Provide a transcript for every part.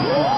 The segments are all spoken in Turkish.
Yeah.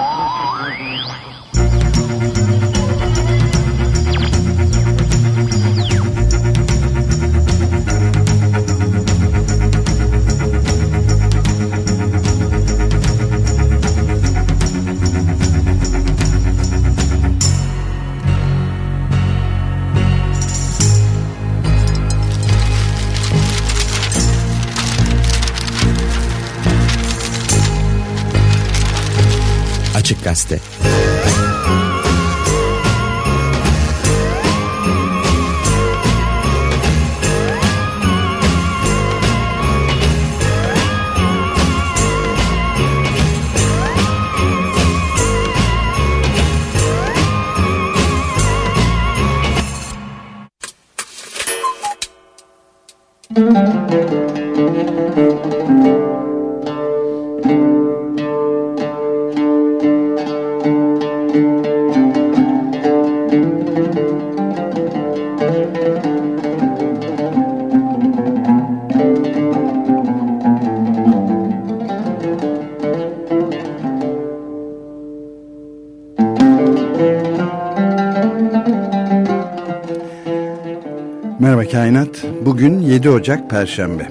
Kainat. Bugün 7 Ocak Perşembe.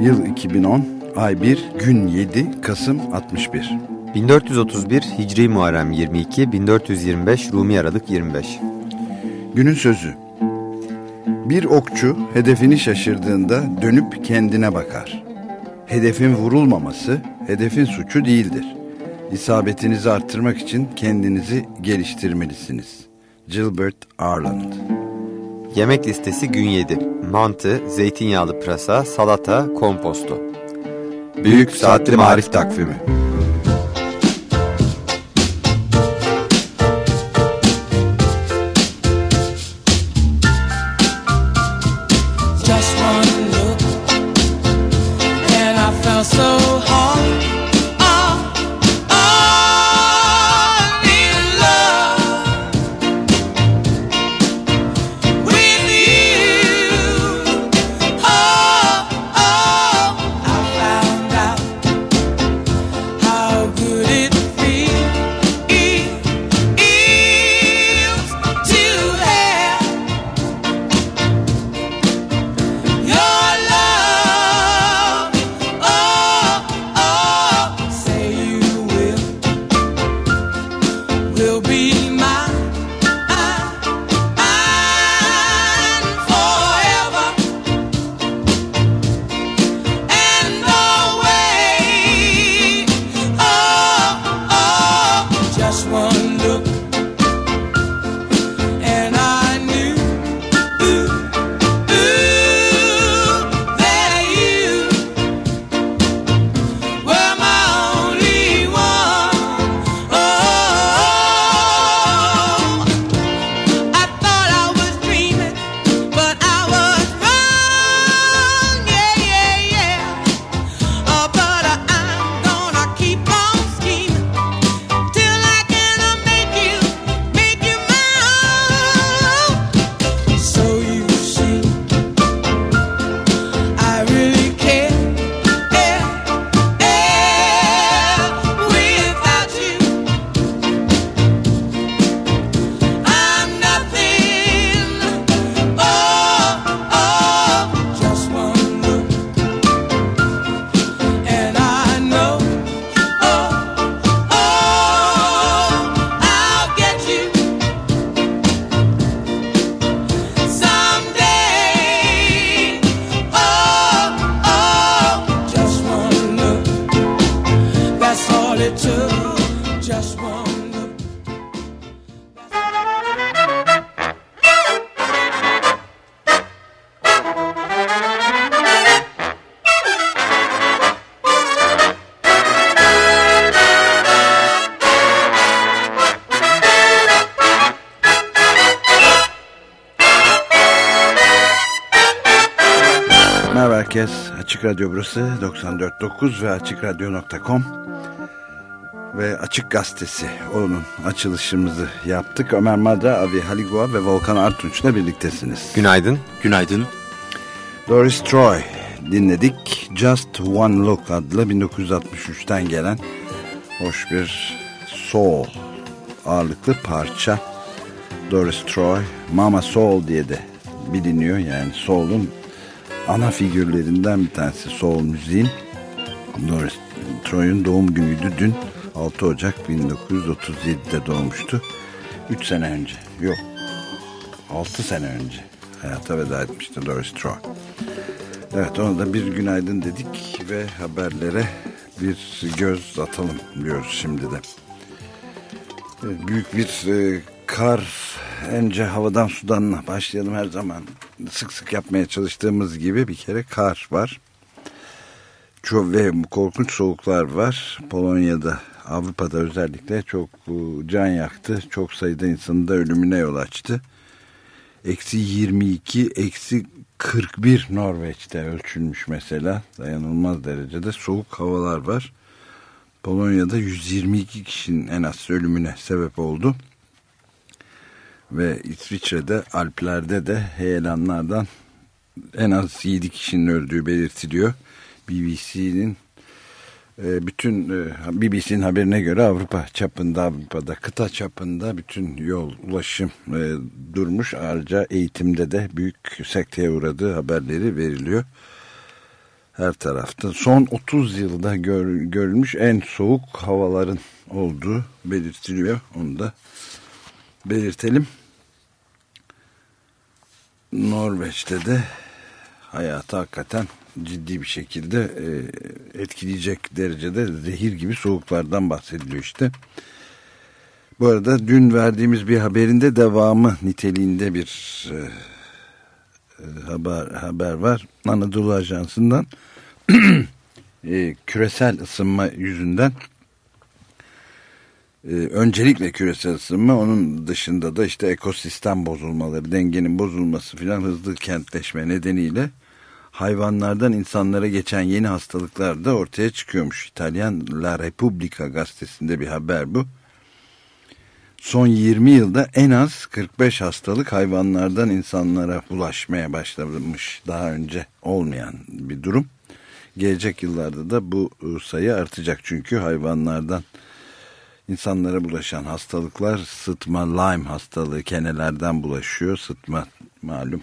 Yıl 2010, ay 1, gün 7, Kasım 61. 1431 Hicri Muharrem 22, 1425 Rumi Aralık 25. Günün sözü. Bir okçu hedefini şaşırdığında dönüp kendine bakar. Hedefin vurulmaması hedefin suçu değildir. İsabetinizi arttırmak için kendinizi geliştirmelisiniz. Gilbert Arland Yemek listesi gün 7. Mantı, zeytinyağlı pırasa, salata, komposto. Büyük Saatli Marif Takvimi Açık Radyo burası 94.9 ve AçıkRadyo.com ve Açık Gazetesi. Onun açılışımızı yaptık. Ömer Madra, Avi Haligua ve Volkan Artunç'la birliktesiniz. Günaydın. Günaydın Doris Troy dinledik. Just One Look adlı 1963'ten gelen hoş bir soul ağırlıklı parça. Doris Troy, Mama Soul diye de biliniyor. Yani soul'un ana figürlerinden bir tanesi soul müziğin. Doris Troy'un doğum günüydü dün. 6 Ocak 1937'de doğmuştu. 3 sene önce. Yok. 6 sene önce hayata veda etmişti Doris Troy. Evet ona da bir günaydın dedik ve haberlere bir göz atalım diyoruz şimdi de. Büyük bir e, kar önce havadan sudan başlayalım her zaman sık sık yapmaya çalıştığımız gibi bir kere kar var. Çok ve korkunç soğuklar var. Polonya'da Avrupa'da özellikle çok e, can yaktı. Çok sayıda insanın da ölümüne yol açtı. Eksi 22, eksi 41 Norveç'te ölçülmüş mesela. Dayanılmaz derecede soğuk havalar var. Polonya'da 122 kişinin en az ölümüne sebep oldu. Ve İsviçre'de Alplerde de heyelanlardan en az 7 kişinin öldüğü belirtiliyor. BBC'nin e, bütün e, BBC'nin haberine göre Avrupa çapında Avrupa'da kıta çapında bütün yol ulaşım e, durmuş. Ayrıca eğitimde de büyük sekteye uğradığı haberleri veriliyor. Her tarafta son 30 yılda gör, görülmüş en soğuk havaların olduğu belirtiliyor. Onu da belirtelim Norveç'te de hayatı hakikaten ciddi bir şekilde e, etkileyecek derecede zehir gibi soğuklardan bahsediliyor işte. Bu arada dün verdiğimiz bir haberinde devamı niteliğinde bir e, e, haber haber var. Anadolu Ajansı'ndan e, küresel ısınma yüzünden e, öncelikle küresel ısınma onun dışında da işte ekosistem bozulmaları, dengenin bozulması filan hızlı kentleşme nedeniyle hayvanlardan insanlara geçen yeni hastalıklar da ortaya çıkıyormuş. İtalyan La Repubblica gazetesinde bir haber bu. Son 20 yılda en az 45 hastalık hayvanlardan insanlara bulaşmaya başlamış. Daha önce olmayan bir durum. Gelecek yıllarda da bu sayı artacak. Çünkü hayvanlardan insanlara bulaşan hastalıklar sıtma, Lyme hastalığı kenelerden bulaşıyor. Sıtma malum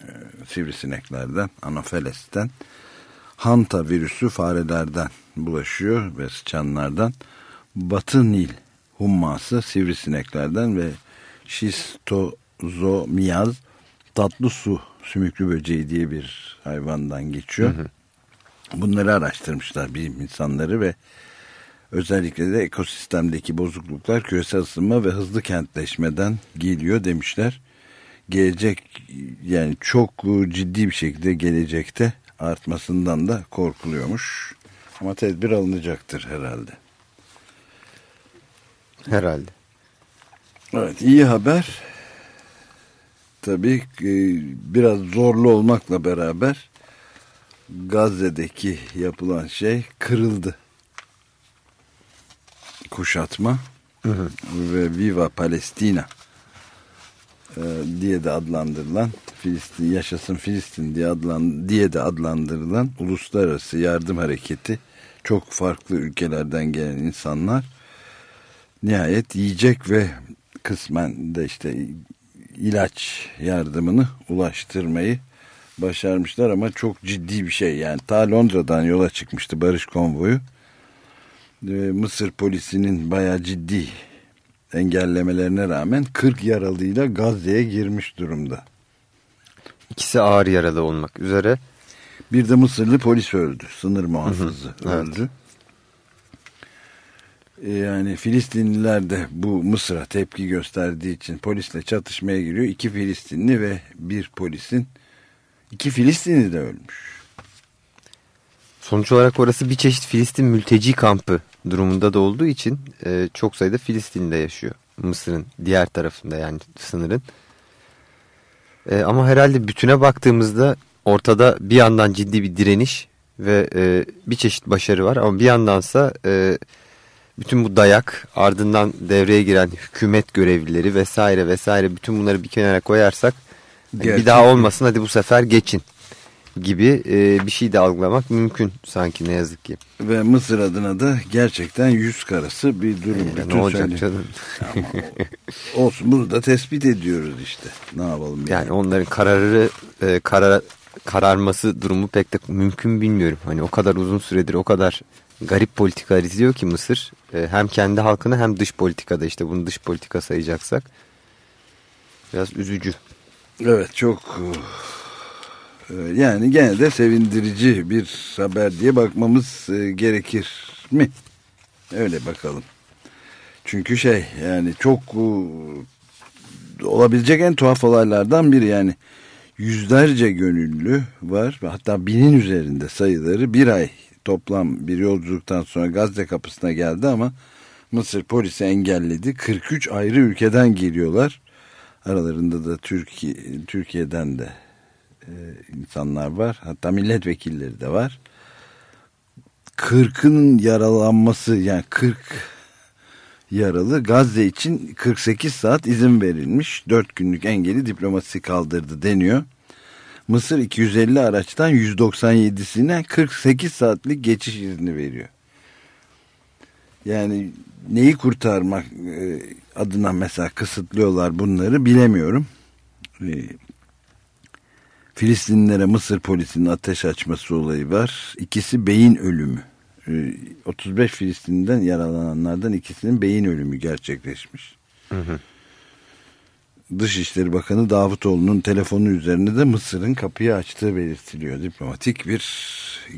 e, sivrisineklerden, anofelesten, hanta virüsü farelerden bulaşıyor ve sıçanlardan, batı nil humması sivrisineklerden ve şistozomiyaz tatlı su sümüklü böceği diye bir hayvandan geçiyor. Hı hı. Bunları araştırmışlar bilim insanları ve özellikle de ekosistemdeki bozukluklar küresel ısınma ve hızlı kentleşmeden geliyor demişler gelecek yani çok ciddi bir şekilde gelecekte artmasından da korkuluyormuş. Ama tedbir alınacaktır herhalde. Herhalde. Evet iyi haber. Tabii biraz zorlu olmakla beraber Gazze'deki yapılan şey kırıldı. Kuşatma hı hı. ve Viva Palestina e, diye de adlandırılan Filistin yaşasın Filistin diye adlan diye de adlandırılan uluslararası yardım hareketi. Çok farklı ülkelerden gelen insanlar nihayet yiyecek ve kısmen de işte ilaç yardımını ulaştırmayı başarmışlar ama çok ciddi bir şey. Yani ta Londra'dan yola çıkmıştı barış konvoyu e, Mısır polisinin bayağı ciddi engellemelerine rağmen 40 yaralıyla Gazze'ye girmiş durumda. İkisi ağır yaralı olmak üzere. Bir de Mısırlı polis öldü. Sınır muhafızı hı hı, öldü. Evet. Yani Filistinliler de bu Mısır'a tepki gösterdiği için polisle çatışmaya giriyor. İki Filistinli ve bir polisin iki Filistinli de ölmüş. Sonuç olarak orası bir çeşit Filistin mülteci kampı durumunda da olduğu için e, çok sayıda Filistin'de yaşıyor. Mısır'ın diğer tarafında yani sınırın. E, ama herhalde bütüne baktığımızda ortada bir yandan ciddi bir direniş ve e, bir çeşit başarı var. Ama bir yandansa e, bütün bu dayak ardından devreye giren hükümet görevlileri vesaire vesaire bütün bunları bir kenara koyarsak Gerçekten. bir daha olmasın hadi bu sefer geçin gibi e, bir şey de algılamak mümkün sanki ne yazık ki. Ve Mısır adına da gerçekten yüz karası bir durum. Bütün ne olacak söyle- canım? O- olsun bunu da tespit ediyoruz işte. Ne yapalım Yani onların kararı e, karar kararması durumu pek de mümkün bilmiyorum. Hani o kadar uzun süredir o kadar garip politikalar izliyor ki Mısır. E, hem kendi halkını hem dış politikada işte bunu dış politika sayacaksak biraz üzücü. Evet çok e, yani gene de sevindirici bir haber diye bakmamız e, gerekir mi? Öyle bakalım. Çünkü şey yani çok e, olabilecek en tuhaf olaylardan biri yani yüzlerce gönüllü var ve hatta binin üzerinde sayıları bir ay toplam bir yolculuktan sonra Gazze kapısına geldi ama Mısır polisi engelledi. 43 ayrı ülkeden geliyorlar. Aralarında da Türkiye, Türkiye'den de e, insanlar var. Hatta milletvekilleri de var. 40'ın yaralanması yani 40 yaralı Gazze için 48 saat izin verilmiş. 4 günlük engeli diplomasi kaldırdı deniyor. Mısır 250 araçtan 197'sine 48 saatlik geçiş izni veriyor. Yani neyi kurtarmak e, adına mesela kısıtlıyorlar bunları bilemiyorum. E, Filistinlilere Mısır polisinin ateş açması olayı var. İkisi beyin ölümü. E, 35 Filistin'den yaralananlardan ikisinin beyin ölümü gerçekleşmiş. Dışişleri Bakanı Davutoğlu'nun telefonu üzerinde de Mısır'ın kapıyı açtığı belirtiliyor. Diplomatik bir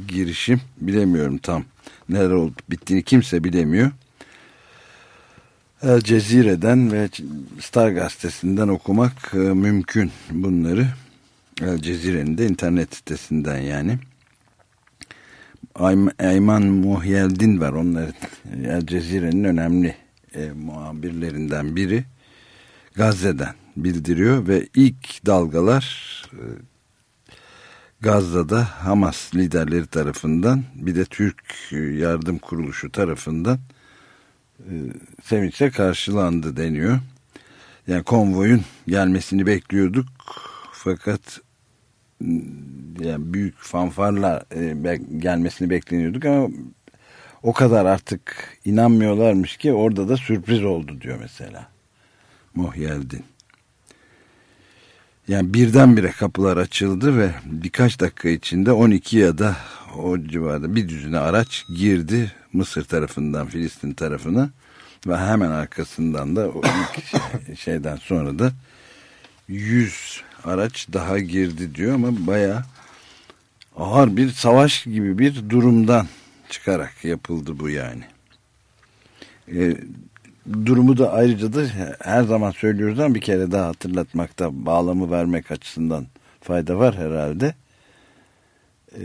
girişim. Bilemiyorum tam neler olup bittiğini kimse bilemiyor. El Cezire'den ve Star Gazetesi'nden okumak e, mümkün bunları. El Cezire'nin de internet sitesinden yani. Aym- Ayman Muhyeldin var onların El Cezire'nin önemli e, muhabirlerinden biri. Gazze'den bildiriyor ve ilk dalgalar e, Gazze'de Hamas liderleri tarafından bir de Türk Yardım Kuruluşu tarafından e, sevinçle karşılandı deniyor. Yani konvoyun gelmesini bekliyorduk fakat yani büyük fanfarla e, gelmesini bekleniyorduk ama o kadar artık inanmıyorlarmış ki orada da sürpriz oldu diyor mesela. Muhyeldin. Yani birdenbire kapılar açıldı ve birkaç dakika içinde 12 ya da o civarda bir düzine araç girdi Mısır tarafından Filistin tarafına ve hemen arkasından da o ilk şey- şeyden sonra da 100 araç daha girdi diyor ama baya ağır bir savaş gibi bir durumdan çıkarak yapıldı bu yani. E, durumu da ayrıca da her zaman söylüyoruz ama bir kere daha hatırlatmakta bağlamı vermek açısından fayda var herhalde. E,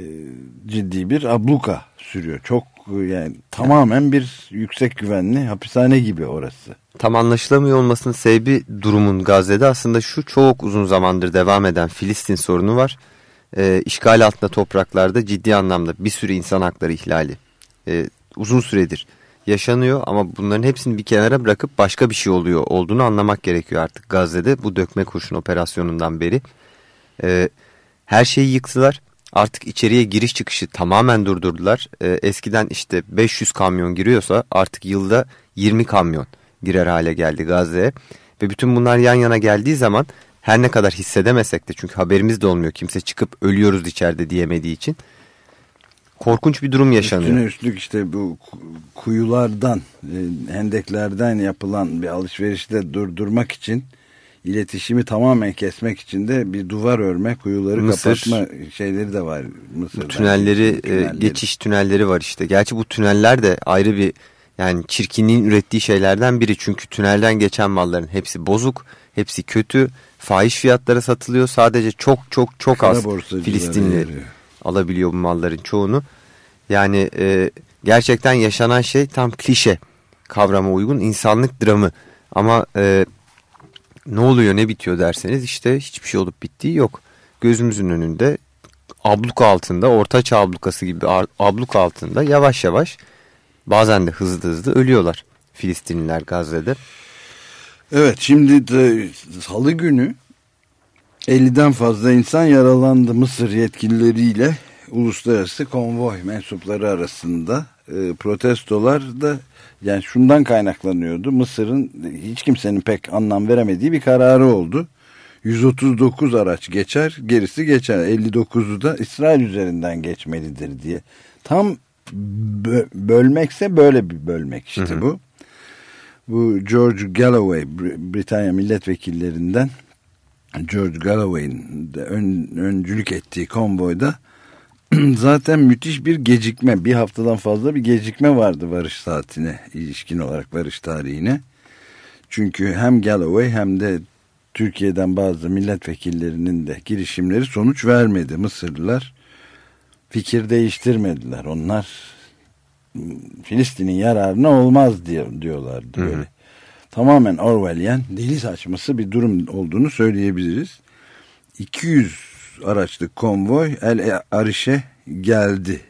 ciddi bir abluka sürüyor. Çok yani tamamen bir yüksek güvenli hapishane gibi orası. Tam anlaşılamıyor olmasının sebebi durumun Gazze'de aslında şu çok uzun zamandır devam eden Filistin sorunu var. Ee, işgal altında topraklarda ciddi anlamda bir sürü insan hakları ihlali ee, uzun süredir yaşanıyor ama bunların hepsini bir kenara bırakıp başka bir şey oluyor olduğunu anlamak gerekiyor artık Gazze'de bu dökme kurşun operasyonundan beri. Ee, her şeyi yıktılar. Artık içeriye giriş çıkışı tamamen durdurdular. Ee, eskiden işte 500 kamyon giriyorsa artık yılda 20 kamyon girer hale geldi Gazze'ye. Ve bütün bunlar yan yana geldiği zaman her ne kadar hissedemesek de çünkü haberimiz de olmuyor. Kimse çıkıp ölüyoruz içeride diyemediği için. Korkunç bir durum yaşanıyor. Üstüne üstlük işte bu ku- kuyulardan, e, hendeklerden yapılan bir alışverişte durdurmak için iletişimi tamamen kesmek için de bir duvar örme, kuyuları Mısır- kapatma şeyleri de var. Mısır'dan. tünelleri, e, Tünelleri. geçiş tünelleri var işte. Gerçi bu tüneller de ayrı bir yani çirkinliğin ürettiği şeylerden biri. Çünkü tünelden geçen malların hepsi bozuk, hepsi kötü. Fahiş fiyatlara satılıyor. Sadece çok çok çok Kara az Filistinli alabiliyor bu malların çoğunu. Yani e, gerçekten yaşanan şey tam klişe kavrama uygun insanlık dramı. Ama e, ne oluyor ne bitiyor derseniz işte hiçbir şey olup bittiği yok. Gözümüzün önünde abluka altında ortaçağ ablukası gibi abluka altında yavaş yavaş bazen de hızlı hızlı ölüyorlar Filistinliler Gazze'de. Evet şimdi de salı günü 50'den fazla insan yaralandı Mısır yetkilileriyle uluslararası konvoy mensupları arasında e, protestolar da yani şundan kaynaklanıyordu. Mısır'ın hiç kimsenin pek anlam veremediği bir kararı oldu. 139 araç geçer, gerisi geçer. 59'u da İsrail üzerinden geçmelidir diye. Tam bö bölmekse böyle bir bölmek işte Hı hı. bu. Bu George Galloway, Br- Britanya milletvekillerinden George Galloway'in öncülük ettiği konvoyda zaten müthiş bir gecikme, bir haftadan fazla bir gecikme vardı varış saatine ilişkin olarak varış tarihine. Çünkü hem Galloway hem de Türkiye'den bazı milletvekillerinin de girişimleri sonuç vermedi. Mısırlılar fikir değiştirmediler. Onlar Filistin'in yararına olmaz diye diyorlardı Hı hı. böyle. Tamamen Orwellian, deli saçması bir durum olduğunu söyleyebiliriz. 200 araçlık konvoy El Ariş'e geldi.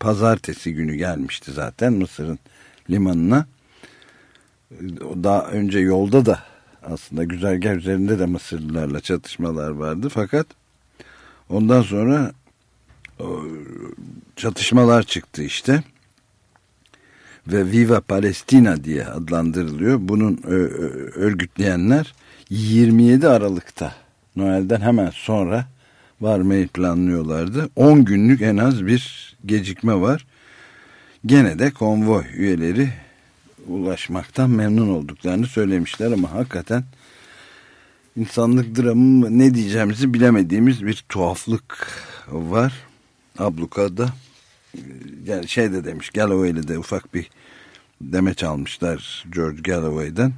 Pazartesi günü gelmişti zaten Mısır'ın limanına. Daha önce yolda da aslında güzergah üzerinde de Mısırlılarla çatışmalar vardı. Fakat ondan sonra o, çatışmalar çıktı işte. Ve Viva Palestina diye adlandırılıyor. Bunun ö, ö, örgütleyenler 27 Aralık'ta Noel'den hemen sonra varmayı planlıyorlardı. 10 günlük en az bir gecikme var. Gene de konvoy üyeleri ulaşmaktan memnun olduklarını söylemişler ama hakikaten insanlık dramı mı, ne diyeceğimizi bilemediğimiz bir tuhaflık var. Abluka'da e, yani şey de demiş Galloway'le de ufak bir demeç almışlar George Galloway'den.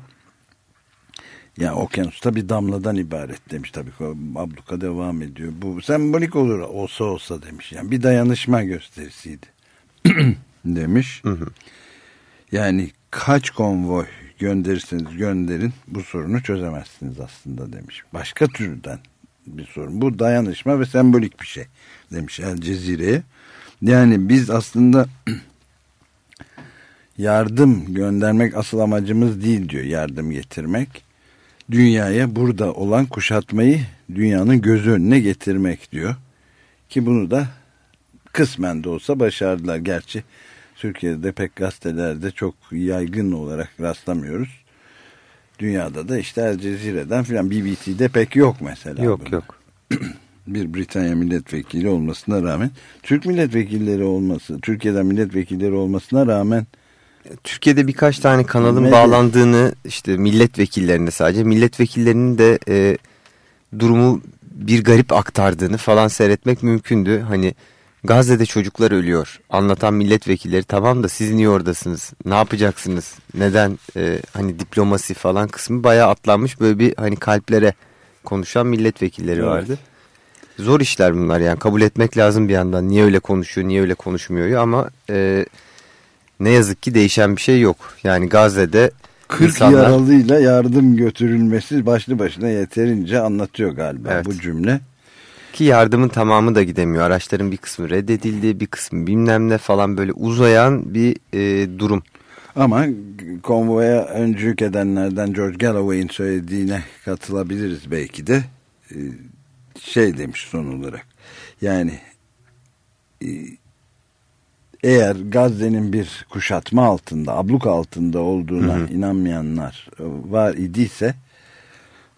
Yani okyanusta bir damladan ibaret demiş tabii ki abluka devam ediyor. Bu sembolik olur olsa olsa demiş. Yani bir dayanışma gösterisiydi demiş. Hı hı. Yani kaç konvoy gönderirseniz gönderin bu sorunu çözemezsiniz aslında demiş. Başka türden bir sorun. Bu dayanışma ve sembolik bir şey demiş El Cezire'ye. Yani biz aslında yardım göndermek asıl amacımız değil diyor yardım getirmek. Dünyaya burada olan kuşatmayı dünyanın gözü önüne getirmek diyor. Ki bunu da kısmen de olsa başardılar. Gerçi Türkiye'de pek gazetelerde çok yaygın olarak rastlamıyoruz. Dünyada da işte El Cezire'den filan BBC'de pek yok mesela. Yok bunlar. yok. Bir Britanya milletvekili olmasına rağmen Türk milletvekilleri olması, Türkiye'den milletvekilleri olmasına rağmen Türkiye'de birkaç tane kanalın Medya- bağlandığını işte milletvekillerinde sadece milletvekillerinin de e, durumu bir garip aktardığını falan seyretmek mümkündü. Hani Gazze'de çocuklar ölüyor. Anlatan milletvekilleri tamam da siz niye oradasınız? Ne yapacaksınız? Neden? E, hani diplomasi falan kısmı bayağı atlanmış. Böyle bir hani kalplere konuşan milletvekilleri Evet. vardı. Zor işler bunlar yani kabul etmek lazım bir yandan. Niye öyle konuşuyor, niye öyle konuşmuyor ama e, ne yazık ki değişen bir şey yok. Yani Gazze'de 40 insanlar yaralıyla yardım götürülmesi başlı başına yeterince anlatıyor galiba Evet. bu cümle. ki yardımın tamamı da gidemiyor. Araçların bir kısmı reddedildi, bir kısmı bilmem ne falan böyle uzayan bir e, durum. Ama konvoya öncülük edenlerden George Galloway'in söylediğine katılabiliriz belki de. Ee, Şey demiş son olarak. Yani e, eğer Gazze'nin bir kuşatma altında, abluk altında olduğuna Hı hı. inanmayanlar e, var idiyse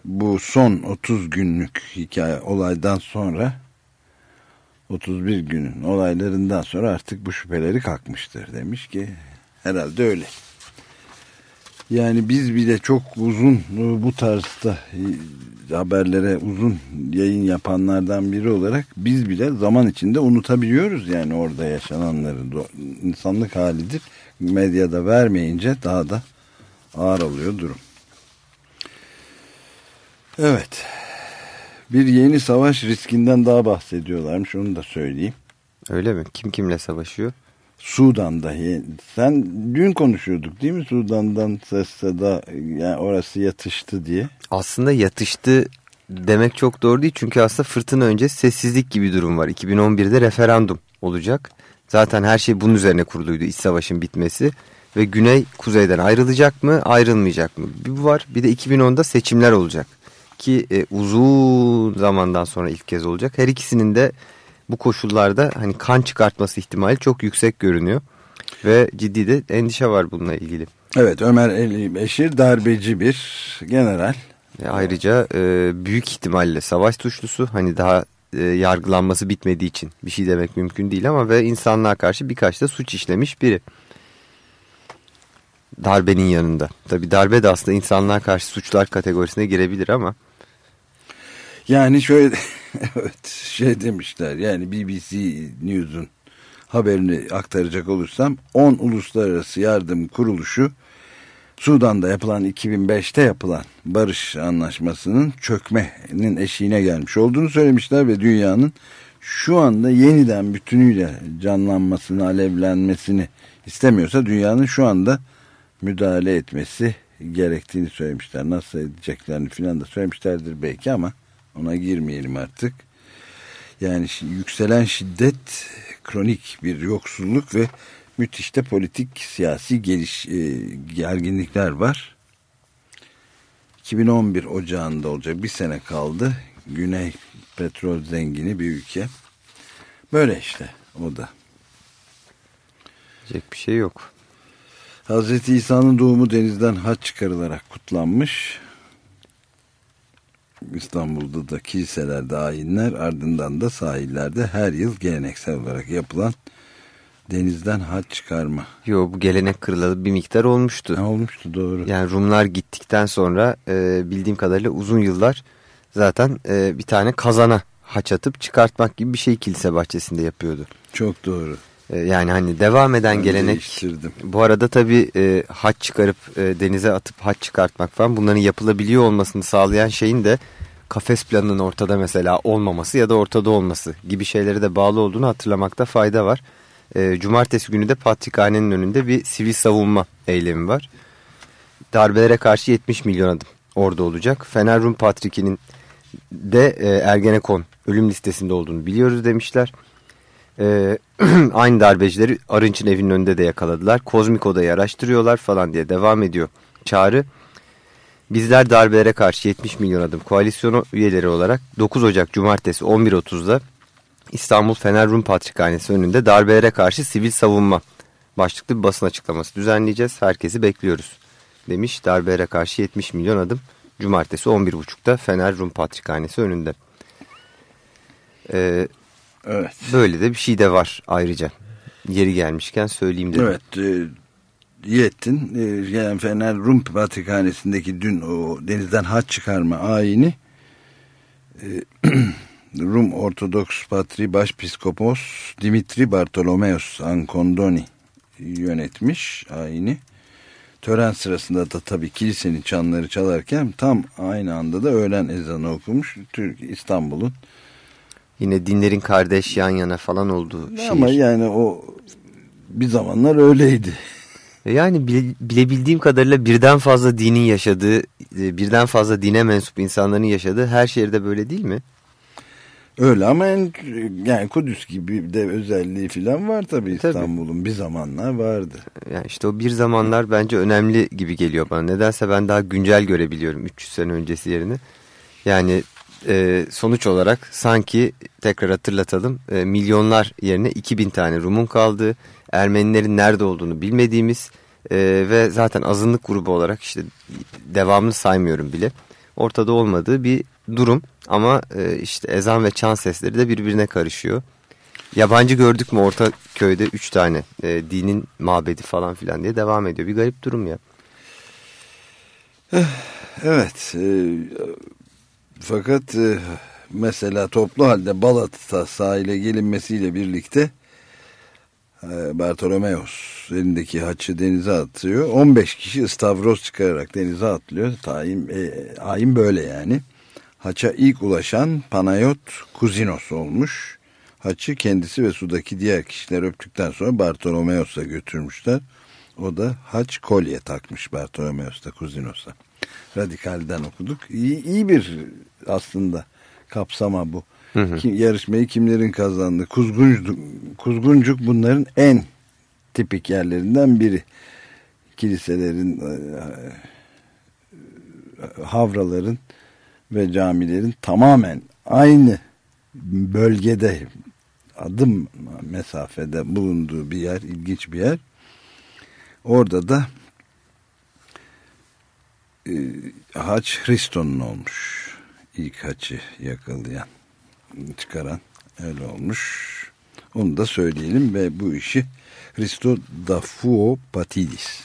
bu son 30 günlük hikaye olaydan sonra 31 günün olaylarından sonra artık bu şüpheleri kalkmıştır demiş ki herhalde öyle. Yani biz bile çok uzun e, bu tarzda e, haberlere uzun yayın yapanlardan biri olarak biz bile zaman içinde unutabiliyoruz yani orada yaşananları. İnsanlık halidir. Medyada vermeyince daha da ağır oluyor durum. Evet. Bir yeni savaş riskinden daha bahsediyorlarmış onu da söyleyeyim. Öyle mi? Kim kimle savaşıyor? Sudan'da ye- sen dün konuşuyorduk değil mi Sudan'dan ses seda yani orası yatıştı diye. Aslında yatıştı demek çok doğru değil. Çünkü aslında fırtına önce sessizlik gibi durum var. 2011'de referandum olacak. Zaten her şey bunun üzerine kuruluydu. İç savaşın bitmesi. Ve Güney kuzeyden ayrılacak mı ayrılmayacak mı? Bir bu var bir de 2010'da seçimler olacak. ki e, uzun zamandan sonra ilk kez olacak. Her ikisinin de bu koşullarda hani kan çıkartması ihtimali çok yüksek görünüyor. Ve ciddi de endişe var bununla ilgili. Evet Ömer Eli Beşir darbeci bir general. E, ayrıca e, büyük ihtimalle savaş suçlusu hani daha e, yargılanması bitmediği için bir şey demek mümkün değil ama ve insanlığa karşı birkaç da suç işlemiş biri. Darbenin yanında. Tabi darbe de aslında insanlığa karşı suçlar kategorisine girebilir ama. Yani şöyle evet şey demişler yani BBC News'un haberini aktaracak olursam 10 uluslararası yardım kuruluşu Sudan'da yapılan 2005'te yapılan barış anlaşmasının çökmenin eşiğine gelmiş olduğunu söylemişler ve dünyanın şu anda yeniden bütünüyle canlanmasını, alevlenmesini istemiyorsa dünyanın şu anda müdahale etmesi gerektiğini söylemişler. Nasıl edeceklerini filan da söylemişlerdir belki ama ona girmeyelim artık. Yani yükselen şiddet, kronik bir yoksulluk ve müthiş de politik siyasi geliş e, gerginlikler var. 2011 Ocağı'nda olacak bir sene kaldı. Güney petrol zengini bir ülke. Böyle işte o da. Diyecek bir şey yok. Hazreti İsa'nın doğumu denizden haç çıkarılarak kutlanmış. İstanbul'da da kiliselerde ayinler ardından da sahillerde her yıl geleneksel olarak yapılan denizden haç çıkarma. Yo bu gelenek kırılalı bir miktar olmuştu. Ne olmuştu doğru. Yani Rumlar gittikten sonra e, bildiğim kadarıyla uzun yıllar zaten e, bir tane kazana haç atıp çıkartmak gibi bir şey kilise bahçesinde yapıyordu. Çok doğru. E, yani hani devam eden Ben gelenek bu arada tabii e, haç çıkarıp e, denize atıp haç çıkartmak falan bunların yapılabiliyor olmasını sağlayan şeyin de kafes planının ortada mesela olmaması ya da ortada olması gibi şeylere de bağlı olduğunu hatırlamakta fayda var. E, cumartesi günü de Patrikhane'nin önünde bir sivil savunma eylemi var. Darbelere karşı 70 milyon adım orada olacak. Fener Rum Patrik'inin de e, Ergenekon ölüm listesinde olduğunu biliyoruz demişler. E, aynı darbecileri Arınç'ın evinin önünde de yakaladılar. Kozmik Oda'yı araştırıyorlar falan diye devam ediyor çağrı. Bizler darbelere karşı 70 milyon adım koalisyonu üyeleri olarak 9 Ocak Cumartesi 11.30'da İstanbul Fener Rum Patrikhanesi önünde darbelere karşı sivil savunma başlıklı bir basın açıklaması düzenleyeceğiz. Herkesi bekliyoruz demiş. Darbelere karşı 70 milyon adım Cumartesi 11.30'da Fener Rum Patrikhanesi önünde. Ee, Evet. böyle de bir şey de var ayrıca. Yeri gelmişken söyleyeyim dedim. Evet. E, Yettin. E, yani Fener Rum Patrikhanesi'ndeki dün o denizden haç çıkarma ayini e, Rum Ortodoks Patri Başpiskopos Dimitri Bartolomeos Ankondoni yönetmiş ayini. Tören sırasında da tabii kilisenin çanları çalarken tam aynı anda da öğlen ezanı okumuş. Türk İstanbul'un Yine dinlerin kardeş yan yana falan olduğu şehir. ama yani o bir zamanlar öyleydi. Yani bile- bilebildiğim kadarıyla birden fazla dinin yaşadığı, e, birden fazla dine mensup insanların yaşadığı her şehirde böyle değil mi? Öyle ama en, yani Kudüs gibi de özelliği falan var tabii Tabii. İstanbul'un bir zamanlar vardı. Yani işte o bir zamanlar bence önemli gibi geliyor bana. Nedense ben daha güncel görebiliyorum 300 sene öncesi yerini. Yani e, sonuç olarak sanki tekrar hatırlatalım e, milyonlar yerine 2000 tane Rum'un kaldığı, Ermenilerin nerede olduğunu bilmediğimiz e, ve zaten azınlık grubu olarak işte devamını saymıyorum bile ortada olmadığı bir durum. Ama e, işte ezan ve çan sesleri de birbirine karışıyor. Yabancı gördük mü orta köyde 3 tane e, dinin mabedi falan filan diye devam ediyor. Bir garip durum ya. Evet e, fakat e, mesela toplu halde Balat'a sahile gelinmesiyle birlikte e, Bartolomeos elindeki haçı denize atıyor. 15 kişi ıstavroz çıkararak denize atlıyor. Tayin, e, ayin böyle yani. Haça ilk ulaşan Panayot Kuzinos olmuş. Haçı kendisi ve sudaki diğer kişiler öptükten sonra Bartolomeos'a götürmüşler. O da haç kolye takmış Bartolomeos'ta Kuzinos'a. Radikalden okuduk. İyi, iyi bir aslında kapsama bu. Kim, yarışmayı kimlerin kazandı? Kuzguncuk, Kuzguncuk bunların en tipik yerlerinden biri. Kiliselerin, e, havraların ve camilerin tamamen aynı bölgede adım mesafede bulunduğu bir yer, ilginç bir yer. Orada da e, haç Hristo'nun olmuş. İlk haçı yakalayan, çıkaran öyle olmuş. Onu da söyleyelim ve bu işi Hristo Dafuo Patidis.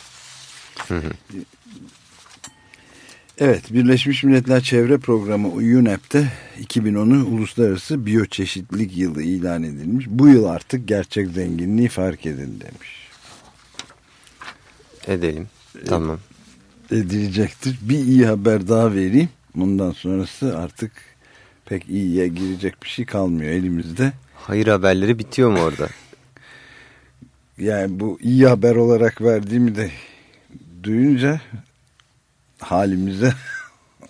Evet, Birleşmiş Milletler Çevre Programı UNEP'te 2010'u Uluslararası Biyoçeşitlilik Yılı ilan edilmiş. Bu yıl artık gerçek zenginliği fark edin demiş. Edelim. Tamam. Edilecektir. Bir iyi haber daha vereyim. Bundan sonrası artık pek iyiye girecek bir şey kalmıyor elimizde. Hayır haberleri bitiyor mu orada? Yani bu iyi haber olarak verdiğimi de duyunca halimize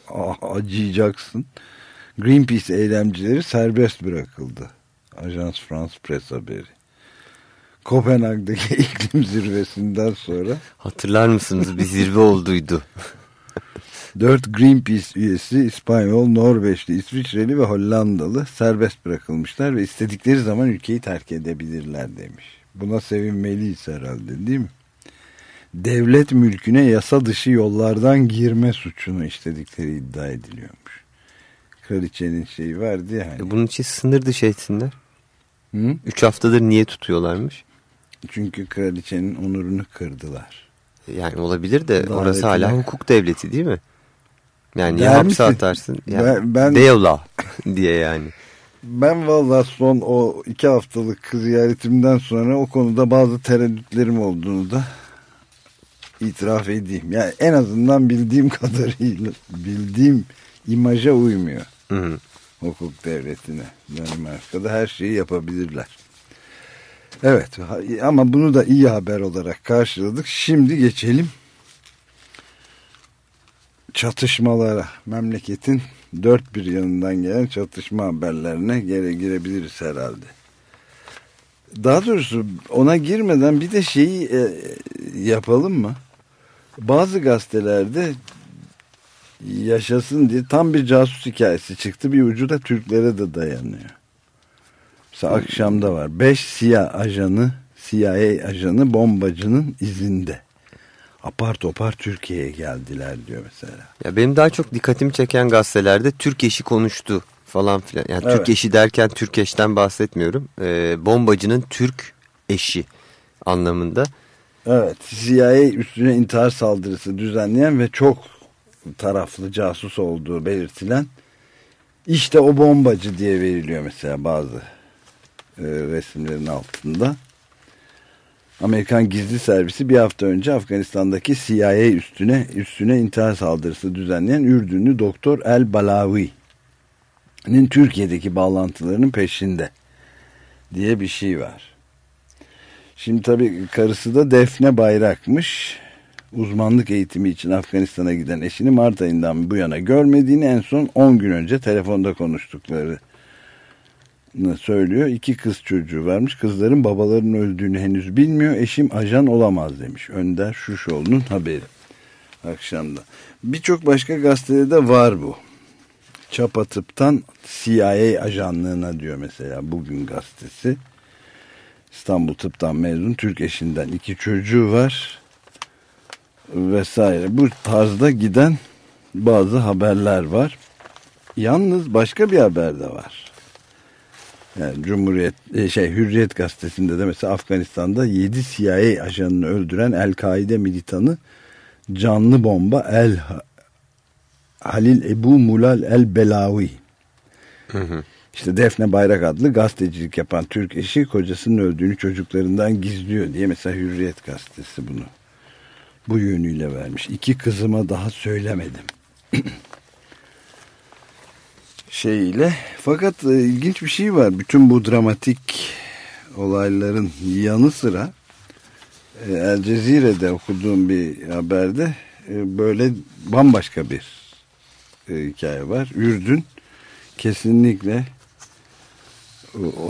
acıyacaksın. Greenpeace eylemcileri serbest bırakıldı. Ajans France Press haberi. Kopenhag'daki iklim zirvesinden sonra Hatırlar mısınız bir zirve olduydu. dört Greenpeace üyesi İspanyol, Norveçli, İsviçreli ve Hollandalı serbest bırakılmışlar ve istedikleri zaman ülkeyi terk edebilirler demiş. Buna sevinmeliyiz herhalde değil mi? Devlet mülküne yasa dışı yollardan girme suçunu işledikleri iddia ediliyormuş. Kraliçenin şeyi vardı ya hani. E Bunun için sınır dışı etsinler. Hı? Üç haftadır niye tutuyorlarmış? Çünkü kraliçenin onurunu kırdılar. Yani olabilir de Davetine- orası hala hukuk devleti değil mi? Yani ya hapse atarsın ya Ben- ben- devla diye yani. Ben valla son o iki haftalık ziyaretimden sonra o konuda bazı tereddütlerim olduğunu da itiraf edeyim. Yani en azından bildiğim kadarıyla bildiğim imaja uymuyor Hı hı. hukuk devletine. Danimarka'da her şeyi yapabilirler. Evet ama bunu da iyi haber olarak karşıladık. Şimdi geçelim çatışmalara. Memleketin dört bir yanından gelen çatışma haberlerine gere girebiliriz herhalde. Daha doğrusu ona girmeden bir de şeyi e, yapalım mı? Bazı gazetelerde yaşasın diye tam bir casus hikayesi çıktı. Bir ucu da Türklere de dayanıyor. Akşamda var. Beş siyah ajanı, CIA ajanı bombacının izinde. Apar topar Türkiye'ye geldiler diyor mesela. Ya benim daha çok dikkatimi çeken gazetelerde Türk eşi konuştu falan filan. Yani Evet. Türk eşi derken Türk eşten bahsetmiyorum. Ee, bombacının Türk eşi anlamında. Evet CIA üstüne intihar saldırısı düzenleyen ve çok taraflı casus olduğu belirtilen işte o bombacı diye veriliyor mesela bazı e, resimlerin altında. Amerikan gizli servisi bir hafta önce Afganistan'daki CIA üstüne üstüne intihar saldırısı düzenleyen Ürdünlü Doktor El Balawi'nin Türkiye'deki bağlantılarının peşinde diye bir şey var. Şimdi tabii karısı da Defne Bayrak'mış. Uzmanlık eğitimi için Afganistan'a giden eşini Mart ayından bu yana görmediğini en son 10 gün önce telefonda konuştukları söylüyor. İki kız çocuğu varmış. Kızların babalarının öldüğünü henüz bilmiyor. Eşim ajan olamaz demiş. Önder Şuşoğlu'nun haberi. Akşamda. Birçok başka gazetede de var bu. Çapa tıptan CIA ajanlığına diyor mesela bugün gazetesi. İstanbul Tıp'tan mezun Türk eşinden iki çocuğu var vesaire. Bu tarzda giden bazı haberler var. Yalnız başka bir haber de var. Yani Cumhuriyet e, şey Hürriyet gazetesinde de mesela Afganistan'da 7 CIA ajanını öldüren El-Kaide militanı canlı bomba El Halil Ebu Mulal El Belawi. İşte Defne Bayrak adlı gazetecilik yapan Türk eşi kocasının öldüğünü çocuklarından gizliyor diye mesela Hürriyet gazetesi bunu bu yönüyle vermiş. İki kızıma daha söylemedim. Şeyle fakat e, ilginç bir şey var. Bütün bu dramatik olayların yanı sıra El Cezire'de okuduğum bir haberde e, böyle bambaşka bir e, hikaye var. Ürdün kesinlikle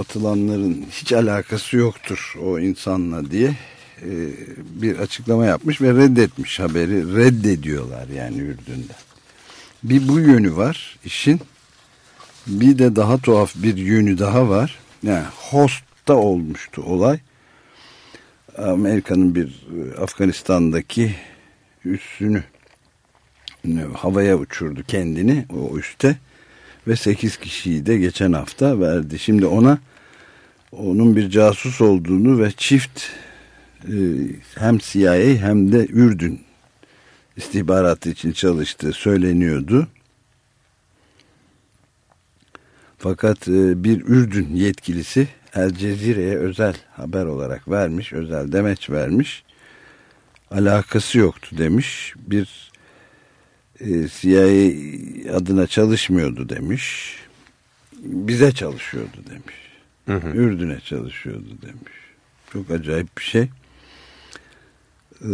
atılanların hiç alakası yoktur o insanla diye bir açıklama yapmış ve reddetmiş haberi reddediyorlar yani Ürdün'de. Bir bu yönü var işin. Bir de daha tuhaf bir yönü daha var. Yani Host'ta olmuştu olay. Amerika'nın bir e, Afganistan'daki üssünü e, havaya uçurdu kendini o üste ve 8 kişiyi de geçen hafta verdi. Şimdi ona onun bir casus olduğunu ve çift e, hem CIA hem de Ürdün istihbaratı için çalıştığı söyleniyordu. Fakat e, bir Ürdün yetkilisi El Cezire'ye özel haber olarak vermiş, özel demeç vermiş. Alakası yoktu demiş. Bir e, CIA adına çalışmıyordu demiş. Bize çalışıyordu demiş. Hı hı. Ürdün'e çalışıyordu demiş. Çok acayip bir şey. Ee,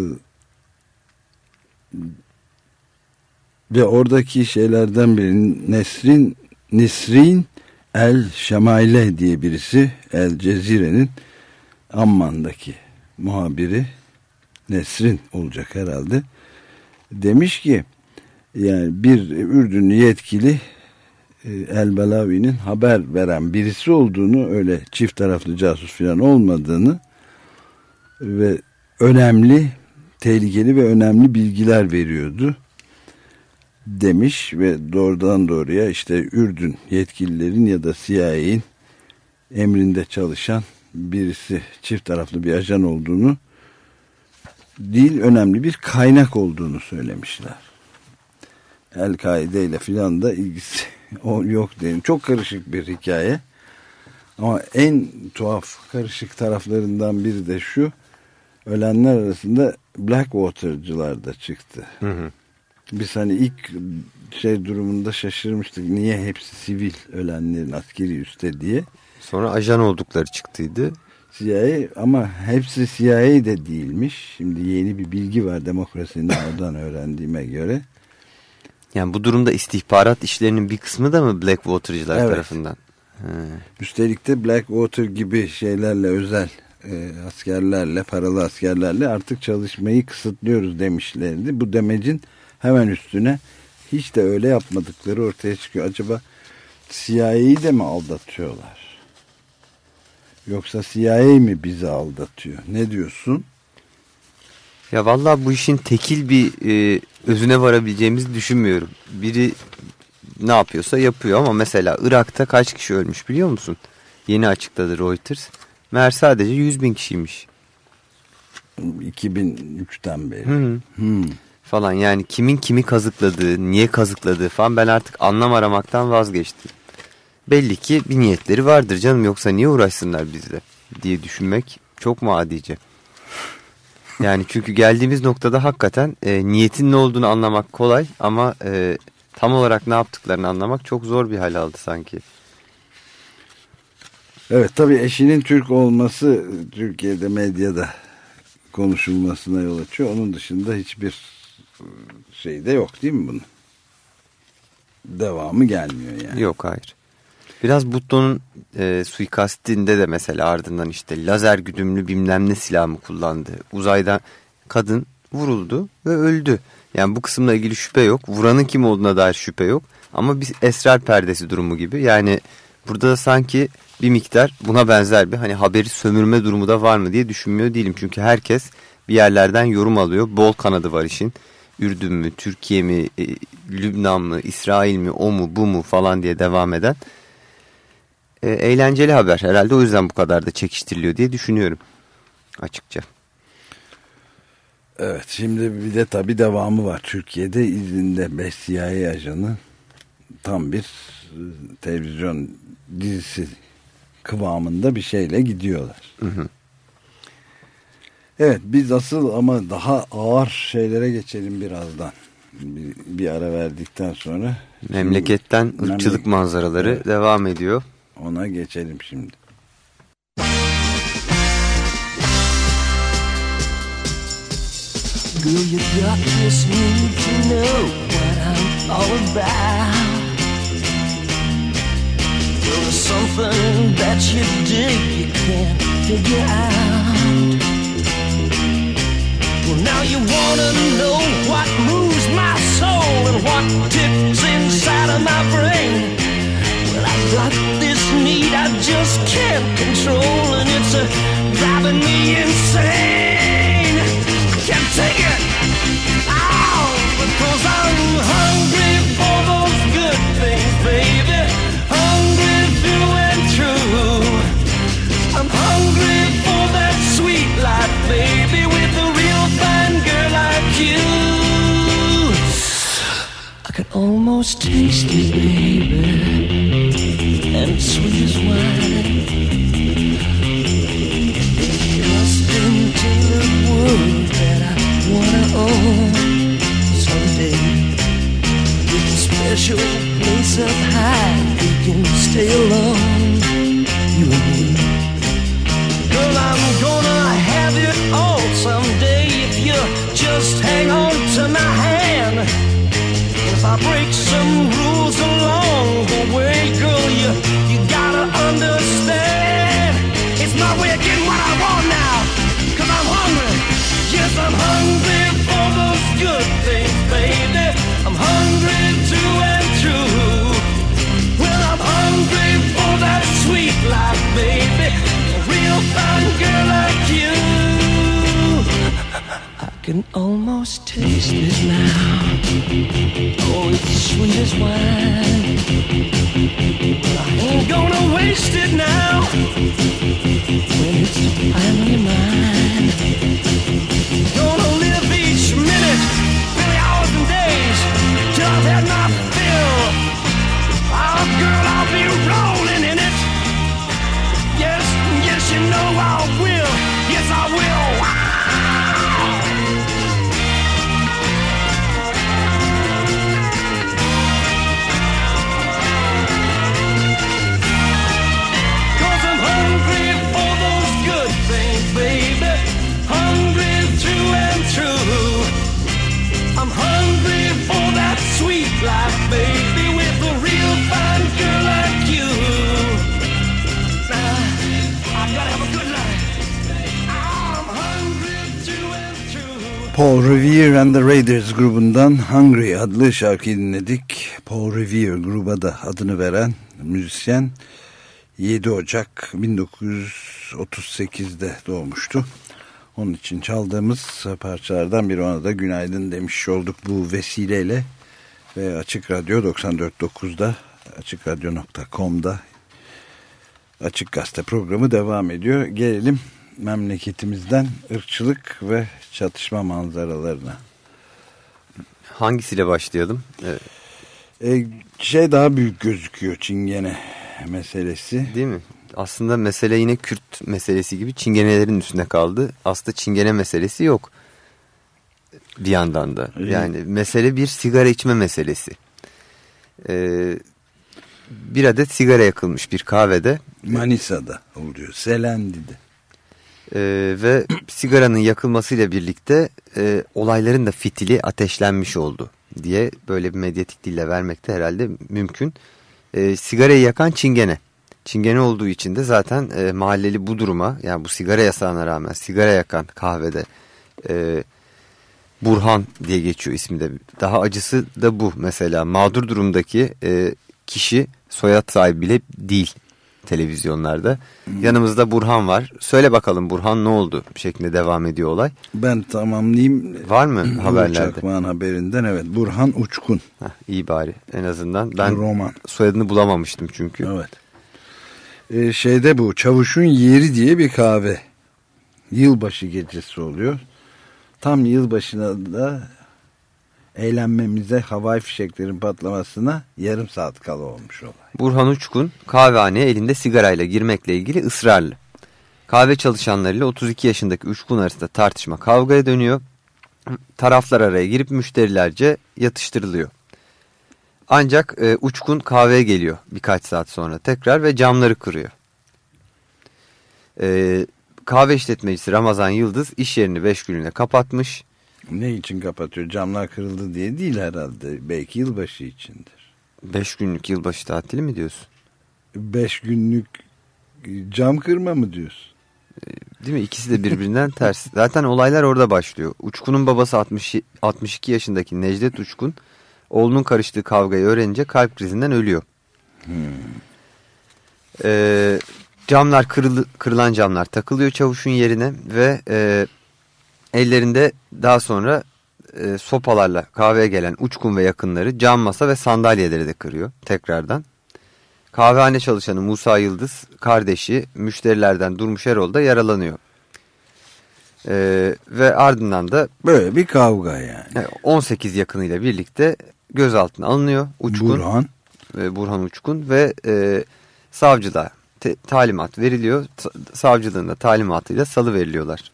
Ve oradaki şeylerden biri Nesrin Nisrin El Şemaile diye birisi El Cezire'nin Amman'daki muhabiri Nesrin olacak herhalde. Demiş ki yani bir Ürdünlü yetkili e, El Belavi'nin haber veren birisi olduğunu öyle çift taraflı casus falan olmadığını ve önemli tehlikeli ve önemli bilgiler veriyordu demiş ve doğrudan doğruya işte Ürdün yetkililerin ya da CIA'in emrinde çalışan birisi çift taraflı bir ajan olduğunu değil önemli bir kaynak olduğunu söylemişler. El-Kaide ile filan da ilgisi yok dedim. Çok karışık bir hikaye. Ama en tuhaf karışık taraflarından biri de şu. Ölenler arasında Blackwater'cılar da çıktı. Hı hı. Biz hani ilk şey durumunda şaşırmıştık. Niye hepsi sivil ölenlerin askeri üste diye. Sonra ajan oldukları çıktıydı. CIA ama hepsi CIA de değilmiş. Şimdi yeni bir bilgi var demokrasinin oradan öğrendiğime göre. Yani bu durumda istihbarat işlerinin bir kısmı da mı Blackwater'cılar Evet. tarafından? He. Üstelik de Blackwater gibi şeylerle özel e, askerlerle paralı askerlerle artık çalışmayı kısıtlıyoruz demişlerdi. Bu demecin hemen üstüne hiç de öyle yapmadıkları ortaya çıkıyor. Acaba CIA'yı de mi aldatıyorlar? Yoksa CIA mi bizi aldatıyor? Ne diyorsun? Ya vallahi bu işin tekil bir e, özüne varabileceğimizi düşünmüyorum. Biri ne yapıyorsa yapıyor ama mesela Irak'ta kaç kişi ölmüş biliyor musun? Yeni açıkladı Reuters. Meğer sadece 100 bin kişiymiş. 2003'ten beri. Hı hı. Hmm. Falan yani kimin kimi kazıkladığı, niye kazıkladığı falan ben artık anlam aramaktan vazgeçtim. Belli ki bir niyetleri vardır canım yoksa niye uğraşsınlar bizle diye düşünmek çok mu adice? Yani çünkü geldiğimiz noktada hakikaten e, niyetin ne olduğunu anlamak kolay ama e, tam olarak ne yaptıklarını anlamak çok zor bir hal aldı sanki. Evet tabii eşinin Türk olması Türkiye'de medyada konuşulmasına yol açıyor. Onun dışında hiçbir şey de yok değil mi bunun? Devamı gelmiyor yani. Yok hayır. Biraz Butto'nun e, suikastinde de mesela ardından işte lazer güdümlü bilmem ne silah mı kullandı. Uzaydan kadın vuruldu ve öldü. Yani bu kısımla ilgili şüphe yok. Vuranın kim olduğuna dair şüphe yok. Ama bir esrar perdesi durumu gibi. Yani burada da sanki bir miktar buna benzer bir hani haberi sömürme durumu da var mı diye düşünmüyor değilim. Çünkü herkes bir yerlerden yorum alıyor. Bol kanadı var işin. Ürdün mü, Türkiye mi, e, Lübnan mı, İsrail mi, o mu, bu mu falan diye devam eden e, eğlenceli haber. Herhalde o yüzden bu kadar da çekiştiriliyor diye düşünüyorum açıkça. Evet şimdi bir de tabii devamı var. Türkiye'de izinde 5 CIA ajanı tam bir e, televizyon dizisi kıvamında bir şeyle gidiyorlar. Hı hı. Evet biz asıl ama daha ağır şeylere geçelim birazdan. Bir, bir ara verdikten sonra. Memleketten Şimdi- ırkçılık Memlek- manzaraları Evet, devam ediyor. ona geçelim şimdi. Girl, you got this need to know what I'm all about. There's something that you dig you can't figure out. Well, now you wanna know what moves my soul and what tips inside of my brain. Well, I've got this need I just can't control, and it's uh, driving me insane. Can't take it. Oh, because I'm hungry for those good things, baby. Hungry for almost tasted, baby, and sweet as wine. Rustin Taylor world that I wanna own someday. With a special place up high, we can stay alone, you and me. Girl, I'm gonna have it all someday if you just hang on to my I break some rules along the way, girl, you you gotta understand. It's my way of getting what I want now. Cause I'm hungry. Yes, I'm hungry for those good things, baby. I'm hungry and. Well, I'm hungry for that sweet life, baby. A real fine girl like you. Can almost taste it now. Oh, it's sweet as wine. But I ain't gonna waste it now. When it's finally mine. Paul Revere and the Raiders grubundan Hungry adlı şarkıyı dinledik. Paul Revere gruba da adını veren müzisyen 7 Ocak 1938'de doğmuştu. Onun için çaldığımız parçalardan biri ona da günaydın demiş olduk bu vesileyle. Ve Açık Radyo 94.9'da açıkradyo.com'da Açık Gazete programı devam ediyor. Gelelim memleketimizden ırkçılık ve çatışma manzaralarına. Hangisiyle başlayalım? Ee, E, şey daha büyük gözüküyor Çingene meselesi. değil mi? Aslında mesele yine Kürt meselesi gibi çingenelerin üstüne kaldı. Aslında çingene meselesi yok. Bir yandan da. Yani mesele bir sigara içme meselesi. Ee, bir adet sigara yakılmış bir kahvede. Manisa'da oluyor. Selendi'de. Ee, ve sigaranın yakılmasıyla birlikte e, olayların da fitili ateşlenmiş oldu diye böyle bir medyatik dille vermek de herhalde mümkün. Ee, sigarayı yakan çingene. Çingene olduğu için de zaten e, mahalleli bu duruma yani bu sigara yasağına rağmen sigara yakan kahvede e, Burhan diye geçiyor ismi de. Daha acısı da bu mesela mağdur durumdaki e, kişi soyad sahibi bile değil televizyonlarda. Yanımızda Burhan var. Söyle bakalım Burhan ne oldu şeklinde devam ediyor olay. Ben tamamlayayım. Var mı haberlerde? Çakmağ'ın haberinden evet. Burhan Uçkun. Heh, iyi bari en azından. Ben Roman. soyadını bulamamıştım çünkü. Evet. Ee, şeyde bu Çavuş'un Yeri diye bir kahve. Yılbaşı gecesi oluyor. Tam yılbaşına da eğlenmemize havai fişeklerin patlamasına yarım saat kala olmuş olay. Burhan Uçkun kahvehaneye elinde sigarayla girmekle ilgili ısrarlı. Kahve çalışanlarıyla 32 yaşındaki Uçkun arasında tartışma kavgaya dönüyor. Taraflar araya girip müşterilerce yatıştırılıyor. Ancak e, Uçkun kahveye geliyor birkaç saat sonra tekrar ve camları kırıyor. E, kahve işletmecisi Ramazan Yıldız iş yerini 5 günlüğüne kapatmış. Ne için kapatıyor? Camlar kırıldı diye değil herhalde. Belki yılbaşı içindir. 5 günlük yılbaşı tatili mi diyorsun? Beş günlük cam kırma mı diyorsun? Değil mi? İkisi de birbirinden ters. Zaten olaylar orada başlıyor. Uçkun'un babası 60, 62 yaşındaki Necdet Uçkun oğlunun karıştığı kavgayı öğrenince kalp krizinden ölüyor. Ee, camlar kırılı, kırılan camlar takılıyor çavuşun yerine ve e, ellerinde daha sonra e, sopalarla kahveye gelen Uçkun ve yakınları cam masa ve sandalyeleri de kırıyor tekrardan. Kahvehane çalışanı Musa Yıldız, kardeşi müşterilerden Durmuş Erol da yaralanıyor. Ee, ve ardından da Böyle bir kavga yani. e, 18 yakınıyla birlikte gözaltına alınıyor. Uçkun, Burhan. e, Burhan Uçkun ve e, savcılığa te- talimat veriliyor. Ta- savcılığın da talimatıyla salı veriliyorlar.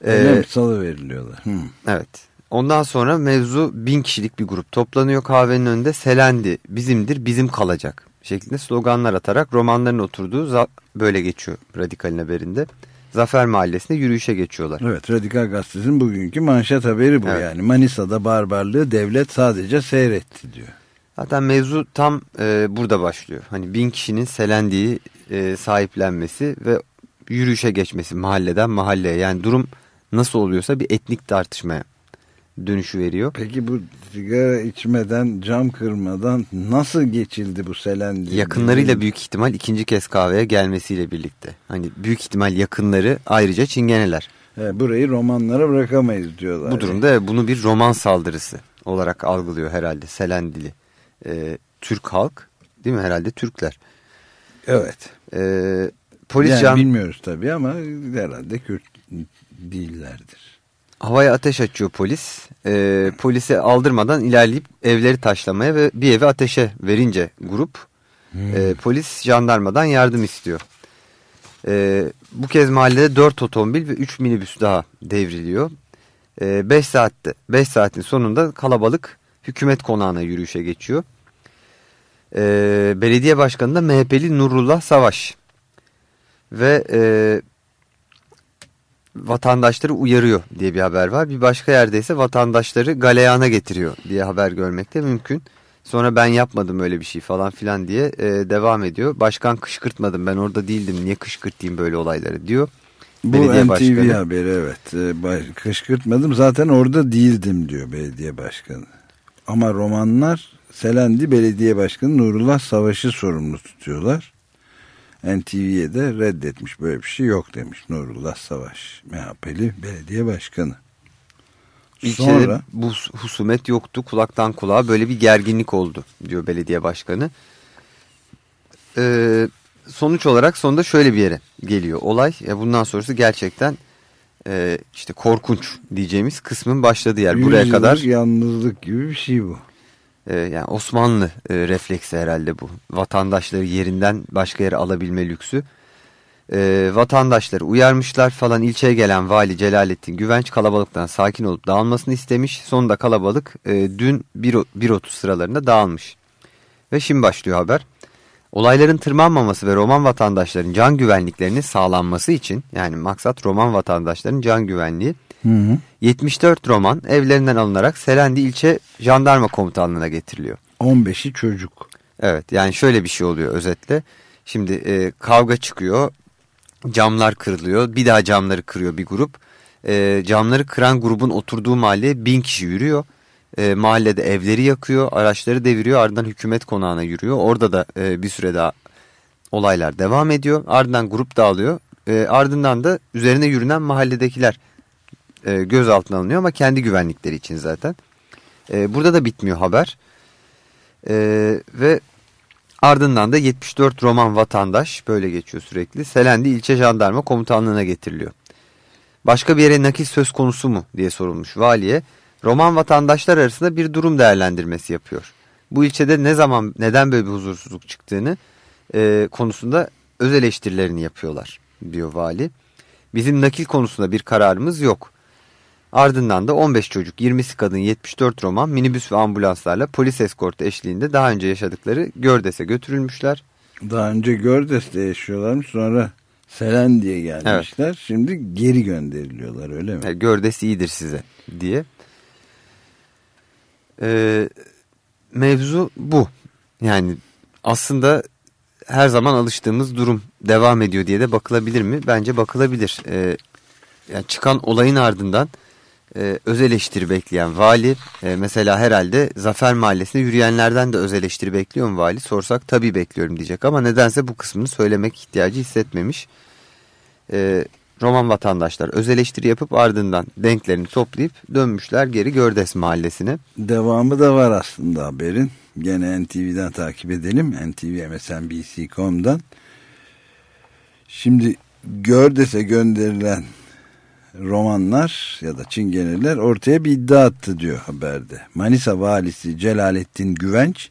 Öyle Ee? Salı veriliyorlar. Hı. Evet. Ondan sonra mevzu bin kişilik bir grup toplanıyor kahvenin önünde. Selendi bizimdir bizim kalacak şeklinde sloganlar atarak romanların oturduğu böyle geçiyor Radikal'in haberinde. Zafer Mahallesi'ne yürüyüşe geçiyorlar. Evet Radikal Gazetesi'nin bugünkü manşet haberi bu Evet. yani. Manisa'da barbarlığı devlet sadece seyretti diyor. Zaten mevzu tam e, burada başlıyor. Hani bin kişinin Selendi'yi e, sahiplenmesi ve yürüyüşe geçmesi mahalleden mahalleye. Yani durum nasıl oluyorsa bir etnik tartışmaya dönüşü veriyor. Peki bu sigara içmeden cam kırmadan nasıl geçildi bu Selendi? Yakınlarıyla büyük ihtimal ikinci kez kahveye gelmesiyle birlikte. Hani büyük ihtimal yakınları ayrıca çingeneler. Evet, burayı romanlara bırakamayız diyorlar. Bu durumda bunu bir roman saldırısı olarak algılıyor herhalde Selendili. Ee, Türk halk değil mi herhalde Türkler. Evet. Ee, polis yani can bilmiyoruz tabii ama herhalde Kürt değillerdir. havaya ateş açıyor polis. Ee, polise aldırmadan ilerleyip evleri taşlamaya ve bir evi ateşe verince grup e, polis jandarmadan yardım istiyor. Ee, bu kez mahallede 4 otomobil ve 3 minibüs daha devriliyor. 5 saatte 5 saatin sonunda kalabalık hükümet konağına yürüyüşe geçiyor. Ee, belediye başkanı da MHP'li Nurullah Savaş ve e, vatandaşları uyarıyor diye bir haber var. Bir başka yerde ise vatandaşları galeyana getiriyor diye haber görmek de mümkün. Sonra ben yapmadım öyle bir şey falan filan diye e, devam ediyor. Başkan kışkırtmadım ben orada değildim niye kışkırtayım böyle olayları diyor. Bu Belediye NTV başkanı. haberi evet. Baş- Kışkırtmadım zaten orada değildim diyor belediye başkanı. Ama romanlar Selendi Belediye Başkanı Nurullah Savaş'ı sorumlu tutuyorlar. NTV'ye de reddetmiş böyle bir şey yok demiş Nurullah Savaş. MHP'li belediye başkanı. İlçede Sonra bu husumet yoktu kulaktan kulağa böyle bir gerginlik oldu diyor belediye başkanı. Ee, sonuç olarak sonunda şöyle bir yere geliyor olay. Ya bundan sonrası gerçekten e, işte korkunç diyeceğimiz kısmın başladığı yer. Buraya kadar yalnızlık gibi bir şey bu. E, yani Osmanlı e, refleksi herhalde bu. Vatandaşları yerinden başka yere alabilme lüksü. E, vatandaşları uyarmışlar falan ilçeye gelen vali Celalettin Güvenç kalabalıktan sakin olup dağılmasını istemiş. Sonunda kalabalık e, dün 1.30 sıralarında dağılmış. Ve şimdi başlıyor haber. Olayların tırmanmaması ve Roman vatandaşların can güvenliklerinin sağlanması için yani maksat Roman vatandaşların can güvenliği Hı hı. 74 Roman evlerinden alınarak Selendi ilçe jandarma komutanlığına getiriliyor. 15'i çocuk. Evet yani şöyle bir şey oluyor özetle. Şimdi e, kavga çıkıyor, camlar kırılıyor, bir daha camları kırıyor bir grup. E, camları kıran grubun oturduğu mahalleye bin kişi yürüyor. E, mahallede evleri yakıyor, araçları deviriyor, ardından hükümet konağına yürüyor. Orada da e, bir süre daha olaylar devam ediyor. Ardından grup dağılıyor. E, ardından da üzerine yürünen mahalledekiler e, gözaltına alınıyor ama kendi güvenlikleri için zaten. E, burada da bitmiyor haber. E, ve ardından da 74 Roman vatandaş böyle geçiyor sürekli. Selendi ilçe jandarma komutanlığına getiriliyor. Başka bir yere nakil söz konusu mu diye sorulmuş valiye. Roman vatandaşlar arasında bir durum değerlendirmesi yapıyor. Bu ilçede ne zaman neden böyle bir huzursuzluk çıktığını e, konusunda öz eleştirilerini yapıyorlar diyor vali. Bizim nakil konusunda bir kararımız yok. Ardından da 15 çocuk, 20'si kadın, 74 roman minibüs ve ambulanslarla polis eskortu eşliğinde daha önce yaşadıkları Gördes'e götürülmüşler. Daha önce Gördes'te yaşıyorlarmış sonra Selendi'ye gelmişler. Şimdi geri gönderiliyorlar öyle mi? Yani Gördes iyidir size diye. Ee, mevzu bu. Yani aslında her zaman alıştığımız durum devam ediyor diye de bakılabilir mi? Bence bakılabilir. Ee, yani çıkan olayın ardından e, öz eleştiri bekleyen vali e, mesela herhalde Zafer Mahallesi'nde yürüyenlerden de öz eleştiri bekliyor mu vali? Sorsak tabii bekliyorum diyecek ama nedense bu kısmını söylemek ihtiyacı hissetmemiş. E, Roman vatandaşlar öz eleştiri yapıp ardından denklerini toplayıp dönmüşler geri Gördes Mahallesi'ne. Devamı da var aslında haberin. Gene NTV'den takip edelim. NTV MSNBC.com'dan. Şimdi Gördes'e gönderilen romanlar ya da çingeneler ortaya bir iddia attı diyor haberde. Manisa valisi Celalettin Güvenç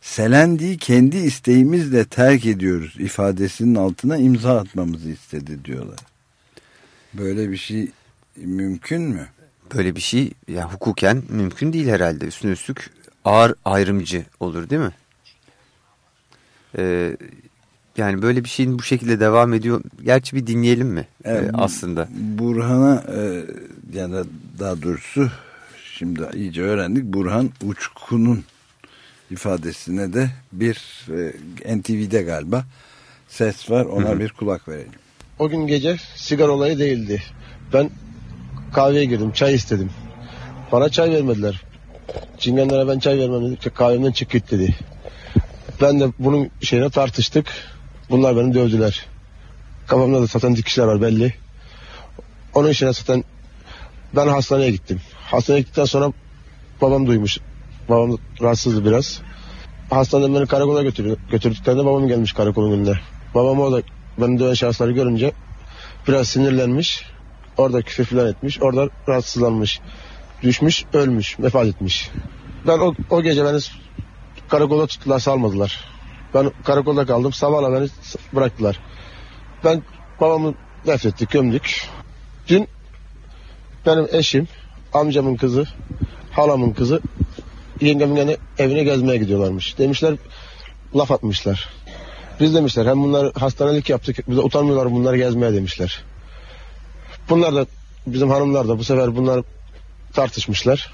Selendi'yi kendi isteğimizle terk ediyoruz ifadesinin altına imza atmamızı istedi diyorlar. Böyle bir şey mümkün mü? Böyle bir şey ya hukuken mümkün değil herhalde. Üstüne üstlük ağır ayrımcı olur değil mi? Ee, yani böyle bir şeyin bu şekilde devam ediyor. Gerçi bir dinleyelim mi Evet, ee, aslında? Burhan'a e, yani daha doğrusu şimdi iyice öğrendik. Burhan Uçkun'un ifadesine de bir e, NTV'de galiba ses var. Ona bir kulak verelim. O gün gece sigara olayı değildi. Ben kahveye girdim, çay istedim. Bana çay vermediler. Çingenlere ben çay vermem dedik. Kahvemden çık git dedi. Ben de bunun şeyine tartıştık. Bunlar beni dövdüler. Kafamda da zaten dikişler var belli. Onun işine zaten ben hastaneye gittim. Hastaneye gittikten sonra babam duymuş. Babam rahatsızdı biraz. Hastaneden beni karakola götürüyor. Götürdüklerinde babam gelmiş karakolun önüne. Babam orada beni döven şahısları görünce biraz sinirlenmiş. Orada küfür falan etmiş. Orada rahatsızlanmış. Düşmüş, ölmüş, vefat etmiş. Ben o, o gece beni karakola tuttular, salmadılar. Ben karakolda kaldım. Sabahla beni bıraktılar. Ben babamı defnettik, gömdük. Dün benim eşim, amcamın kızı, halamın kızı yengemin yani evine gezmeye gidiyorlarmış. Demişler laf atmışlar. Biz demişler hem bunlar hastanelik yaptık bize utanmıyorlar bunları gezmeye demişler. Bunlar da bizim hanımlar da bu sefer bunlar tartışmışlar.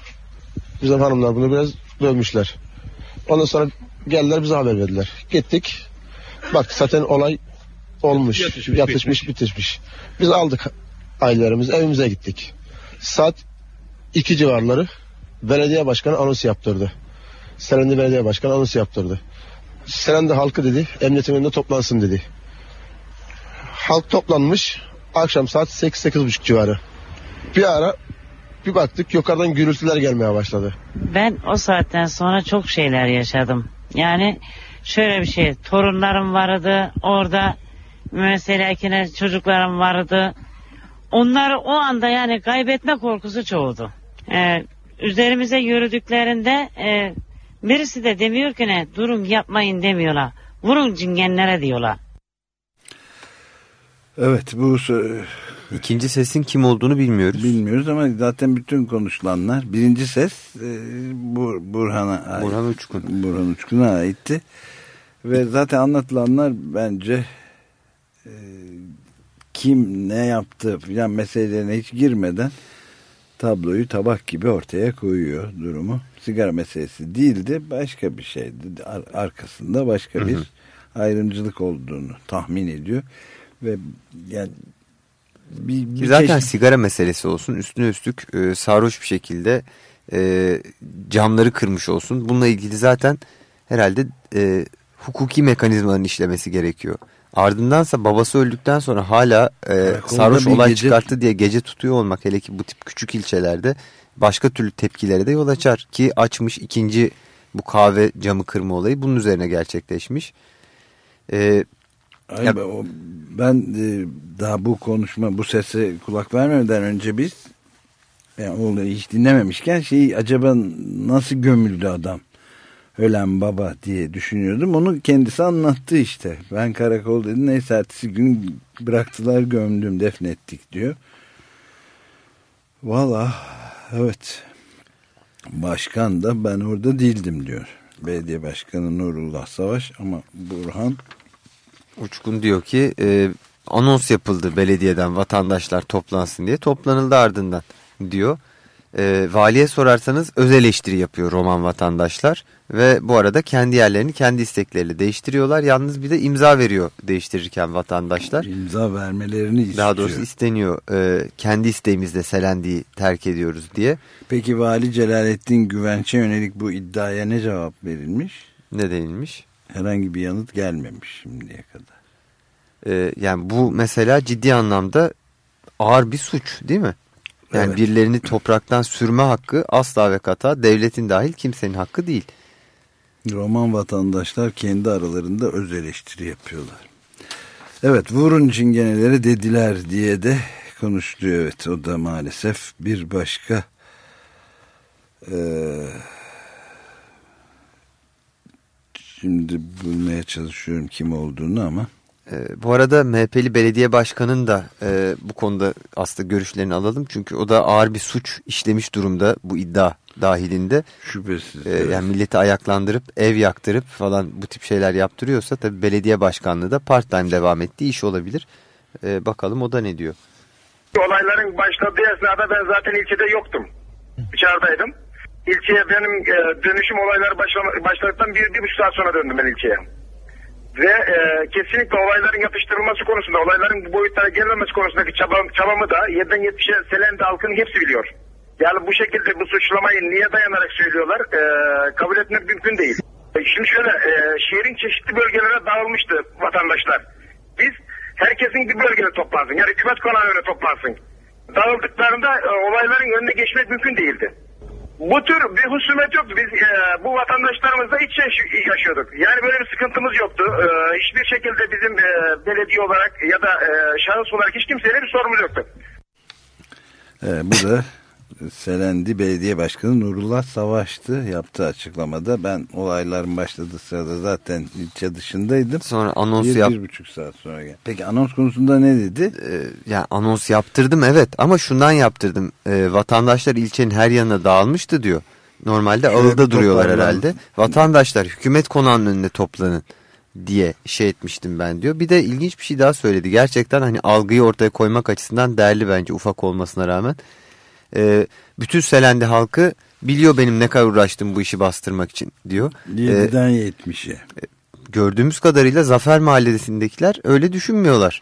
Bizim hanımlar bunu biraz dövmüşler. Ondan sonra geldiler bize haber verdiler. Gittik. Bak zaten olay olmuş. Yatışmış, bitişmiş. Biz aldık ailelerimizi evimize gittik. Saat iki civarları belediye başkanı anons yaptırdı. Selendi belediye başkanı anons yaptırdı. Selendi halkı dedi emniyetin önünde toplansın dedi. Halk toplanmış akşam saat 8-8.30 civarı. Bir ara bir baktık yukarıdan gürültüler gelmeye başladı. Ben o saatten sonra çok şeyler yaşadım. Yani şöyle bir şey, torunlarım vardı orada, mesela yine çocuklarım vardı. Onları o anda yani kaybetme korkusu çoğudu. Ee, üzerimize yürüdüklerinde e, birisi de demiyor ki ne, durun yapmayın demiyorlar. Vurun cingenlere diyorlar. Evet bu İkinci sesin kim olduğunu bilmiyoruz. bilmiyoruz ama zaten bütün konuşulanlar birinci ses e, Bur Burhan'a. Burhan Uçkun. Burhan Uçkun'a aitti. Ve zaten anlatılanlar bence e, kim ne yaptı filan meselelerine hiç girmeden tabloyu tabak gibi ortaya koyuyor durumu. Sigara meselesi değildi başka bir şeydi. Ar- arkasında başka bir ayrımcılık olduğunu tahmin ediyor. Ve yani bir, bir zaten çeşit- sigara meselesi olsun üstüne üstlük e, sarhoş bir şekilde e, camları kırmış olsun. Bununla ilgili zaten herhalde e, hukuki mekanizmanın işlemesi gerekiyor. Ardındansa babası öldükten sonra hala e, sarhoş olay gece- çıkarttı diye gece tutuyor olmak hele ki bu tip küçük ilçelerde başka türlü tepkilere de yol açar. Ki açmış ikinci bu kahve camı kırma olayı bunun üzerine gerçekleşmiş. E, Ay, Ya- ben- e, daha bu konuşma bu sese kulak vermeden önce biz yani olayı hiç dinlememişken şey acaba nasıl gömüldü adam ölen baba diye düşünüyordum. Onu kendisi anlattı işte. Ben karakol dedi neyse ertesi gün bıraktılar gömdüm defnettik diyor. Valla evet başkan da ben orada değildim diyor. Belediye Başkanı Nurullah Savaş ama Burhan Uçkun diyor ki e, anons yapıldı belediyeden vatandaşlar toplansın diye toplanıldı ardından diyor. E, valiye sorarsanız öz eleştiri yapıyor roman vatandaşlar ve bu arada kendi yerlerini kendi istekleriyle değiştiriyorlar. Yalnız bir de imza veriyor değiştirirken vatandaşlar. imza vermelerini istiyor. Daha doğrusu isteniyor e, kendi isteğimizle Selendi'yi terk ediyoruz diye. Peki Vali Celalettin Güvenç'e yönelik bu iddiaya ne cevap verilmiş? Ne denilmiş? Herhangi bir yanıt gelmemiş şimdiye kadar. E, yani bu mesela ciddi anlamda ağır bir suç değil mi? Yani Evet. birilerini topraktan sürme hakkı asla ve kata devletin dahil kimsenin hakkı değil. Roman vatandaşlar kendi aralarında öz eleştiri yapıyorlar. Evet vurun çingenelere dediler diye de konuşuluyor evet o da maalesef bir başka e, şimdi bulmaya çalışıyorum kim olduğunu ama Ee, bu arada MHP'li belediye başkanının da e, bu konuda aslında görüşlerini alalım. Çünkü o da ağır bir suç işlemiş durumda bu iddia dahilinde. şüphesiz Ee, evet. yani milleti ayaklandırıp ev yaktırıp falan bu tip şeyler yaptırıyorsa tabii belediye başkanlığı da part time devam ettiği iş olabilir. Ee, bakalım o da ne diyor. Olayların başladığı esnada ben zaten ilçede yoktum. Dışarıdaydım. İlçeye benim e, dönüşüm olayları başlama, başladıktan bir, bir buçuk saat sonra döndüm ben ilçeye. Ve e, kesinlikle olayların yapıştırılması konusunda, olayların bu boyutlara gelmemesi konusundaki çaba, çabamı da 7'den 70'e Selendi halkının hepsi biliyor. Yani bu şekilde bu suçlamayı niye dayanarak söylüyorlar e, kabul etmek mümkün değil. E, Şimdi şöyle e, şehrin çeşitli bölgelere dağılmıştı vatandaşlar. Biz herkesin bir bölgede toplansın. Yani hükümet konağı önüne toplansın. Dağıldıklarında e, olayların önüne geçmek mümkün değildi. Bu tür bir husumet yoktu. Biz e, bu vatandaşlarımızla iç yaş- yaşıyorduk. Yani böyle bir sıkıntımız yoktu. E, hiçbir şekilde bizim e, belediye olarak ya da e, şahıs olarak hiç kimseyle bir sorunumuz yoktu. Evet, bu da Selendi Belediye Başkanı Nurullah Savaş'tı yaptığı açıklamada. Ben olayların başladığı sırada zaten ilçe dışındaydım. Sonra anons bir, yap bir buçuk saat sonra gel. Peki anons konusunda ne dedi? Ee, yani anons yaptırdım evet ama şundan yaptırdım. Ee, vatandaşlar ilçenin her yanına dağılmıştı diyor. Normalde Şöyle ağılda duruyorlar herhalde. Vatandaşlar hükümet konağının önüne toplanın diye şey etmiştim ben diyor. Bir de ilginç bir şey daha söyledi. Gerçekten hani algıyı ortaya koymak açısından değerli bence ufak olmasına rağmen. Ee, bütün Selendi halkı biliyor benim ne kadar uğraştım bu işi bastırmak için diyor. Ee, 7'den 70'e. gördüğümüz kadarıyla Zafer Mahallesi'ndekiler öyle düşünmüyorlar.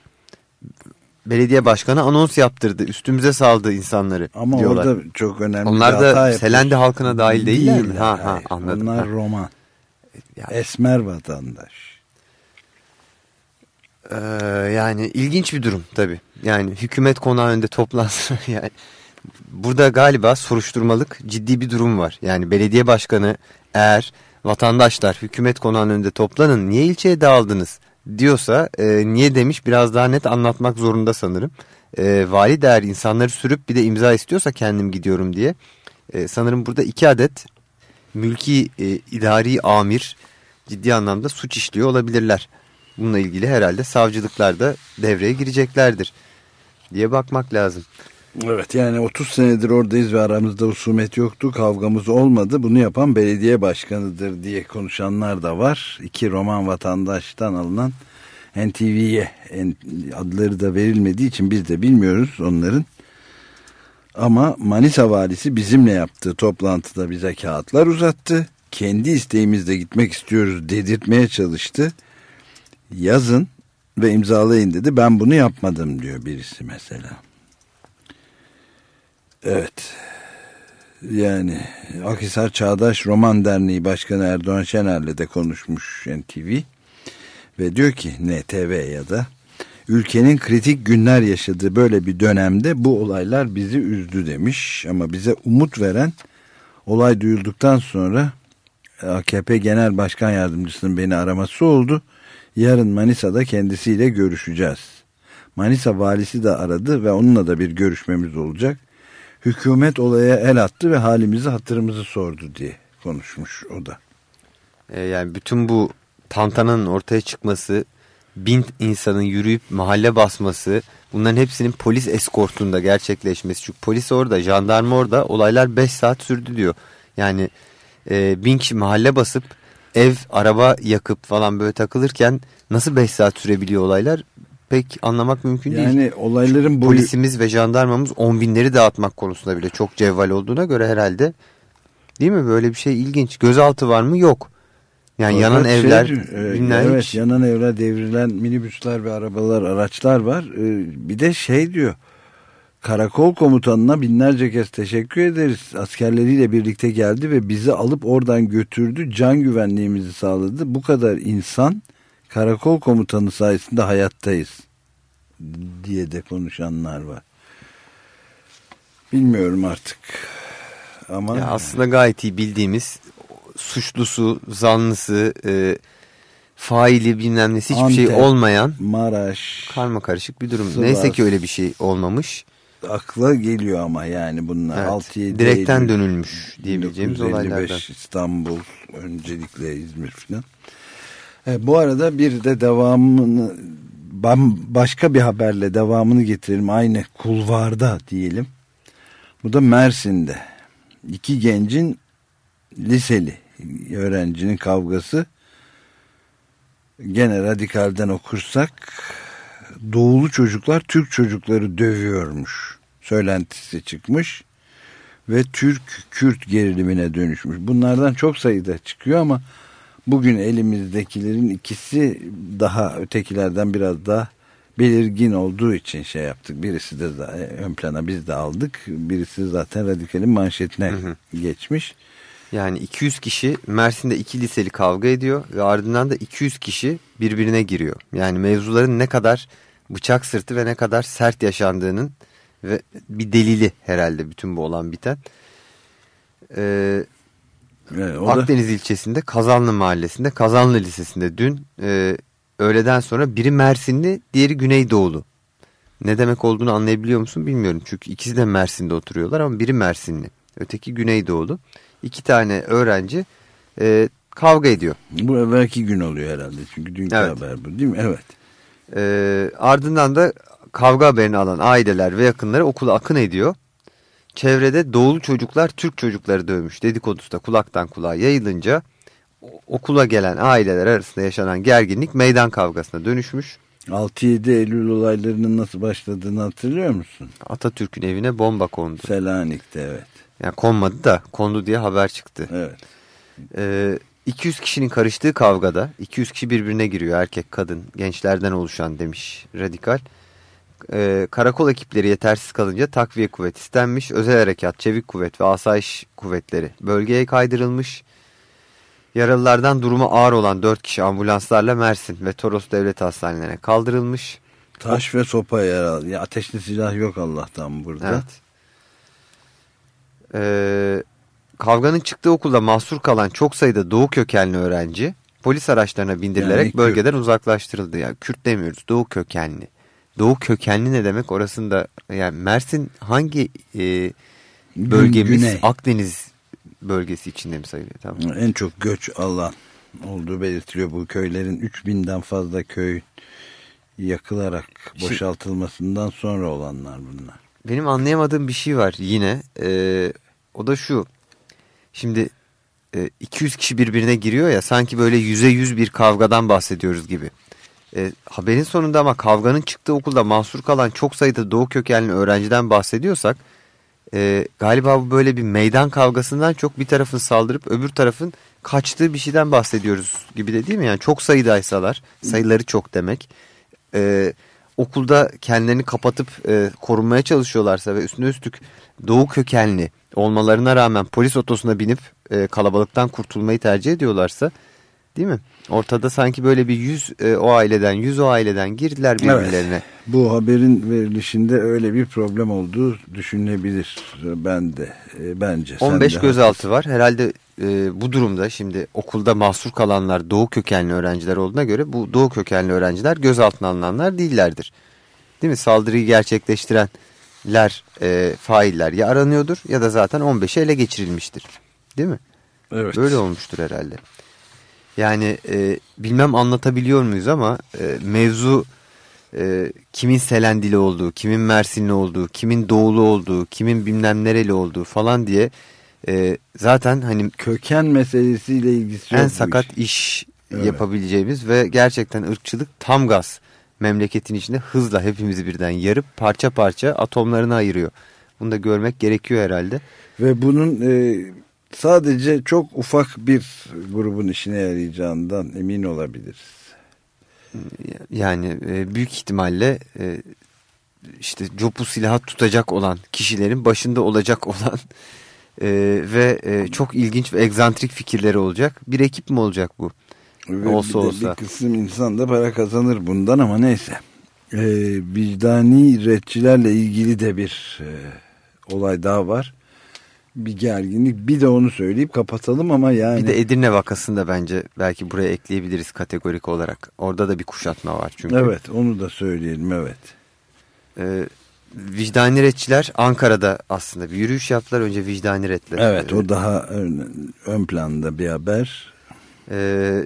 Belediye başkanı anons yaptırdı. Üstümüze saldı insanları Ama diyorlar. orada çok önemli Onlar da yapıyor. Selendi halkına dahil değiller mi? Değiller, Ha, ha, anladım. Onlar Ha. roman. Ya- Esmer vatandaş. Ee, yani ilginç bir durum tabii. Yani hükümet konağı önünde toplansın. yani burada galiba soruşturmalık ciddi bir durum var. Yani belediye başkanı eğer vatandaşlar hükümet konağının önünde toplanın niye ilçeye dağıldınız diyorsa e, niye demiş biraz daha net anlatmak zorunda sanırım. E, vali de eğer insanları sürüp bir de imza istiyorsa kendim gidiyorum diye e, sanırım burada iki adet mülki e, idari amir ciddi anlamda suç işliyor olabilirler. Bununla ilgili herhalde savcılıklar da devreye gireceklerdir diye bakmak lazım. Evet yani 30 senedir oradayız ve aramızda husumet yoktu, kavgamız olmadı. Bunu yapan belediye başkanıdır diye konuşanlar da var. İki roman vatandaştan alınan NTV'ye adları da verilmediği için biz de bilmiyoruz onların. Ama Manisa valisi bizimle yaptığı toplantıda bize kağıtlar uzattı. Kendi isteğimizle gitmek istiyoruz dedirtmeye çalıştı. Yazın ve imzalayın dedi. Ben bunu yapmadım diyor birisi mesela. Evet. Yani Akhisar Çağdaş Roman Derneği Başkanı Erdoğan Şener'le de konuşmuş NTV. Ve diyor ki NTV ya da ülkenin kritik günler yaşadığı böyle bir dönemde bu olaylar bizi üzdü demiş. Ama bize umut veren olay duyulduktan sonra AKP Genel Başkan Yardımcısının beni araması oldu. Yarın Manisa'da kendisiyle görüşeceğiz. Manisa valisi de aradı ve onunla da bir görüşmemiz olacak. Hükümet olaya el attı ve halimizi hatırımızı sordu diye konuşmuş o da. E, yani bütün bu tantananın ortaya çıkması, bin insanın yürüyüp mahalle basması, bunların hepsinin polis eskortunda gerçekleşmesi. Çünkü polis orada, jandarma orada, olaylar 5 saat sürdü diyor. Yani e, bin kişi mahalle basıp ev, araba yakıp falan böyle takılırken nasıl 5 saat sürebiliyor olaylar? Pek anlamak mümkün değil. Yani olayların boyu... Polisimiz ve jandarmamız on binleri dağıtmak konusunda bile çok cevval olduğuna göre herhalde değil mi? Böyle bir şey ilginç. Gözaltı var mı? Yok. Yani Fakat yanan şey evler, e, binler evet hiç- yanan evler devrilen minibüsler ve arabalar araçlar var. E, bir de şey diyor karakol komutanına binlerce kez teşekkür ederiz. Askerleriyle birlikte geldi ve bizi alıp oradan götürdü. Can güvenliğimizi sağladı. Bu kadar insan karakol komutanı sayesinde hayattayız diye de konuşanlar var. Bilmiyorum artık. Ama Ya aslında gayet iyi bildiğimiz suçlusu, zanlısı, e, faili bilmem nesi hiçbir şey Antep, olmayan Maraş karma karışık bir durum. Sivas. Neyse ki öyle bir şey olmamış. akla geliyor ama yani bunlar Evet, 6-7 direkten Eylül dönülmüş diyebileceğimiz 1955 olaylardan. İstanbul öncelikle İzmir filan. E, bu arada bir de devamını bam- başka bir haberle devamını getirelim. Aynı kulvarda diyelim. Bu da Mersin'de. İki gencin liseli öğrencinin kavgası gene radikalden okursak doğulu çocuklar Türk çocukları dövüyormuş söylentisi çıkmış ve Türk-Kürt gerilimine dönüşmüş. Bunlardan çok sayıda çıkıyor ama bugün elimizdekilerin ikisi daha ötekilerden biraz daha belirgin olduğu için şey yaptık. Birisi de za- ön plana biz de aldık. Birisi zaten radikalin manşetine geçmiş. Yani 200 kişi Mersin'de iki liseli kavga ediyor ve ardından da 200 kişi birbirine giriyor. Yani mevzuların ne kadar bıçak sırtı ve ne kadar sert yaşandığının ve bir delili herhalde bütün bu olan biten. Ee, Evet, o da Akdeniz ilçesinde Kazanlı mahallesinde Kazanlı Lisesi'nde dün e, öğleden sonra biri Mersinli diğeri Güneydoğulu. Ne demek olduğunu anlayabiliyor musun bilmiyorum. Çünkü ikisi de Mersin'de oturuyorlar ama biri Mersinli. Öteki Güneydoğulu. İki tane öğrenci e, kavga ediyor. bu evvelki gün oluyor herhalde. Çünkü dünkü Evet. haber bu değil mi? Evet. E, ardından da kavga haberini alan aileler ve yakınları okula akın ediyor. Çevrede doğulu çocuklar Türk çocukları dövmüş dedikodusu da kulaktan kulağa yayılınca okula gelen aileler arasında yaşanan gerginlik meydan kavgasına dönüşmüş. 6-7 Eylül olaylarının nasıl başladığını hatırlıyor musun? Atatürk'ün evine bomba kondu. Selanik'te evet. Yani konmadı da kondu diye haber çıktı. Evet. Ee, 200 kişinin karıştığı kavgada 200 kişi birbirine giriyor erkek kadın gençlerden oluşan demiş radikal. Ee, karakol ekipleri yetersiz kalınca takviye kuvvet istenmiş. Özel harekat, çevik kuvvet ve asayiş kuvvetleri bölgeye kaydırılmış. Yaralılardan durumu ağır olan 4 kişi ambulanslarla Mersin ve Toros Devlet Hastanelerine kaldırılmış. Taş ve sopa yaralı. Ya ateşli silah yok Allah'tan burada. Evet. Ee, kavganın çıktığı okulda mahsur kalan çok sayıda Doğu kökenli öğrenci polis araçlarına bindirilerek Yani Kürt. bölgeden uzaklaştırıldı. Yani Kürt demiyoruz Doğu kökenli. Doğu kökenli ne demek orasında yani Mersin hangi e, bölgemiz güney. Akdeniz bölgesi içinde mi sayılıyor? Tamam. En çok göç alan olduğu belirtiliyor. Bu köylerin 3000'den fazla köy yakılarak Şimdi- boşaltılmasından sonra olanlar bunlar. Benim anlayamadığım bir şey var yine. Ee, o da şu. Şimdi e, 200 kişi birbirine giriyor ya sanki böyle yüze yüz bir kavgadan bahsediyoruz gibi. E, haberin sonunda ama kavganın çıktığı okulda mahsur kalan çok sayıda doğu kökenli öğrenciden bahsediyorsak e, galiba bu böyle bir meydan kavgasından çok bir tarafın saldırıp öbür tarafın kaçtığı bir şeyden bahsediyoruz gibi de değil mi? Yani çok sayıdaysalar sayıları çok demek. E, okulda kendilerini kapatıp e, korunmaya çalışıyorlarsa ve üstüne üstlük doğu kökenli olmalarına rağmen polis otosuna binip e, kalabalıktan kurtulmayı tercih ediyorlarsa değil mi? Ortada sanki böyle bir yüz e, o aileden yüz o aileden girdiler birbirlerine. Bu haberin verilişinde öyle bir problem olduğu düşünülebilir. Ben de e, bence. Sen 15 de gözaltı var. Herhalde e, bu durumda şimdi okulda mahsur kalanlar doğu kökenli öğrenciler olduğuna göre bu doğu kökenli öğrenciler gözaltına alınanlar değillerdir. Değil mi? Saldırıyı gerçekleştirenler, e, failler ya aranıyordur ya da zaten 15'e ele geçirilmiştir. Değil mi? Evet. Böyle olmuştur herhalde. Yani e, bilmem anlatabiliyor muyuz ama e, mevzu e, kimin Selendili olduğu, kimin Mersinli olduğu, kimin Doğulu olduğu, kimin bilmem nereli olduğu falan diye e, zaten hani Köken meselesiyle ilgisi en sakat işin. iş Evet. yapabileceğimiz ve gerçekten ırkçılık tam gaz memleketin içinde hızla hepimizi birden yarıp parça parça atomlarına ayırıyor. Bunu da görmek gerekiyor herhalde. Ve bunun e, sadece çok ufak bir grubun işine yarayacağından emin olabiliriz. Yani e, büyük ihtimalle e, işte copu silahı tutacak olan kişilerin başında olacak olan e, ve çok ilginç ve egzantrik fikirleri olacak bir ekip mi olacak bu? Ve Olsa bir, olsa. bir kısım insan da para kazanır bundan ama neyse. E, vicdani retçilerle ilgili de bir e, olay daha var. Bir gerginlik. Bir de onu söyleyip kapatalım ama yani. Bir de Edirne vakasında bence belki buraya ekleyebiliriz kategorik olarak. Orada da bir kuşatma var çünkü. Evet onu da söyleyelim evet. Ee, vicdani retçiler Ankara'da aslında bir yürüyüş yaptılar. Önce vicdani retler. Evet o daha ön, ön planda bir haber. Ee,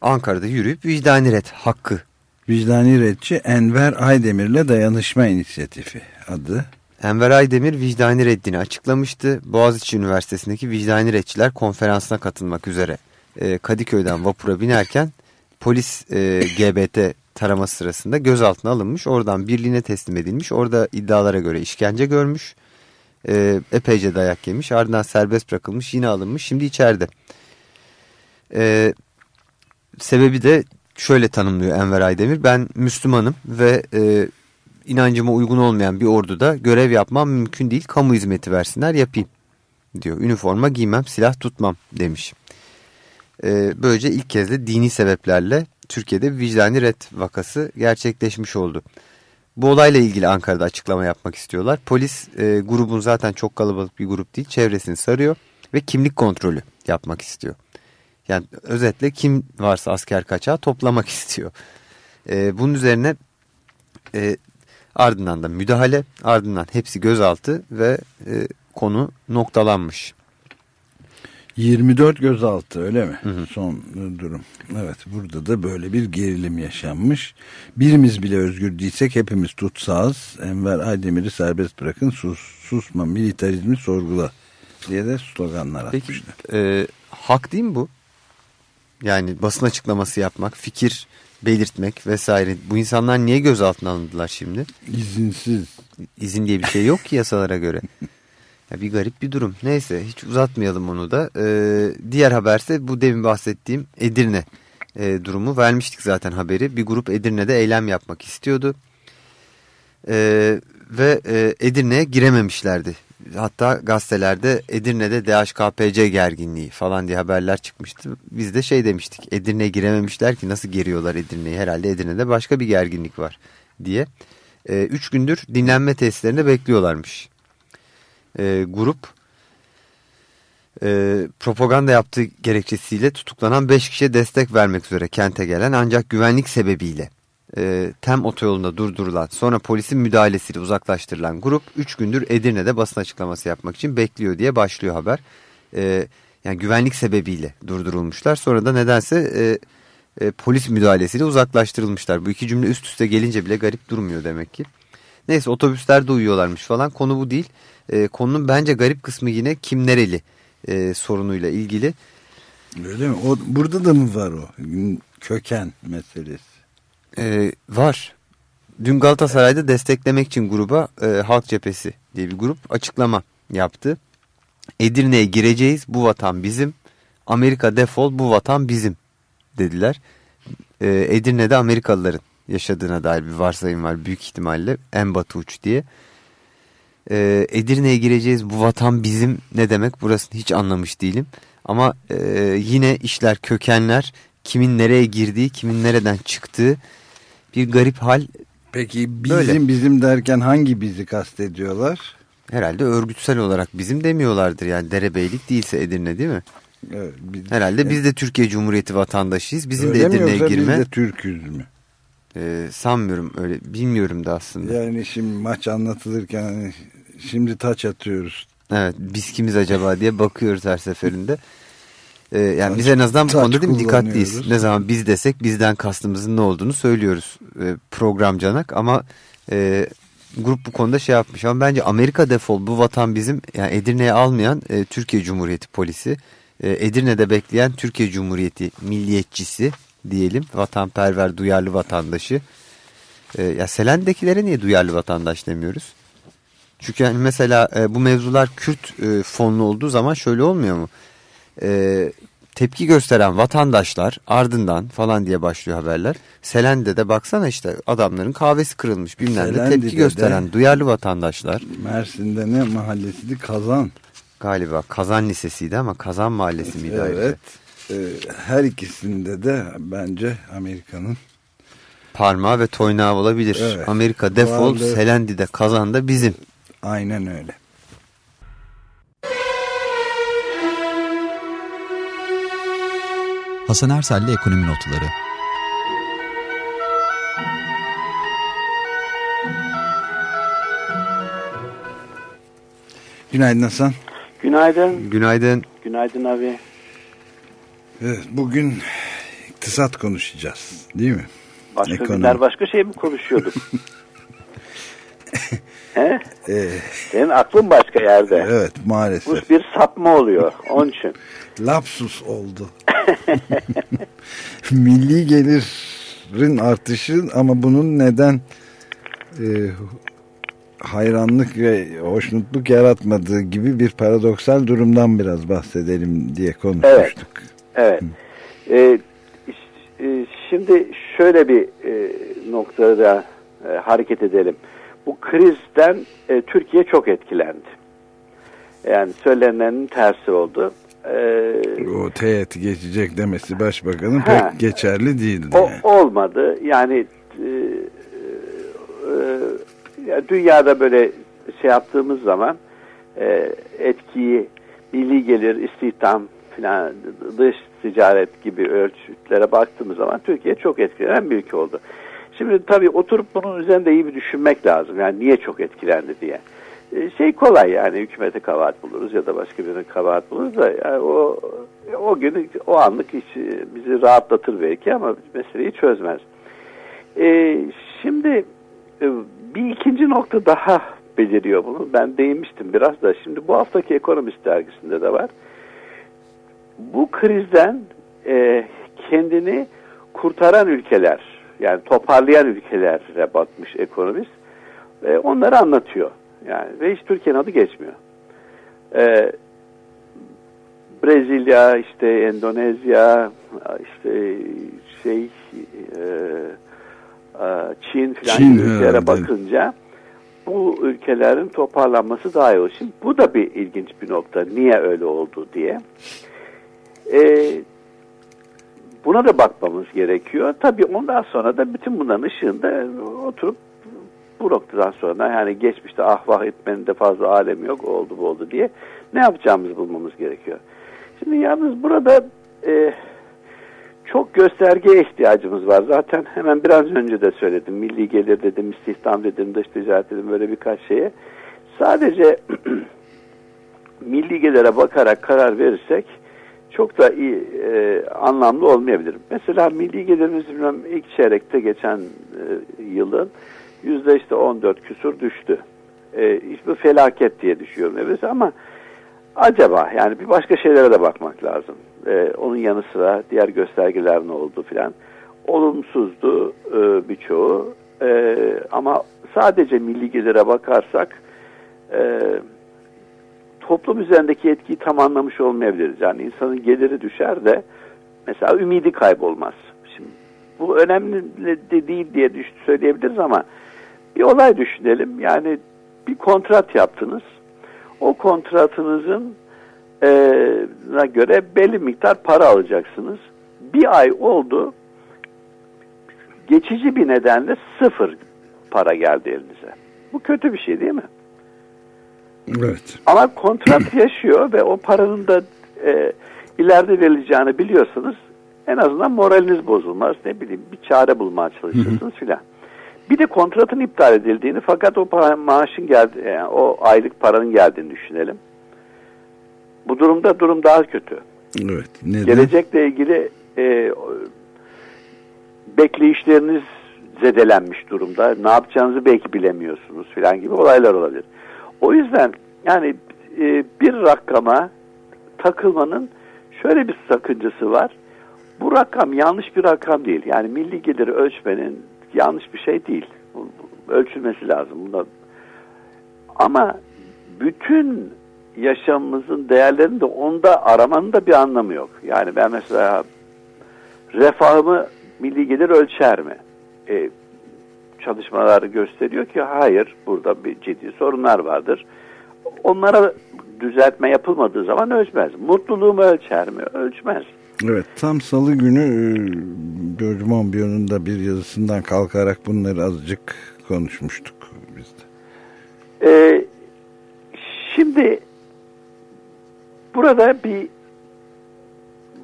Ankara'da yürüyüp vicdani ret hakkı. Vicdani retçi Enver Aydemir'le dayanışma inisiyatifi adı. Enver Aydemir vicdani reddini açıklamıştı. Boğaziçi Üniversitesi'ndeki vicdani retçiler konferansına katılmak üzere e, Kadıköy'den vapura binerken polis e, GBT taraması sırasında gözaltına alınmış. Oradan birliğine teslim edilmiş. Orada iddialara göre işkence görmüş. E, epeyce dayak yemiş. Ardından serbest bırakılmış. Yine alınmış. Şimdi içeride. E, sebebi de şöyle tanımlıyor Enver Aydemir. Ben Müslümanım ve e, inancıma uygun olmayan bir orduda görev yapmam mümkün değil. Kamu hizmeti versinler yapayım diyor. Üniforma giymem, silah tutmam demiş. Ee, böylece ilk kez de dini sebeplerle Türkiye'de vicdani red vakası gerçekleşmiş oldu. Bu olayla ilgili Ankara'da açıklama yapmak istiyorlar. Polis e, grubun zaten çok kalabalık bir grup değil çevresini sarıyor ve kimlik kontrolü yapmak istiyor. Yani özetle kim varsa asker kaçağı toplamak istiyor. E, bunun üzerine e, ardından da müdahale ardından hepsi gözaltı ve e, konu noktalanmış. 24 gözaltı öyle mi? Son durum. Evet burada da böyle bir gerilim yaşanmış. Birimiz bile özgür değilsek hepimiz tutsağız. Enver Aydemir'i serbest bırakın sus, susma militarizmi sorgula diye de sloganlar Peki atmışlar. e, hak değil mi bu? Yani basın açıklaması yapmak, fikir belirtmek vesaire. Bu insanlar niye gözaltına alındılar şimdi? İzinsiz. İzin diye bir şey yok ki yasalara göre. Ya bir garip bir durum. Neyse hiç uzatmayalım onu da. Ee, diğer haberse bu demin bahsettiğim Edirne e, durumu. Vermiştik zaten haberi. Bir grup Edirne'de eylem yapmak istiyordu. Ee, ve e, Edirne'ye girememişlerdi. Hatta gazetelerde Edirne'de DHKPC gerginliği falan diye haberler çıkmıştı. Biz de şey demiştik. Edirne'ye girememişler ki nasıl giriyorlar Edirne'yi? Herhalde Edirne'de başka bir gerginlik var diye. Ee, üç gündür dinlenme tesislerinde bekliyorlarmış e, grup e, propaganda yaptığı gerekçesiyle tutuklanan 5 kişiye destek vermek üzere kente gelen ancak güvenlik sebebiyle e, TEM otoyolunda durdurulan sonra polisin müdahalesiyle uzaklaştırılan grup 3 gündür Edirne'de basın açıklaması yapmak için bekliyor diye başlıyor haber. E, yani güvenlik sebebiyle durdurulmuşlar sonra da nedense e, e, polis müdahalesiyle uzaklaştırılmışlar. Bu iki cümle üst üste gelince bile garip durmuyor demek ki. Neyse otobüslerde uyuyorlarmış falan konu bu değil. E, konunun bence garip kısmı yine kim nereli e, sorunuyla ilgili. Öyle mi? O, burada da mı var o? Köken meselesi. E, var. Dün Galatasaray'da desteklemek için gruba e, Halk Cephesi diye bir grup açıklama yaptı. Edirne'ye gireceğiz bu vatan bizim. Amerika defol bu vatan bizim dediler. E, Edirne'de Amerikalıların yaşadığına dair bir varsayım var büyük ihtimalle en batı uç diye. E, Edirne'ye gireceğiz bu vatan bizim ne demek burasını hiç anlamış değilim. Ama e, yine işler kökenler kimin nereye girdiği kimin nereden çıktığı bir garip hal. Peki bizim Böyle. bizim derken hangi bizi kastediyorlar? Herhalde örgütsel olarak bizim demiyorlardır yani derebeylik değilse Edirne değil mi? Evet, biz- Herhalde biz de Türkiye Cumhuriyeti vatandaşıyız. Bizim Öyle de Edirne'ye girme Biz de Türk'üz mü? e, sanmıyorum öyle bilmiyorum da aslında. Yani şimdi maç anlatılırken hani şimdi taç atıyoruz. Evet biz kimiz acaba diye bakıyoruz her seferinde. E, yani Taç- biz en azından bu konuda değil mi dikkatliyiz. Ne zaman biz desek bizden kastımızın ne olduğunu söylüyoruz e, program canak ama e, grup bu konuda şey yapmış. Ama bence Amerika defol bu vatan bizim yani Edirne'ye almayan e, Türkiye Cumhuriyeti polisi. E, Edirne'de bekleyen Türkiye Cumhuriyeti milliyetçisi diyelim vatanperver duyarlı vatandaşı. E, ya Selen'dekilere niye duyarlı vatandaş demiyoruz? Çünkü yani mesela e, bu mevzular Kürt e, fonlu olduğu zaman şöyle olmuyor mu? E, tepki gösteren vatandaşlar ardından falan diye başlıyor haberler. Selen'de de baksana işte adamların kahvesi kırılmış bilmem ne tepki gösteren de- duyarlı vatandaşlar. Mersin'de ne mahallesiydi? Kazan. Galiba Kazan Lisesi'ydi ama Kazan Mahallesi miydi? Evet. Ee, her ikisinde de bence Amerika'nın Parmağı ve toynağı olabilir. Evet. Amerika defol, Varlığı- Selendi'de Kazan'da bizim. aynen öyle. Hasan Ersel'le Ekonomi Notları Günaydın Hasan. Günaydın. Günaydın. Günaydın abi. Evet, bugün iktisat konuşacağız değil mi? Başka Ekonomi. günler başka şey mi konuşuyorduk? He? Ee, Senin aklın başka yerde. evet Bu maalesef. bir sapma oluyor. Onun için. Lapsus oldu. Milli gelirin artışı ama bunun neden e, hayranlık ve hoşnutluk yaratmadığı gibi bir paradoksal durumdan biraz bahsedelim diye konuşmuştuk. Evet. Ee, ş- e, şimdi şöyle bir e, noktada e, hareket edelim. Bu krizden e, Türkiye çok etkilendi. Yani söylenenin tersi oldu. Ee, O teğet geçecek demesi başbakanın Ha. pek geçerli değildi. O olmadı. Yani e, e, ya dünyada böyle şey yaptığımız zaman e, etkiyi milli gelir, istihdam filan dış ticaret gibi ölçütlere baktığımız zaman Türkiye çok etkilenen bir ülke oldu. Şimdi tabii oturup bunun üzerinde iyi bir düşünmek lazım. Yani niye çok etkilendi diye. E, Şey kolay yani hükümete kabahat buluruz ya da başka birine kabahat buluruz da yani o o gün o anlık hiç e, bizi rahatlatır belki ama meseleyi çözmez. E, şimdi bir ikinci nokta daha beliriyor bunu. Ben değinmiştim biraz da. Şimdi bu haftaki Ekonomist dergisinde de var. Bu krizden e, kendini kurtaran ülkeler yani toparlayan ülkelere bakmış ekonomist. E, onları anlatıyor. Yani ve hiç Türkiye'nin adı geçmiyor. E, Brezilya, işte Endonezya, işte şey e, e, Çin filan Çin, ülkelere bakınca bu ülkelerin toparlanması daha iyi olur. Şimdi bu da bir ilginç bir nokta. Niye öyle oldu diye. E, buna da bakmamız gerekiyor. Tabii ondan sonra da bütün bunların ışığında oturup bu noktadan sonra yani geçmişte ah vah etmenin de fazla alemi yok oldu bu oldu diye ne yapacağımızı bulmamız gerekiyor. Şimdi yalnız burada e, çok göstergeye ihtiyacımız var. Zaten hemen biraz önce de söyledim. Milli gelir dedim, istihdam dedim, dış ticaret dedim böyle birkaç şeye. Sadece milli gelire bakarak karar verirsek çok da iyi e, anlamlı olmayabilir. Mesela milli gelirimiz bilmem ilk çeyrekte geçen e, yılın yüzde işte 14 küsur düştü. E, bu felaket diye düşüyorum evet ama acaba yani bir başka şeylere de bakmak lazım. E, onun yanı sıra diğer göstergeler ne oldu filan. Olumsuzdu e, birçoğu E, ama sadece milli gelire bakarsak e, toplum üzerindeki etkiyi tam anlamış olmayabiliriz. Yani insanın geliri düşer de mesela ümidi kaybolmaz. Şimdi bu önemli de değil diye söyleyebiliriz ama bir olay düşünelim. Yani bir kontrat yaptınız. O kontratınızın e, göre belli miktar para alacaksınız. Bir ay oldu. Geçici bir nedenle sıfır para geldi elinize. Bu kötü bir şey değil mi? Evet. Ama kontrat yaşıyor ve o paranın da e, ileride verileceğini biliyorsanız en azından moraliniz bozulmaz. Ne bileyim bir çare bulmaya çalışırsınız filan. Bir de kontratın iptal edildiğini fakat o para, maaşın geldi, yani o aylık paranın geldiğini düşünelim. Bu durumda durum daha kötü. Evet. Neden? Gelecekle ilgili e, bekleyişleriniz zedelenmiş durumda. Ne yapacağınızı belki bilemiyorsunuz filan gibi olaylar olabilir. O yüzden yani e, bir rakama takılmanın şöyle bir sakıncası var. Bu rakam yanlış bir rakam değil. Yani milli geliri ölçmenin yanlış bir şey değil. Ölçülmesi lazım. Bunda. Ama bütün yaşamımızın değerlerini de onda aramanın da bir anlamı yok. Yani ben mesela refahımı milli gelir ölçer mi? E, çalışmalar gösteriyor ki hayır burada bir ciddi sorunlar vardır. Onlara düzeltme yapılmadığı zaman ölçmez. Mutluluğumu ölçer mi? Ölçmez. Evet tam salı günü George Monbiot'un da bir yazısından kalkarak bunları azıcık konuşmuştuk biz de. Ee, şimdi burada bir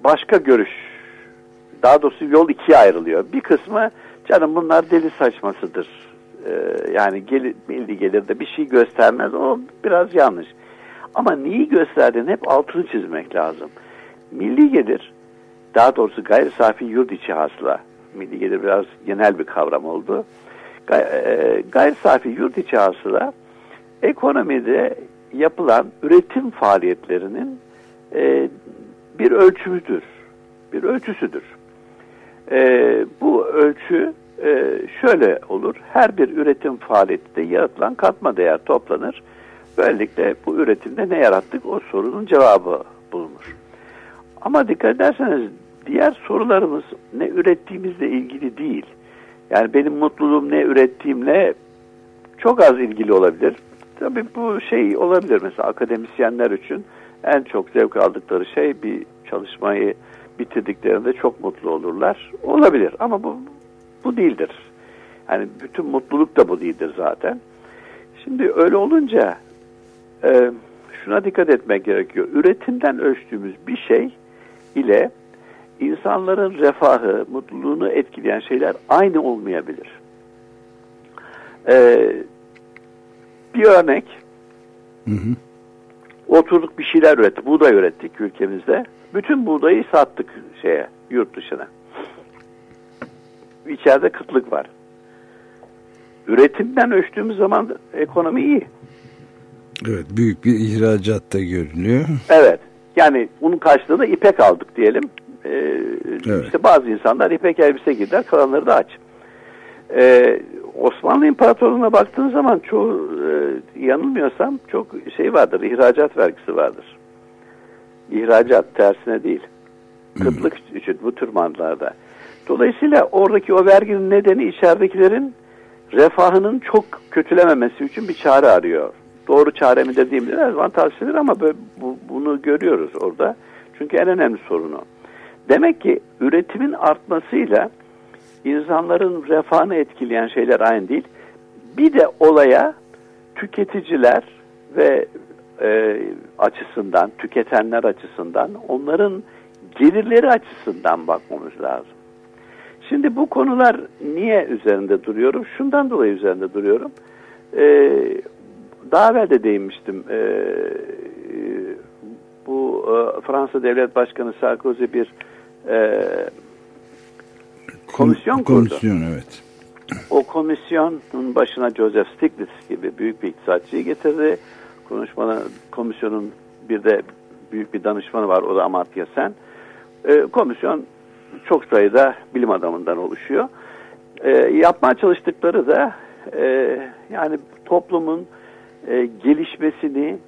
başka görüş daha doğrusu yol ikiye ayrılıyor. Bir kısmı canım bunlar deli saçmasıdır. E, yani gel, milli gelir de bir şey göstermez. O biraz yanlış. Ama neyi gösterdiğini hep altını çizmek lazım. Milli gelir daha doğrusu gayri safi yurt içi hasıla. Milli gelir biraz genel bir kavram oldu. Gay, e, gayri safi yurt içi hasıla ekonomide yapılan üretim faaliyetlerinin e, bir ölçümüdür. Bir ölçüsüdür. E, bu ölçü e, şöyle olur. Her bir üretim faaliyetinde yaratılan katma değer toplanır. Böylelikle bu üretimde ne yarattık o sorunun cevabı bulunur. Ama dikkat ederseniz diğer sorularımız ne ürettiğimizle ilgili değil. Yani benim mutluluğum ne ürettiğimle çok az ilgili olabilir. Tabii bu şey olabilir mesela akademisyenler için en çok zevk aldıkları şey bir çalışmayı bitirdiklerinde çok mutlu olurlar. Olabilir ama bu bu değildir. Yani bütün mutluluk da bu değildir zaten. Şimdi öyle olunca e, şuna dikkat etmek gerekiyor. Üretimden ölçtüğümüz bir şey ile insanların refahı, mutluluğunu etkileyen şeyler aynı olmayabilir. Ee, bir örnek, Hı hı. oturduk bir şeyler ürettik, buğday ürettik ülkemizde. Bütün buğdayı sattık şeye, yurt dışına. İçeride kıtlık var. Üretimden ölçtüğümüz zaman ekonomi iyi. Evet büyük bir ihracat da görünüyor. Evet. Yani bunun karşılığında ipek aldık diyelim. Ee, Evet. İşte bazı insanlar ipek elbise giydiler, kalanları da aç. Ee, Osmanlı İmparatorluğu'na baktığın zaman çoğu e, yanılmıyorsam çok şey vardır, ihracat vergisi vardır. İhracat tersine değil. Kıtlık için bu tür mantılarda. Dolayısıyla oradaki o verginin nedeni içeridekilerin refahının çok kötülememesi için bir çare arıyor. Doğru çare mi dediğimde her zaman tartışılır ama böyle, bu, bunu görüyoruz orada. Çünkü en önemli sorunu. Demek ki üretimin artmasıyla insanların refahını etkileyen şeyler aynı değil. Bir de olaya tüketiciler ve e, açısından, tüketenler açısından, onların gelirleri açısından bakmamız lazım. Şimdi bu konular niye üzerinde duruyorum? Şundan dolayı üzerinde duruyorum. Ee, daha evvel de değinmiştim. Ee, bu e, Fransa Devlet Başkanı Sarkozy bir e, komisyon kurdu. Komisyon evet. O komisyonun başına Joseph Stiglitz gibi büyük bir iktisatçıyı getirdi. Konuşmanın, komisyonun bir de büyük bir danışmanı var o da Amartya Sen. E, komisyon çok sayıda bilim adamından oluşuyor. E, yapmaya çalıştıkları da e, yani toplumun e, gelişmesini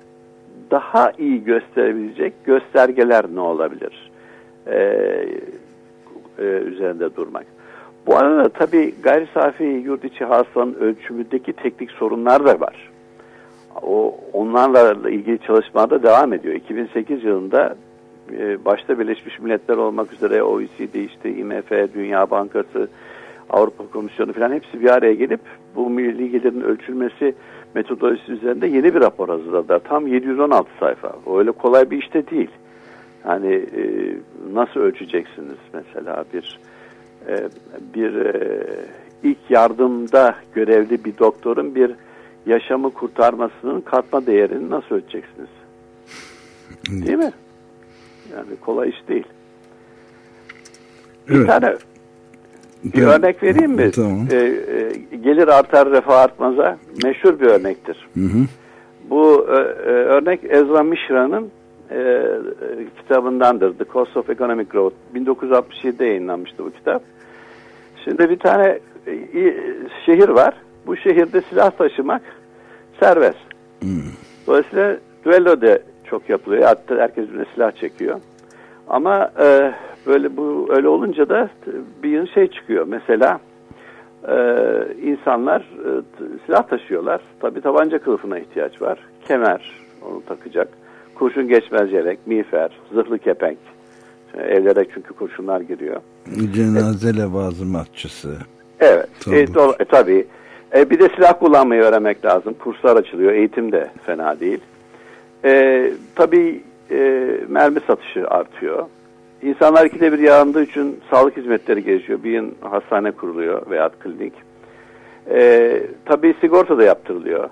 daha iyi gösterebilecek göstergeler ne olabilir? E, e, üzerinde durmak. Bu arada tabii gayri safi yurt içi hasılanın ölçümündeki teknik sorunlar da var. O onlarla ilgili çalışmalarda devam ediyor. 2008 yılında e, başta Birleşmiş Milletler olmak üzere OECD, işte IMF, Dünya Bankası, Avrupa Komisyonu falan hepsi bir araya gelip bu milli gelirin ölçülmesi metodolojisi üzerinde yeni bir rapor hazırladılar. Tam 716 sayfa. Öyle kolay bir işte değil. Yani e, nasıl ölçeceksiniz mesela bir e, bir e, ilk yardımda görevli bir doktorun bir yaşamı kurtarmasının katma değerini nasıl ölçeceksiniz? Değil mi? Yani kolay iş değil. Bir Evet. tane bir Ben- örnek vereyim mi? Tamam. Ee, e, gelir artar refah artmaza meşhur bir örnektir. Hı hı. Bu e, e, örnek Ezra Mishra'nın e, kitabındandır. The Cost of Economic Growth. 1967'de yayınlanmıştı bu kitap. Şimdi bir tane e, şehir var. Bu şehirde silah taşımak serbest. Dolayısıyla düello da çok yapılıyor. Hatta herkes birine silah çekiyor. Ama e, böyle bu öyle olunca da bir şey çıkıyor. Mesela e, insanlar e, silah taşıyorlar. Tabi tabanca kılıfına ihtiyaç var. Kemer onu takacak. Kurşun geçmez yelek, miğfer, zırhlı kepenk. E, Evlere çünkü kurşunlar giriyor. Cenaze levazımatçısı. Evet. Tabii. E, do- e, tabii. E, bir de silah kullanmayı öğrenmek lazım. Kurslar açılıyor. Eğitim de fena değil. E, tabii e, mermi satışı artıyor. insanlar ikide bir yağındığı için sağlık hizmetleri gelişiyor. Bir yıl hastane kuruluyor veya klinik. Ee, tabii sigorta da yaptırılıyor.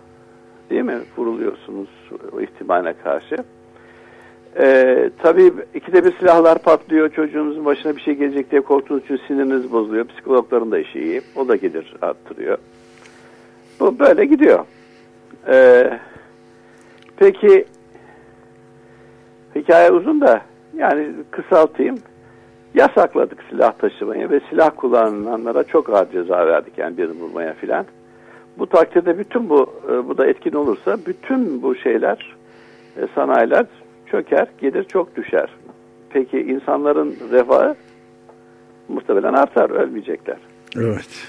Değil mi? Vuruluyorsunuz o ihtimaline karşı. Ee, tabii ikide bir silahlar patlıyor. Çocuğunuzun başına bir şey gelecek diye korktuğunuz için siniriniz bozuluyor. Psikologların da işi iyi. O da gelir arttırıyor. Bu böyle gidiyor. Ee, peki hikaye uzun da yani kısaltayım. Yasakladık silah taşımayı ve silah kullananlara çok ağır ceza verdik yani birini vurmaya filan. Bu takdirde bütün bu e, bu da etkin olursa bütün bu şeyler e, sanayiler çöker, gelir çok düşer. Peki insanların refahı muhtemelen artar, ölmeyecekler. Evet.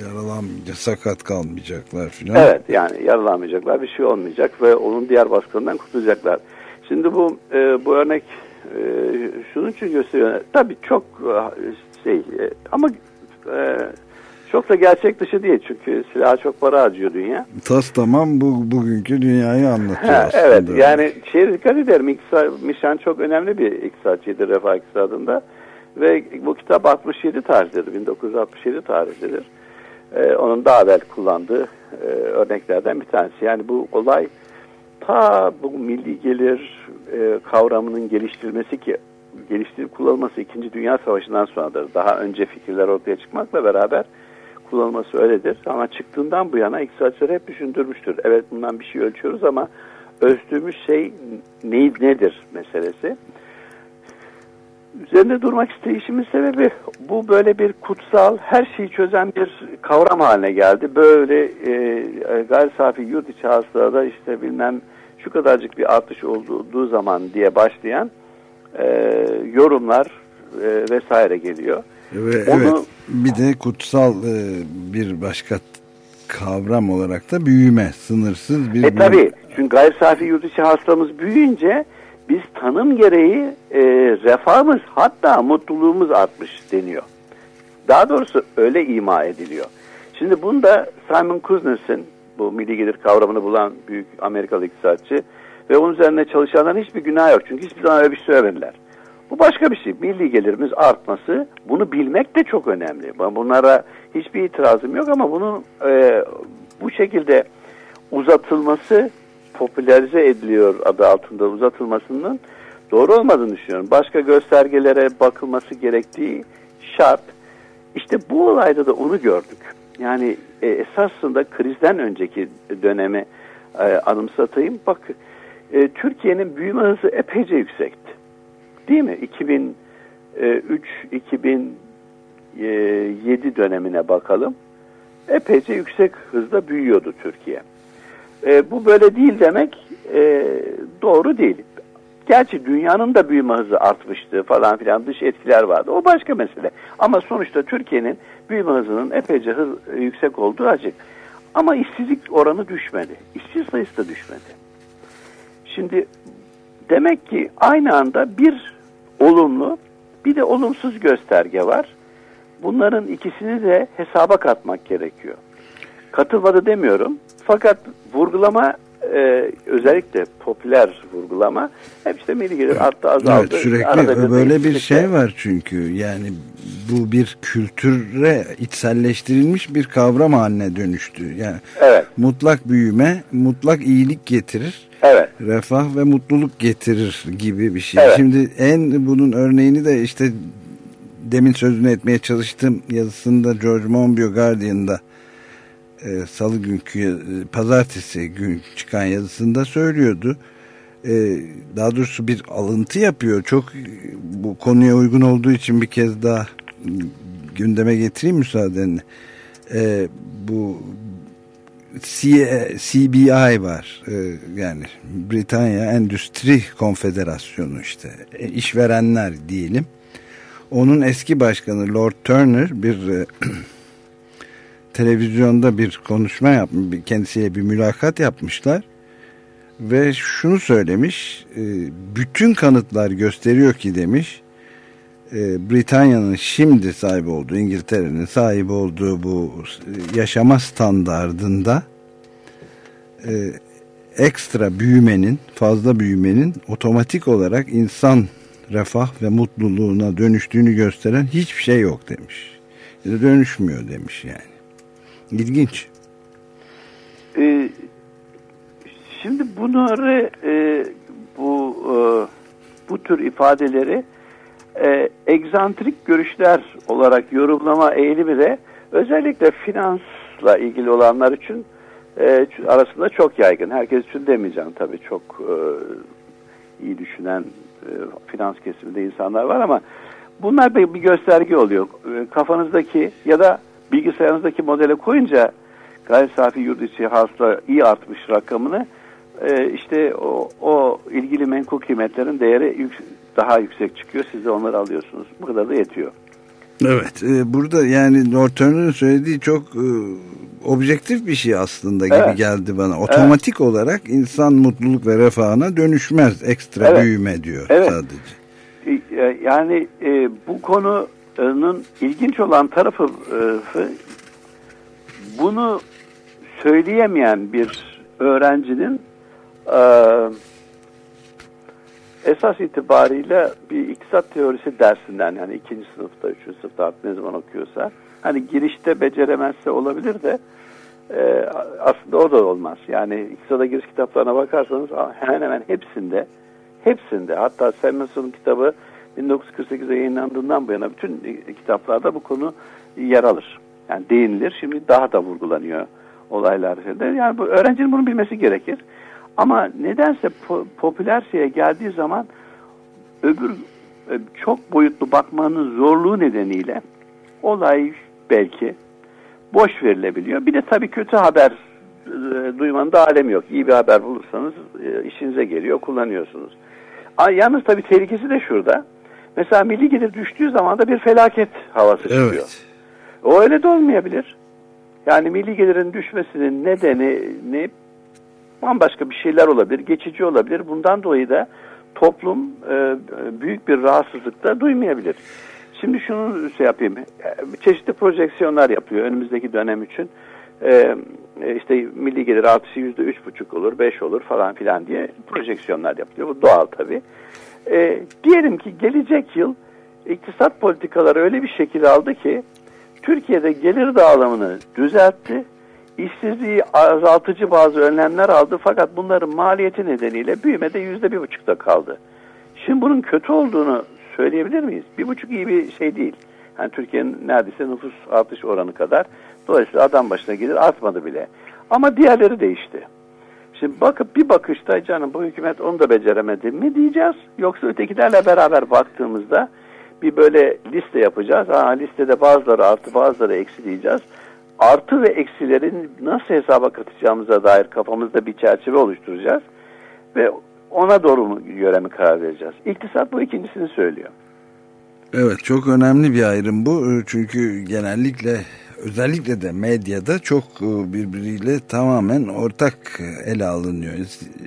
Yaralanmayacak, sakat kalmayacaklar filan. Evet yani yaralanmayacaklar, bir şey olmayacak ve onun diğer baskından kurtulacaklar. Şimdi bu e, bu örnek e, şunun için gösteriyor. Tabii çok e, şey e, ama e, çok da gerçek dışı değil çünkü silaha çok para harcıyor dünya. Tas tamam bu bugünkü dünyayı anlatıyor Ha, aslında. evet yani şeye dikkat ederim. İktisat, Mişan çok önemli bir iktisatçıydı refah iktisadında. Ve bu kitap 67 tarihlidir. 1967 tarihlidir. Ee, onun daha evvel kullandığı e, örneklerden bir tanesi. Yani bu olay ta bu milli gelir e, kavramının geliştirilmesi ki geliştirilip kullanılması 2. Dünya Savaşı'ndan sonradır. Daha önce fikirler ortaya çıkmakla beraber kullanılması öyledir. Ama çıktığından bu yana iktisatçılar hep düşündürmüştür. Evet bundan bir şey ölçüyoruz ama ölçtüğümüz şey ne, nedir meselesi. Üzerinde durmak isteyişimin sebebi bu böyle bir kutsal, her şeyi çözen bir kavram haline geldi. Böyle e, gayri safi yurt içi hasılada işte bilmem şu kadarcık bir artış olduğu zaman diye başlayan e, yorumlar e, vesaire geliyor. Ve Onu- evet bir de kutsal e, bir başka kavram olarak da büyüme, sınırsız bir E büyüme. tabi çünkü gayri safi yurt içi hasılamız büyüyünce biz tanım gereği e, refahımız hatta mutluluğumuz artmış deniyor. Daha doğrusu öyle ima ediliyor. Şimdi bunda Simon Kuznets'in bu milli gelir kavramını bulan büyük Amerikalı iktisatçı ve onun üzerine çalışanların hiçbir günah yok. Çünkü hiçbir zaman öyle bir şey söylemediler. Bu başka bir şey. Milli gelirimiz artması, bunu bilmek de çok önemli. Ben bunlara hiçbir itirazım yok ama bunun e, bu şekilde uzatılması, popülerize ediliyor adı altında uzatılmasının doğru olmadığını düşünüyorum. Başka göstergelere bakılması gerektiği şart. İşte bu olayda da onu gördük. Yani e, esasında krizden önceki dönemi e, anımsatayım. Bak e, Türkiye'nin büyüme hızı epeyce yüksekti. Değil mi? 2003-2007 dönemine bakalım. Epeyce yüksek hızda büyüyordu Türkiye. E, bu böyle değil demek e, doğru değil. Gerçi dünyanın da büyüme hızı artmıştı falan filan dış etkiler vardı. O başka mesele. Ama sonuçta Türkiye'nin büyüme hızının epeyce hız, yüksek olduğu açık. Ama işsizlik oranı düşmedi. İşçi sayısı da düşmedi. Şimdi demek ki aynı anda bir olumlu bir de olumsuz gösterge var. Bunların ikisini de hesaba katmak gerekiyor. Katılmadı demiyorum. Fakat vurgulama e, özellikle popüler vurgulama hep işte milli gelir arttı azaldı. Evet, sürekli Arada böyle bir şey var çünkü yani bu bir kültüre içselleştirilmiş bir kavram haline dönüştü. Yani Evet. mutlak büyüme, mutlak iyilik getirir. Evet. Refah ve mutluluk getirir gibi bir şey. Evet. Şimdi en bunun örneğini de işte demin sözünü etmeye çalıştığım yazısında George Monbiot Guardian'da e, salı günkü e, pazartesi gün çıkan yazısında söylüyordu. E, daha doğrusu bir alıntı yapıyor. Çok bu konuya uygun olduğu için bir kez daha gündeme getireyim müsaadenle. Bu CBI var. Yani Britanya Endüstri Konfederasyonu işte. İşverenler diyelim. Onun eski başkanı Lord Turner bir televizyonda bir konuşma yapmış, kendisiyle bir mülakat yapmışlar ve şunu söylemiş, e, bütün kanıtlar gösteriyor ki demiş, e, Britanya'nın şimdi sahip olduğu, İngiltere'nin sahip olduğu bu e, yaşama standardında ekstra büyümenin, fazla büyümenin otomatik olarak insan refah ve mutluluğuna dönüştüğünü gösteren hiçbir şey yok demiş. Dönüşmüyor demiş yani. İlginç. Ee, şimdi bunları e, bu e, bu tür ifadeleri e, egzantrik görüşler olarak yorumlama eğilimi de özellikle finansla ilgili olanlar için e, arasında çok yaygın. Herkes için demeyeceğim tabii çok e, iyi düşünen e, finans kesiminde insanlar var ama bunlar bir, bir gösterge oluyor. E, kafanızdaki ya da bilgisayarınızdaki modele koyunca gayri safi yurt içi hasıla iyi artmış rakamını e, işte o, o ilgili menkul kıymetlerin değeri yük- daha yüksek çıkıyor. Siz de onları alıyorsunuz. Bu kadar da yetiyor. Evet e, burada yani Norton'un söylediği çok e, objektif bir şey aslında gibi Evet. geldi bana. Otomatik olarak insan mutluluk ve refahına dönüşmez. Ekstra Evet. büyüme diyor Evet. sadece. E, Yani e, bu konunun ilginç olan tarafı e, bunu söyleyemeyen bir öğrencinin e, esas itibariyle bir iktisat teorisi dersinden yani ikinci sınıfta, üçüncü sınıfta ne zaman okuyorsa hani girişte beceremezse olabilir de e, aslında o da olmaz. Yani iktisada giriş kitaplarına bakarsanız hemen hemen hepsinde hepsinde hatta Samson'un kitabı 1948'de yayınlandığından bu yana bütün kitaplarda bu konu yer alır. Yani değinilir. Şimdi daha da vurgulanıyor olaylar. Yani bu öğrencinin bunu bilmesi gerekir. Ama nedense po- popüler şeye geldiği zaman öbür e, çok boyutlu bakmanın zorluğu nedeniyle olay belki boş verilebiliyor. Bir de tabii kötü haber e, duymanın da alemi yok. İyi bir haber bulursanız e, işinize geliyor, kullanıyorsunuz. Yalnız tabii tehlikesi de şurada. Mesela milli gelir düştüğü zaman da bir felaket havası çıkıyor. Evet. O öyle de olmayabilir. Yani milli gelirin düşmesinin nedeni ne bambaşka bir şeyler olabilir, geçici olabilir. Bundan dolayı da toplum e, büyük bir rahatsızlıkta duymayabilir. Şimdi şunu şey yapayım. E, Çeşitli projeksiyonlar yapıyor önümüzdeki dönem için. E, e, işte milli gelir artışı yüzde üç buçuk olur, beş olur falan filan diye projeksiyonlar yapıyor. Bu doğal tabii. E, diyelim ki gelecek yıl iktisat politikaları öyle bir şekil aldı ki Türkiye'de gelir dağılımını düzeltti. işsizliği azaltıcı bazı önlemler aldı fakat bunların maliyeti nedeniyle büyümede yüzde bir buçukta kaldı. Şimdi bunun kötü olduğunu söyleyebilir miyiz? Bir buçuk iyi bir şey değil. Yani Türkiye'nin neredeyse nüfus artış oranı kadar. Dolayısıyla adam başına gelir artmadı bile. Ama diğerleri değişti. Şimdi bakıp bir bakışta canım bu hükümet onu da beceremedi mi diyeceğiz. Yoksa ötekilerle beraber baktığımızda bir böyle liste yapacağız. Ha, listede bazıları artı bazıları eksi diyeceğiz. Artı ve eksilerin nasıl hesaba katacağımıza dair kafamızda bir çerçeve oluşturacağız. Ve ona doğru mu göre mi karar vereceğiz? İktisat bu ikincisini söylüyor. Evet çok önemli bir ayrım bu. Çünkü genellikle özellikle de medyada çok e, birbiriyle tamamen ortak ele alınıyor.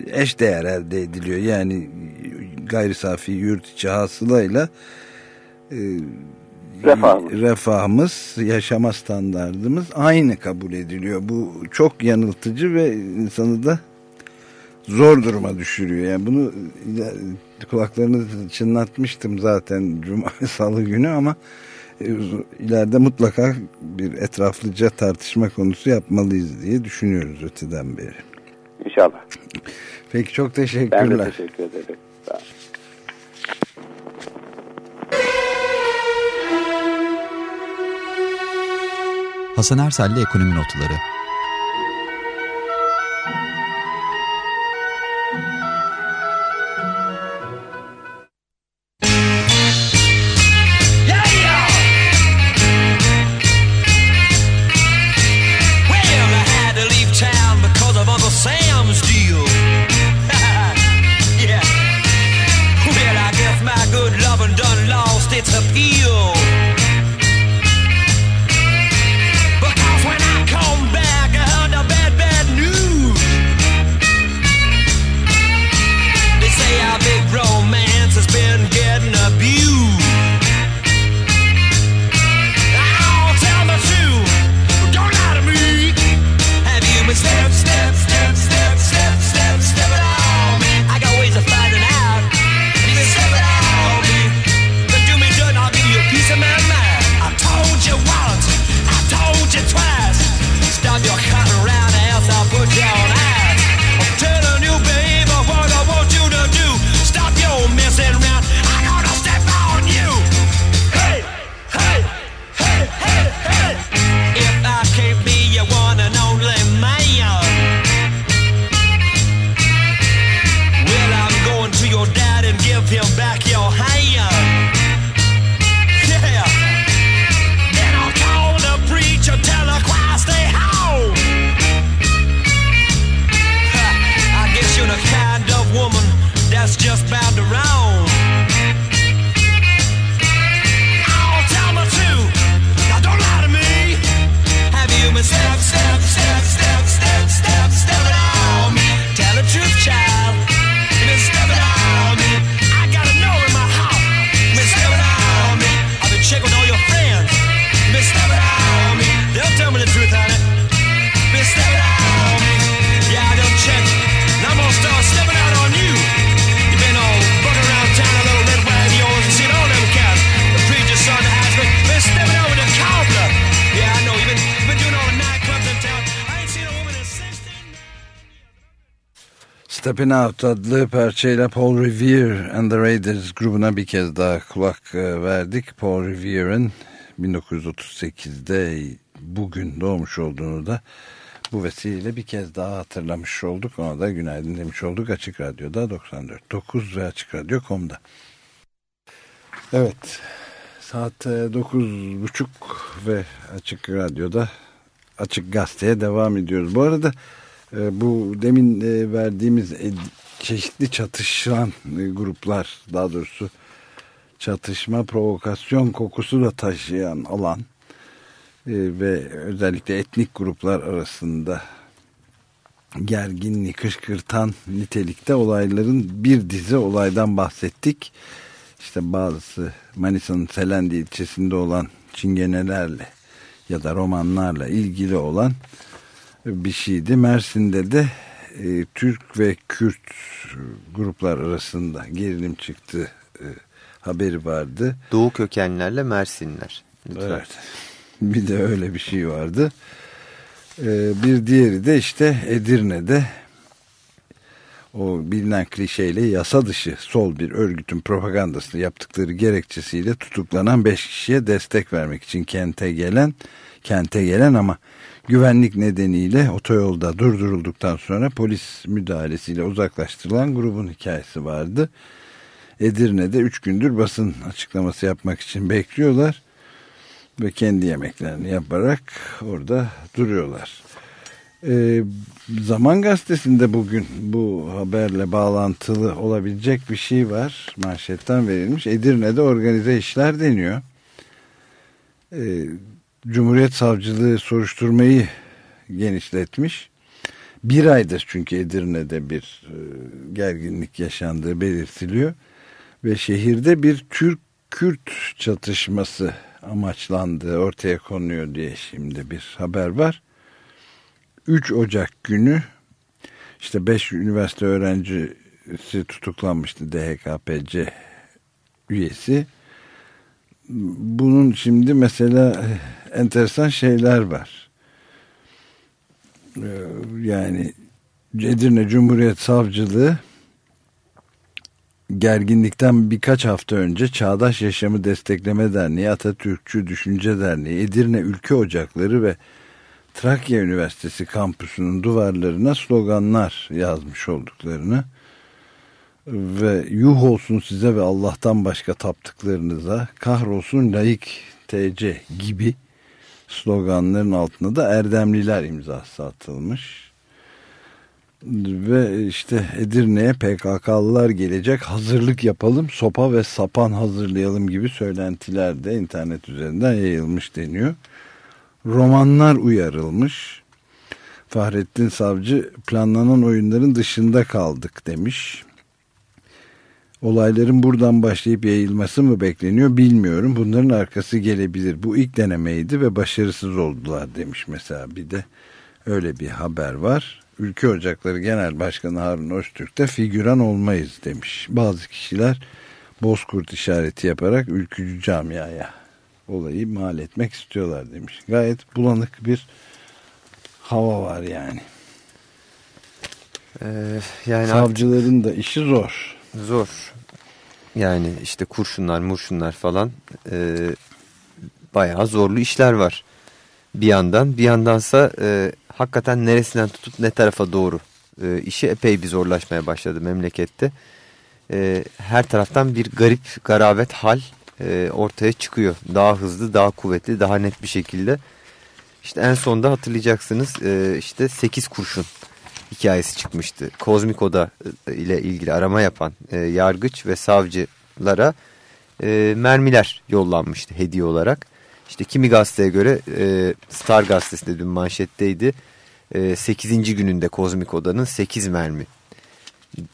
Eş değer elde ediliyor. Yani gayri safi yurt içi hasılayla e, Refahımız. refahımız, yaşama standartımız aynı kabul ediliyor. Bu çok yanıltıcı ve insanı da zor duruma düşürüyor. Yani bunu e, kulaklarını çınlatmıştım zaten Cuma Salı günü ama e, ileride mutlaka bir etraflıca tartışma konusu yapmalıyız diye düşünüyoruz öteden beri. İnşallah. Peki çok Ben de teşekkürler. teşekkür ederim. Sağ. Hasan Ersel'le Ekonomi Notları Stepping Out adlı parçayla Paul Revere and the Raiders grubuna bir kez daha kulak e, verdik. Paul Revere'ın 1938'de bugün doğmuş olduğunu da bu vesileyle bir kez daha hatırlamış olduk. Ona da günaydın demiş olduk Açık Radyo'da 94.9 ve Açık Radyo.com'da. Evet saat e, 9.30 ve Açık Radyo'da Açık Gazete'ye devam ediyoruz. Bu arada e, bu demin e, verdiğimiz e, çeşitli çatışan e, gruplar daha doğrusu çatışma provokasyon kokusu da taşıyan alan ve özellikle etnik gruplar arasında gerginliği kışkırtan nitelikte olayların bir dizi olaydan bahsettik. İşte bazısı Manisa'nın Selendi ilçesinde olan çingenelerle ya da romanlarla ilgili olan bir şeydi. Mersin'de de e, Türk ve Kürt gruplar arasında gerilim çıktı e, haberi vardı. Doğu kökenlerle Mersinler. Lütfen. Evet. Bir de öyle bir şey vardı. E, bir diğeri de işte Edirne'de o bilinen klişeyle yasa dışı sol bir örgütün propagandasını yaptıkları gerekçesiyle tutuklanan 5 kişiye destek vermek için kente gelen kente gelen ama güvenlik nedeniyle otoyolda durdurulduktan sonra polis müdahalesiyle uzaklaştırılan grubun hikayesi vardı. Edirne'de 3 gündür basın açıklaması yapmak için bekliyorlar ve kendi yemeklerini yaparak orada duruyorlar. Ee, Zaman Gazetesi'nde bugün bu haberle bağlantılı olabilecek bir şey var. Manşetten verilmiş. Edirne'de organize işler deniyor. Ee, Cumhuriyet Savcılığı soruşturmayı genişletmiş. Bir aydır çünkü Edirne'de bir e, gerginlik yaşandığı belirtiliyor. Ve şehirde bir Türk-Kürt çatışması amaçlandığı ortaya konuyor diye şimdi bir haber var. 3 Ocak günü işte 5 üniversite öğrencisi tutuklanmıştı DHKPC üyesi. Bunun şimdi mesela enteresan şeyler var. Ee, Yani Edirne Cumhuriyet Savcılığı gerginlikten birkaç hafta önce Çağdaş Yaşamı Destekleme Derneği, Atatürkçü Düşünce Derneği, Edirne Ülke Ocakları ve Trakya Üniversitesi kampüsünün duvarlarına sloganlar yazmış olduklarını ve yuh olsun size ve Allah'tan başka taptıklarınıza kahrolsun laik TC gibi sloganların altına da Erdemliler imzası atılmış. Ve işte Edirne'ye PKK'lılar gelecek hazırlık yapalım sopa ve sapan hazırlayalım gibi söylentiler de internet üzerinden yayılmış deniyor. Romanlar uyarılmış. Fahrettin Savcı planlanan oyunların dışında kaldık demiş. Olayların buradan başlayıp yayılması mı bekleniyor bilmiyorum. Bunların arkası gelebilir. Bu ilk denemeydi ve başarısız oldular demiş mesela. Bir de öyle bir haber var. Ülke Ocakları Genel Başkanı Harun Öztürk de figüran olmayız demiş. Bazı kişiler bozkurt işareti yaparak ülkücü camiaya olayı mal etmek istiyorlar demiş. Gayet bulanık bir hava var yani. Ee, yani Savcıların da işi zor. Zor. Yani işte kurşunlar, murşunlar falan e, bayağı zorlu işler var. Bir yandan bir yandansa e, hakikaten neresinden tutup ne tarafa doğru e, işi epey bir zorlaşmaya başladı memlekette. E, her taraftan bir garip garabet hal e, ortaya çıkıyor. Daha hızlı, daha kuvvetli, daha net bir şekilde. İşte en sonda hatırlayacaksınız e, işte 8 kurşun hikayesi çıkmıştı. Kozmiko'da e, ile ilgili arama yapan e, yargıç ve savcılara e, mermiler yollanmıştı hediye olarak. İşte kimi gazeteye göre e, Star gazetesinde dün manşetteydi. E, 8. gününde Kozmiko'danın 8 mermi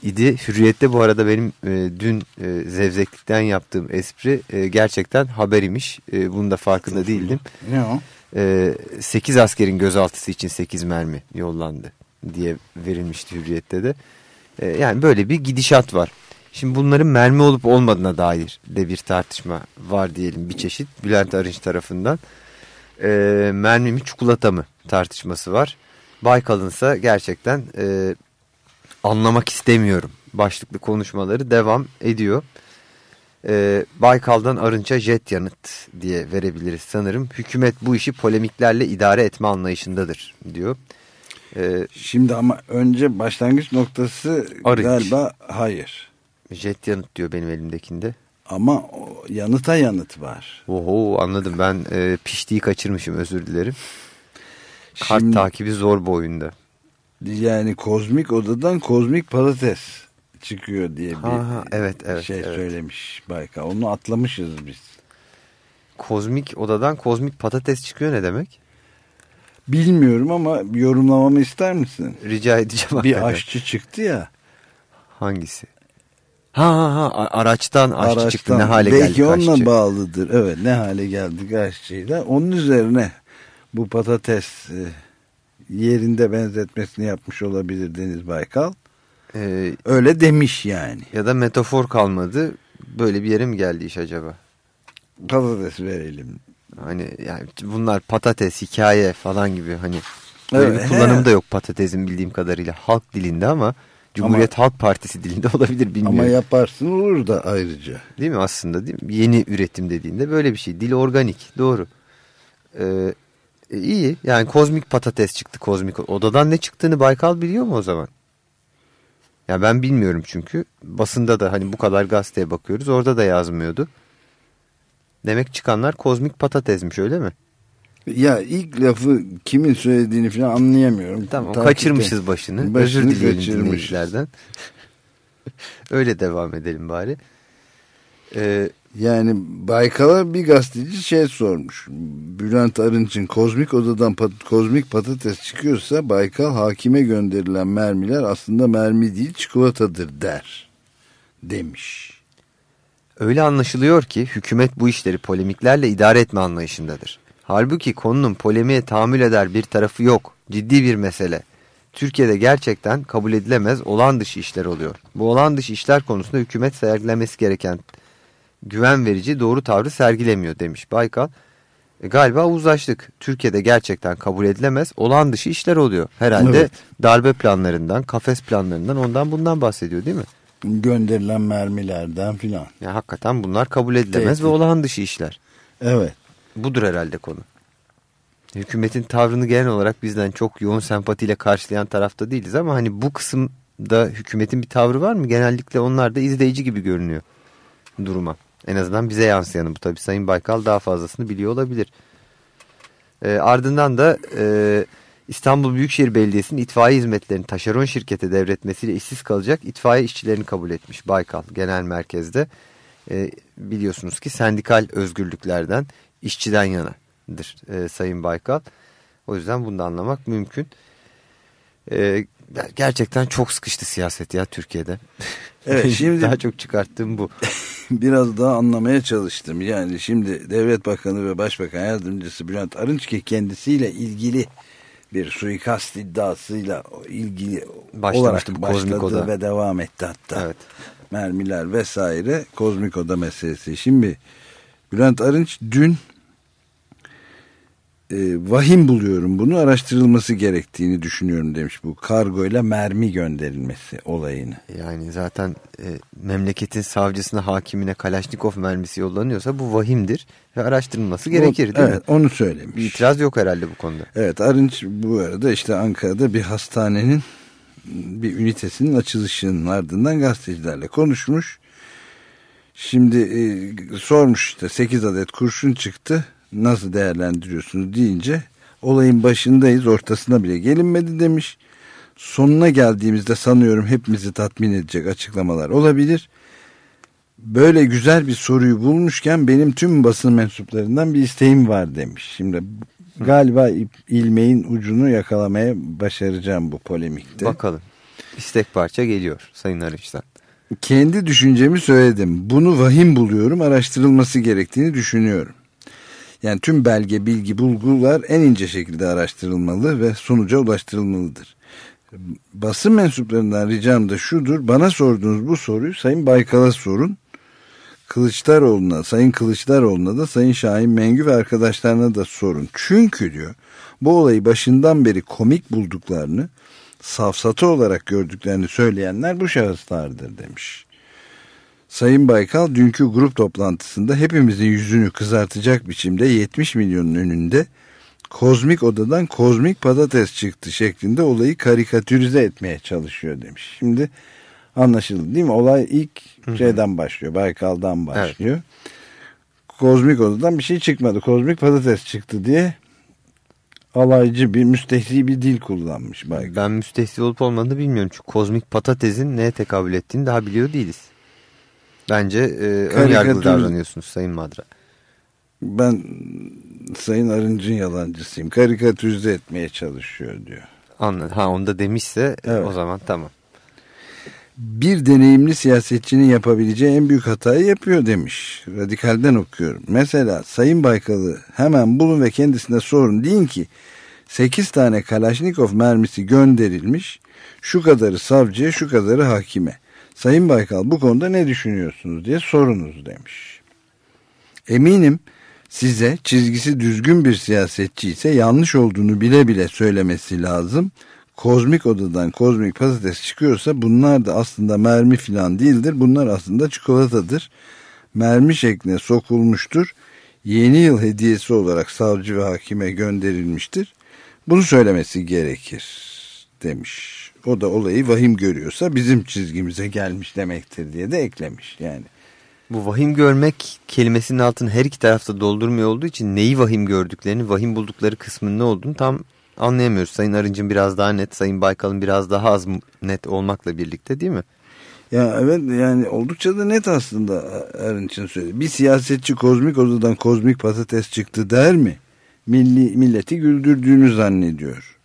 idi. Hürriyette bu arada benim e, dün e, zevzeklikten yaptığım espri e, gerçekten haber imiş. E, bunun da farkında değildim. Ne o? E, 8 askerin gözaltısı için 8 mermi yollandı diye verilmişti Hürriyet'te de. E, yani böyle bir gidişat var. Şimdi bunların mermi olup olmadığına dair de bir tartışma var diyelim bir çeşit. Bülent Arınç tarafından. E, mermi mi çikolata mı tartışması var. Baykal'ınsa gerçekten e, anlamak istemiyorum başlıklı konuşmaları devam ediyor. Ee, Baykal'dan Arınç'a jet yanıt diye verebiliriz sanırım. Hükümet bu işi polemiklerle idare etme anlayışındadır diyor. Ee, Şimdi ama önce başlangıç noktası Arınç. galiba hayır. jet yanıt diyor benim elimdekinde. Ama o yanıta yanıt var. Oho anladım ben e, piştiği kaçırmışım özür dilerim. Kart Şimdi- takibi zor bu oyunda. Yani kozmik odadan kozmik patates çıkıyor diye bir ha, evet, evet, şey evet. söylemiş Bayka. Onu atlamışız biz. Kozmik odadan kozmik patates çıkıyor ne demek? Bilmiyorum ama yorumlamamı ister misin? Rica edeceğim. Bir hakikaten. aşçı çıktı ya. Hangisi? Ha ha ha araçtan aşçı çıktı ne hale Belki geldi onunla aşçı. bağlıdır. Evet ne hale geldik aşçıyla. Onun üzerine bu patates e, yerinde benzetmesini yapmış olabilir Deniz Baykal. Ee, Öyle demiş yani. ya da metafor kalmadı böyle bir yere mi geldi iş acaba? Patates verelim. Hani yani bunlar patates hikaye falan gibi hani böyle Evet, bir kullanımı he. da yok patatesin bildiğim kadarıyla halk dilinde ama Cumhuriyet Halk Partisi dilinde olabilir bilmiyorum. Ama yaparsın olur da ayrıca. Değil mi aslında değil mi? Yeni üretim dediğinde böyle bir şey. Dil organik doğru. Ee, e, iyi yani kozmik patates çıktı kozmik. Odadan ne çıktığını Baykal biliyor mu o zaman? Ya ben bilmiyorum çünkü. Basında da hani bu kadar gazeteye bakıyoruz orada da yazmıyordu. Demek çıkanlar kozmik patatesmiş öyle mi? Ya ilk lafı kimin söylediğini falan anlayamıyorum. Tamam Takipte- kaçırmışız başını. Başını Özür dinleyicilerden. öyle devam edelim bari. Ee, Yani Baykal'a bir gazeteci şey sormuş. Bülent Arınç'ın kozmik odadan pat- kozmik patates çıkıyorsa Baykal hakime gönderilen mermiler aslında mermi değil çikolatadır der. Demiş. Öyle anlaşılıyor ki hükümet bu işleri polemiklerle idare etme anlayışındadır. Halbuki konunun polemiğe tahammül eder bir tarafı yok. Ciddi bir mesele. Türkiye'de gerçekten kabul edilemez olan dışı işler oluyor. Bu olan dışı işler konusunda hükümet sergilemesi gereken güven verici doğru tavrı sergilemiyor demiş Baykal. E, galiba uzlaştık. Türkiye'de gerçekten kabul edilemez olan dışı işler oluyor. Herhalde Evet. darbe planlarından, kafes planlarından ondan bundan bahsediyor değil mi? Gönderilen mermilerden filan. Ya hakikaten bunlar kabul edilemez Tehdit. ve olağan dışı işler. Evet. Budur herhalde konu. Hükümetin tavrını genel olarak bizden çok yoğun sempatiyle karşılayan tarafta değiliz ama hani bu kısımda hükümetin bir tavrı var mı? Genellikle onlar da izleyici gibi görünüyor duruma. En azından bize yansıyanı bu tabii Sayın Baykal daha fazlasını biliyor olabilir. E, ardından da e, İstanbul Büyükşehir Belediyesi'nin itfaiye hizmetlerini taşeron şirkete devretmesiyle işsiz kalacak itfaiye işçilerini kabul etmiş Baykal genel merkezde. E, biliyorsunuz ki sendikal özgürlüklerden işçiden yanadır e, Sayın Baykal. O yüzden bunu da anlamak mümkün. E, gerçekten çok sıkıştı siyaset ya Türkiye'de. Evet, şimdi- daha çok çıkarttığım bu. Biraz daha anlamaya çalıştım. Yani şimdi Devlet Bakanı ve Başbakan Yardımcısı Bülent Arınç ki kendisiyle ilgili bir suikast iddiasıyla ilgili Başlamıştı olarak başladı ve devam etti hatta. Evet. Mermiler vesaire kozmik oda meselesi. Şimdi Bülent Arınç dün e, vahim buluyorum bunu araştırılması gerektiğini düşünüyorum demiş bu kargoyla mermi gönderilmesi olayını. Yani zaten e, memleketin savcısına hakimine Kalaşnikov mermisi yollanıyorsa bu vahimdir ve araştırılması gerekir değil evet, mi? onu söylemiş. Bir itiraz yok herhalde bu konuda. Evet Arınç bu arada işte Ankara'da bir hastanenin bir ünitesinin açılışının ardından gazetecilerle konuşmuş. Şimdi e, sormuş işte 8 adet kurşun çıktı nasıl değerlendiriyorsunuz deyince olayın başındayız ortasına bile gelinmedi demiş. Sonuna geldiğimizde sanıyorum hepimizi tatmin edecek açıklamalar olabilir. Böyle güzel bir soruyu bulmuşken benim tüm basın mensuplarından bir isteğim var demiş. Şimdi galiba ilmeğin ucunu yakalamaya başaracağım bu polemikte. Bakalım. İstek parça geliyor Sayın Arınç'tan. Kendi düşüncemi söyledim. Bunu vahim buluyorum, araştırılması gerektiğini düşünüyorum. Yani tüm belge, bilgi, bulgular en ince şekilde araştırılmalı ve sonuca ulaştırılmalıdır. Basın mensuplarından ricam da şudur. Bana sorduğunuz bu soruyu Sayın Baykal'a sorun. Kılıçdaroğlu'na, Sayın Kılıçdaroğlu'na da Sayın Şahin Mengü ve arkadaşlarına da sorun. Çünkü diyor bu olayı başından beri komik bulduklarını, safsatı olarak gördüklerini söyleyenler bu şahıslardır demiş. Sayın Baykal dünkü grup toplantısında hepimizin yüzünü kızartacak biçimde 70 milyonun önünde kozmik odadan kozmik patates çıktı şeklinde olayı karikatürize etmeye çalışıyor demiş. Şimdi anlaşıldı değil mi? Olay ilk şeyden başlıyor. Baykal'dan başlıyor. Kozmik odadan bir şey çıkmadı. Kozmik patates çıktı diye alaycı bir müstehzi bir dil kullanmış Baykal. Ben müstehsi olup olmadığını bilmiyorum. Çünkü kozmik patatesin neye tekabül ettiğini daha biliyor değiliz. Bence e, ön yargılı davranıyorsunuz Sayın Madra. Ben Sayın Arınç'ın yalancısıyım. Karikatürize etmeye çalışıyor diyor. Anladım. Ha onu da demişse Evet. o zaman tamam. bir deneyimli siyasetçinin yapabileceği en büyük hatayı yapıyor demiş. Radikalden okuyorum. Mesela Sayın Baykal'ı hemen bulun ve kendisine sorun. Deyin ki 8 tane Kalaşnikov mermisi gönderilmiş. Şu kadarı savcıya şu kadarı hakime. Sayın Baykal bu konuda ne düşünüyorsunuz diye sorunuz demiş. Eminim size çizgisi düzgün bir siyasetçi ise yanlış olduğunu bile bile söylemesi lazım. Kozmik odadan kozmik patates çıkıyorsa bunlar da aslında mermi filan değildir. Bunlar aslında çikolatadır. Mermi şekline sokulmuştur. Yeni yıl hediyesi olarak savcı ve hakime gönderilmiştir. Bunu söylemesi gerekir demiş. O da olayı vahim görüyorsa bizim çizgimize gelmiş demektir diye de eklemiş yani. Bu vahim görmek kelimesinin altını her iki tarafta doldurmuyor olduğu için neyi vahim gördüklerini, vahim buldukları kısmının ne olduğunu tam anlayamıyoruz. Sayın Arınç'ın biraz daha net, Sayın Baykal'ın biraz daha az net olmakla birlikte değil mi? Ya evet yani oldukça da net aslında Arınç'ın söylediği. Bir siyasetçi kozmik odadan kozmik patates çıktı der mi? Milli, milleti güldürdüğünü zannediyor.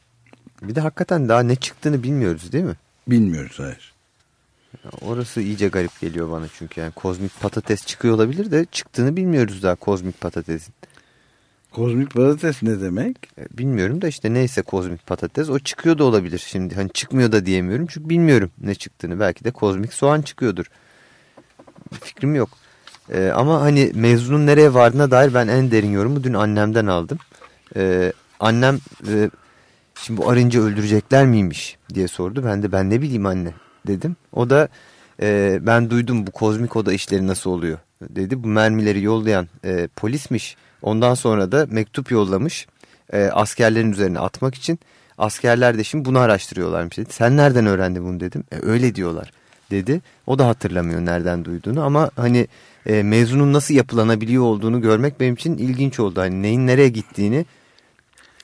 Bir de hakikaten daha ne çıktığını bilmiyoruz değil mi? Bilmiyoruz hayır. Orası iyice garip geliyor bana çünkü yani kozmik patates çıkıyor olabilir de çıktığını bilmiyoruz daha kozmik patatesin. Kozmik patates ne demek? E, Bilmiyorum da işte neyse kozmik patates o çıkıyor da olabilir şimdi. Hani çıkmıyor da diyemiyorum çünkü bilmiyorum ne çıktığını. Belki de kozmik soğan çıkıyordur. Bir fikrim yok. E, ama hani mevzunun nereye vardığına dair ben en derin yorumu dün annemden aldım. E, annem e, şimdi bu arınca öldürecekler miymiş diye sordu. Ben de ben ne bileyim anne dedim. O da e, ben duydum bu kozmik oda işleri nasıl oluyor dedi. Bu mermileri yollayan e, polismiş. Ondan sonra da mektup yollamış e, askerlerin üzerine atmak için. Askerler de şimdi bunu araştırıyorlarmış dedi. Sen nereden öğrendin bunu dedim. E, öyle diyorlar dedi. O da hatırlamıyor nereden duyduğunu ama hani e, mezunun nasıl yapılanabiliyor olduğunu görmek benim için ilginç oldu. Hani neyin nereye gittiğini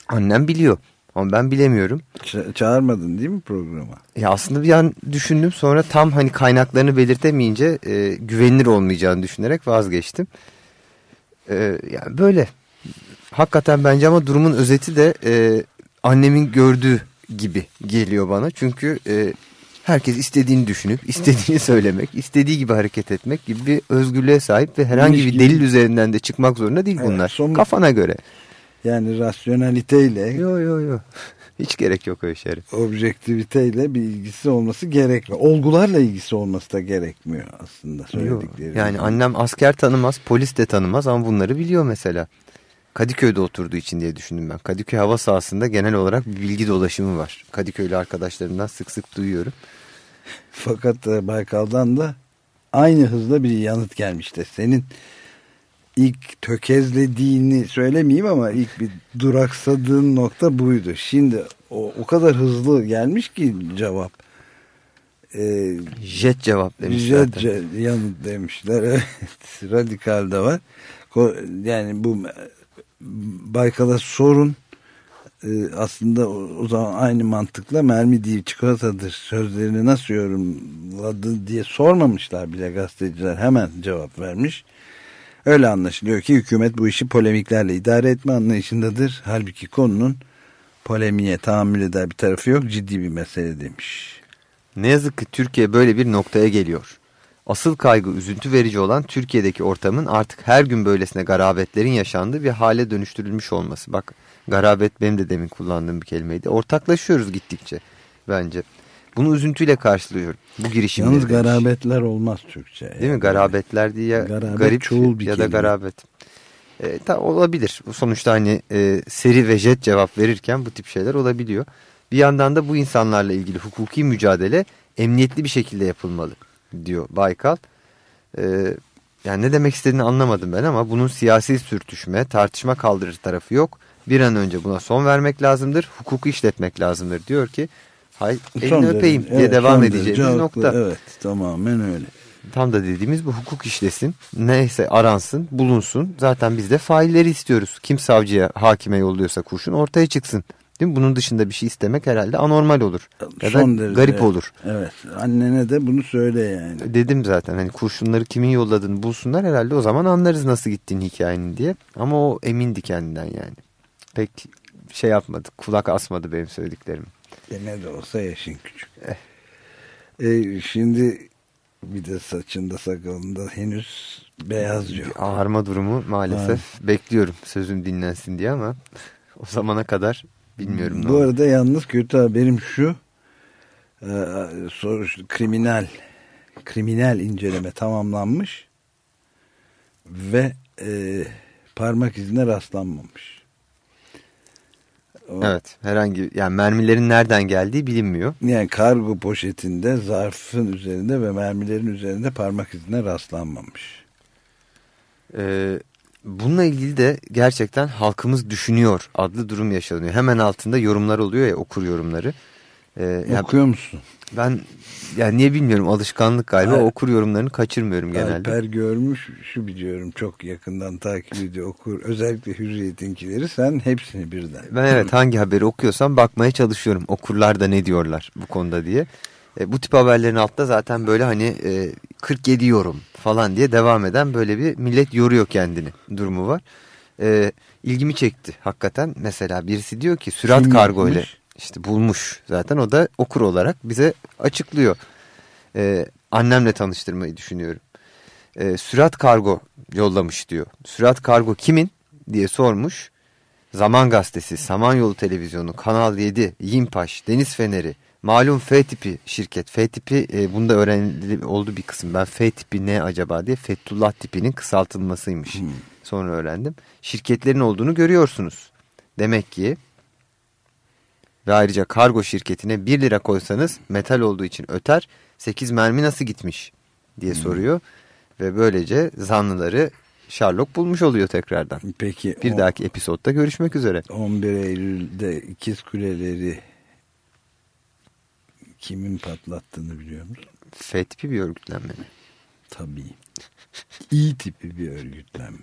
annem biliyor ama ben bilemiyorum. Ça- çağırmadın değil mi programa? Ya aslında bir an düşündüm sonra tam hani kaynaklarını belirtemeyince e, güvenilir olmayacağını düşünerek vazgeçtim. E, yani böyle. Hakikaten bence ama durumun özeti de e, annemin gördüğü gibi geliyor bana. Çünkü e, herkes istediğini düşünüp, istediğini söylemek, istediği gibi hareket etmek gibi bir özgürlüğe sahip ve herhangi bir delil üzerinden de çıkmak zorunda değil Evet, bunlar. somut- Kafana göre. Yani rasyoneliteyle, Yo yo yo. Hiç gerek yok öyle şeylere. objektiviteyle bir ilgisi olması gerekmiyor. Olgularla ilgisi olması da gerekmiyor aslında Yok. söyledikleri. Yani annem asker tanımaz, polis de tanımaz ama bunları biliyor mesela. Kadıköy'de oturduğu için diye düşündüm ben. Kadıköy hava sahasında genel olarak bir bilgi dolaşımı var. Kadıköylü arkadaşlarımdan sık sık duyuyorum. Fakat e, Baykal'dan da aynı hızda bir yanıt gelmişti. Senin ilk tökezlediğini söylemeyeyim ama ilk bir duraksadığın nokta buydu. Şimdi o, o kadar hızlı gelmiş ki cevap. Ee, Jet cevap demiş jet, jet yanıt demişler. Evet. Radikal de var. Yani bu Baykal'a sorun e, aslında o, o zaman aynı mantıkla mermi değil çikolatadır sözlerini nasıl yorumladı diye sormamışlar bile gazeteciler hemen cevap vermiş. Öyle anlaşılıyor ki hükümet bu işi polemiklerle idare etme anlayışındadır. Halbuki konunun polemiğe tahammül eder bir tarafı yok ciddi bir mesele demiş. Ne yazık ki Türkiye böyle bir noktaya geliyor. Asıl kaygı üzüntü verici olan Türkiye'deki ortamın artık her gün böylesine garabetlerin yaşandığı bir hale dönüştürülmüş olması. Bak garabet benim de demin kullandığım bir kelimeydi. Ortaklaşıyoruz gittikçe bence. Bunu üzüntüyle karşılıyorum. Bu girişimleri. Yalnız demiş. garabetler olmaz Türkçe. Değil mi? Garabetler diye ya Garabet garip çoğul bir ya da garabet. E, ta, olabilir. Sonuçta hani e, seri ve jet cevap verirken bu tip şeyler olabiliyor. Bir yandan da bu insanlarla ilgili hukuki mücadele emniyetli bir şekilde yapılmalı diyor Baykal. Ee, yani ne demek istediğini anlamadım ben ama bunun siyasi sürtüşme, tartışma kaldırır tarafı yok. Bir an önce buna son vermek lazımdır, hukuku işletmek lazımdır diyor ki hay elini Son öpeyim derece- diye evet, devam edeceğimiz haklı. nokta. Evet tamamen öyle. Tam da dediğimiz bu hukuk işlesin. Neyse aransın, bulunsun. Zaten biz de failleri istiyoruz. Kim savcıya, hakime yolluyorsa kurşun ortaya çıksın. Değil mi? Bunun dışında bir şey istemek herhalde anormal olur. Ya Son da derece- garip olur. Evet annene de bunu söyle yani. Dedim zaten hani kurşunları kimin yolladığını bulsunlar herhalde o zaman anlarız nasıl gittiğini hikayenin diye. Ama o emindi kendinden yani. Pek şey yapmadı, kulak asmadı benim söylediklerim. E ne de olsa yaşın küçük. E, şimdi bir de saçında sakalında henüz beyaz yok. Ağarma durumu maalesef bekliyorum sözüm dinlensin diye ama o zamana kadar bilmiyorum ne Bu olur. arada yalnız kötü haberim şu. E, soruş, kriminal kriminal inceleme tamamlanmış ve e, parmak izine rastlanmamış. O- Evet herhangi yani mermilerin nereden geldiği bilinmiyor. Yani kargo poşetinde zarfın üzerinde ve mermilerin üzerinde parmak izine rastlanmamış. Ee, bununla ilgili de gerçekten halkımız düşünüyor adlı durum yaşanıyor. Hemen altında yorumlar oluyor ya okur yorumları. Ya Okuyor musun? ben yani niye bilmiyorum alışkanlık galiba Hayır. okur yorumlarını kaçırmıyorum genelde. Alper görmüş şu biliyorum çok yakından takip ediyor okur. Özellikle hürriyetinkileri sen hepsini birden. Ben evet hangi haberi okuyorsam bakmaya çalışıyorum. Okurlar da ne diyorlar bu konuda diye. E, bu tip haberlerin altta zaten böyle hani e, 47 yorum falan diye devam eden böyle bir millet yoruyor kendini durumu var. E, ilgimi çekti hakikaten. Mesela birisi diyor ki sürat Kim kargo ile yapmış? İşte bulmuş zaten o da okur olarak bize açıklıyor. E, annemle tanıştırmayı düşünüyorum. E, sürat kargo yollamış diyor. Sürat kargo kimin diye sormuş. Zaman Gazetesi, Samanyolu Televizyonu, Kanal 7, Yimpaş, Deniz Feneri, malum F tipi şirket. F tipi e, bunda öğrenili oldu bir kısım. Ben F tipi ne acaba diye Fethullah tipinin kısaltılmasıymış. Sonra öğrendim. Şirketlerin olduğunu görüyorsunuz. Demek ki ve ayrıca kargo şirketine 1 lira koysanız metal olduğu için öter. 8 mermi nasıl gitmiş diye soruyor. Ve böylece zanlıları Sherlock bulmuş oluyor tekrardan. Peki Bir o- dahaki episodda görüşmek üzere. 11 Eylül'de ikiz kuleleri kimin patlattığını biliyor musun? F tipi bir örgütlenme mi? Tabii. İyi tipi bir örgütlenme.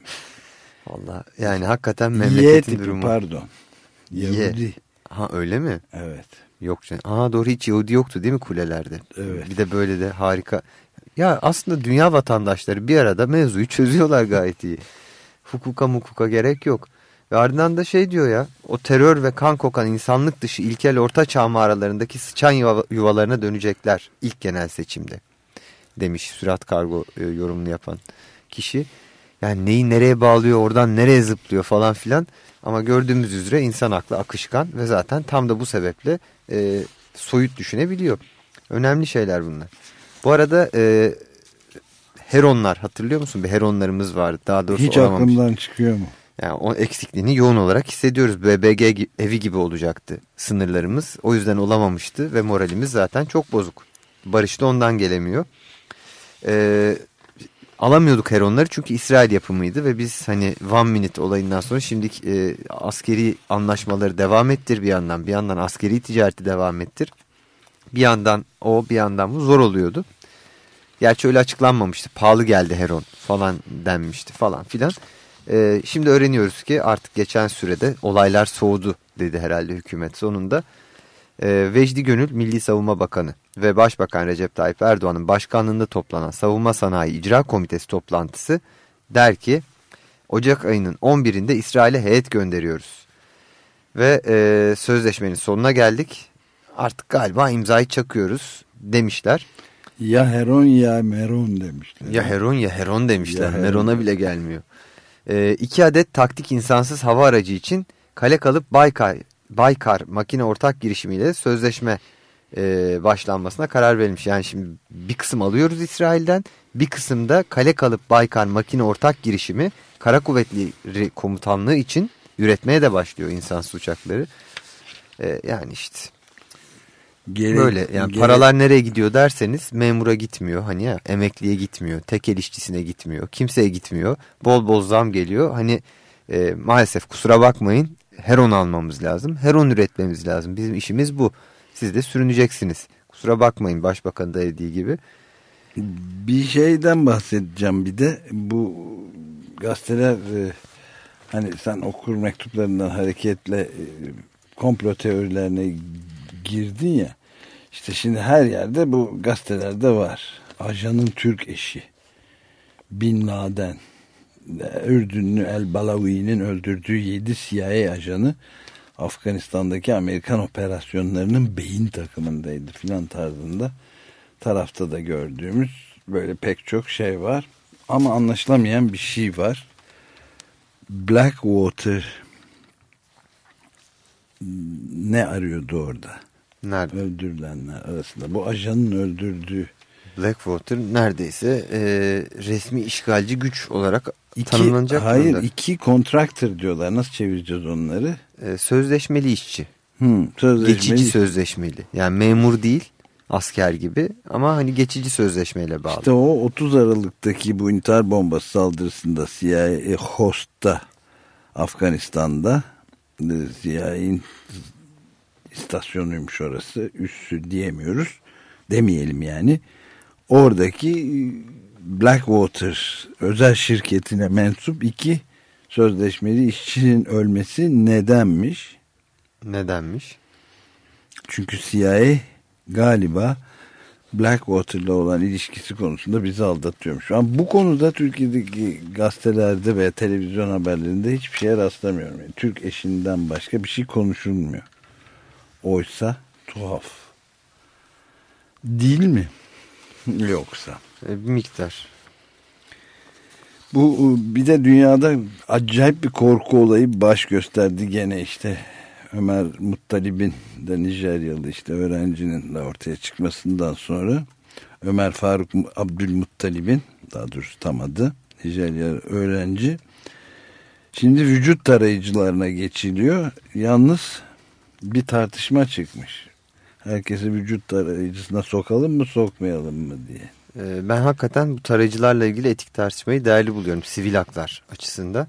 Valla yani hakikaten Y memleketin tipi durumu. pardon. Y. Ha öyle mi? Evet. Yok canım. Aa doğru hiç Yahudi yoktu değil mi kulelerde? Evet. Bir de böyle de harika. Ya aslında dünya vatandaşları bir arada mevzuyu çözüyorlar gayet iyi. Hukuka mukuka gerek yok. Ve ardından da şey diyor ya o terör ve kan kokan insanlık dışı ilkel orta çağ mağaralarındaki sıçan yuva- yuvalarına dönecekler ilk genel seçimde. Demiş sürat kargo e, yorumunu yapan kişi. Yani neyi nereye bağlıyor oradan nereye zıplıyor falan filan. Ama gördüğümüz üzere insan aklı akışkan ve zaten tam da bu sebeple e, soyut düşünebiliyor. Önemli şeyler bunlar. Bu arada e, Heronlar hatırlıyor musun? Bir Heronlarımız vardı. Daha doğrusu Hiç olamamış. aklımdan çıkıyor mu? Yani o eksikliğini yoğun olarak hissediyoruz. BBG evi gibi olacaktı sınırlarımız. O yüzden olamamıştı ve moralimiz zaten çok bozuk. Barış da ondan gelemiyor. Ee, alamıyorduk Heronları çünkü İsrail yapımıydı ve biz hani One Minute olayından sonra şimdi e, askeri anlaşmaları devam ettir bir yandan. Bir yandan askeri ticareti devam ettir. Bir yandan o bir yandan bu zor oluyordu. Gerçi öyle açıklanmamıştı. Pahalı geldi Heron falan denmişti falan filan. Ee, şimdi öğreniyoruz ki artık geçen sürede olaylar soğudu dedi herhalde hükümet sonunda. Ee, Vecdi Gönül Milli Savunma Bakanı ve Başbakan Recep Tayyip Erdoğan'ın başkanlığında toplanan Savunma Sanayi İcra Komitesi toplantısı der ki Ocak ayının 11'inde İsrail'e heyet gönderiyoruz. Ve e, sözleşmenin sonuna geldik. Artık galiba imzayı çakıyoruz demişler. Ya Heron ya Meron demişler. Ya Heron ya Heron demişler. Ya Heron. Meron'a bile gelmiyor. Ee, iki adet taktik insansız hava aracı için kale kalıp Baykar, Baykar makine ortak girişimiyle sözleşme e, başlanmasına karar verilmiş. Yani şimdi bir kısım alıyoruz İsrail'den bir kısım da kale kalıp Baykar makine ortak girişimi Kara Kuvvetleri Komutanlığı için üretmeye de başlıyor insansız uçakları. Ee, yani işte Gerek- Böyle yani gerek- paralar nereye gidiyor derseniz memura gitmiyor hani ya emekliye gitmiyor tekel işçisine gitmiyor kimseye gitmiyor bol bol zam geliyor hani e, maalesef kusura bakmayın heron almamız lazım heron üretmemiz lazım. Bizim işimiz bu. Siz de sürüneceksiniz. Kusura bakmayın başbakan da dediği gibi. Bir şeyden bahsedeceğim bir de. Bu gazeteler e, hani sen okur mektuplarından hareketle e, komplo teorilerine girdin ya. İşte şimdi her yerde bu gazetelerde var. Ajanın Türk eşi. Bin Laden Ürdünlü El Balawi'nin öldürdüğü 7 CIA ajanı Afganistan'daki Amerikan operasyonlarının beyin takımındaydı filan tarzında tarafta da gördüğümüz böyle pek çok şey var. Ama anlaşılamayan bir şey var. Blackwater ne arıyordu orada? Nerede? Öldürülenler arasında. Bu ajanın öldürdüğü Blackwater neredeyse e, resmi işgalci güç olarak iki, tanımlanacak hayır durumda. iki contractor diyorlar. Nasıl çevireceğiz onları? E, sözleşmeli işçi. Hmm, sözleşmeli. Geçici sözleşmeli. Yani memur değil asker gibi ama hani geçici sözleşmeyle bağlı. İşte o 30 Aralık'taki bu intihar bombası saldırısında CIA Host'ta Afganistan'da e, CIA'in istasyonuymuş orası. Üssü diyemiyoruz. Demeyelim yani. Oradaki e, Blackwater özel şirketine mensup iki sözleşmeli işçinin ölmesi nedenmiş? Nedenmiş? Çünkü CIA galiba Blackwater'la olan ilişkisi konusunda bizi aldatıyormuş. Ama bu konuda Türkiye'deki gazetelerde veya televizyon haberlerinde hiçbir şeye rastlamıyorum. Yani Türk eşinden başka bir şey konuşulmuyor. Oysa tuhaf. Değil mi? Yoksa. E, bir miktar. Bu bir de dünyada acayip bir korku olayı baş gösterdi gene işte Ömer Muttalib'in de Nijeryalı işte öğrencinin de ortaya çıkmasından sonra Ömer Faruk Abdülmuttalib'in daha doğrusu tam adı Nijerya öğrenci şimdi vücut tarayıcılarına geçiliyor yalnız bir tartışma çıkmış herkesi vücut tarayıcısına sokalım mı sokmayalım mı diye E, ben hakikaten bu tarayıcılarla ilgili etik tartışmayı değerli buluyorum sivil haklar açısından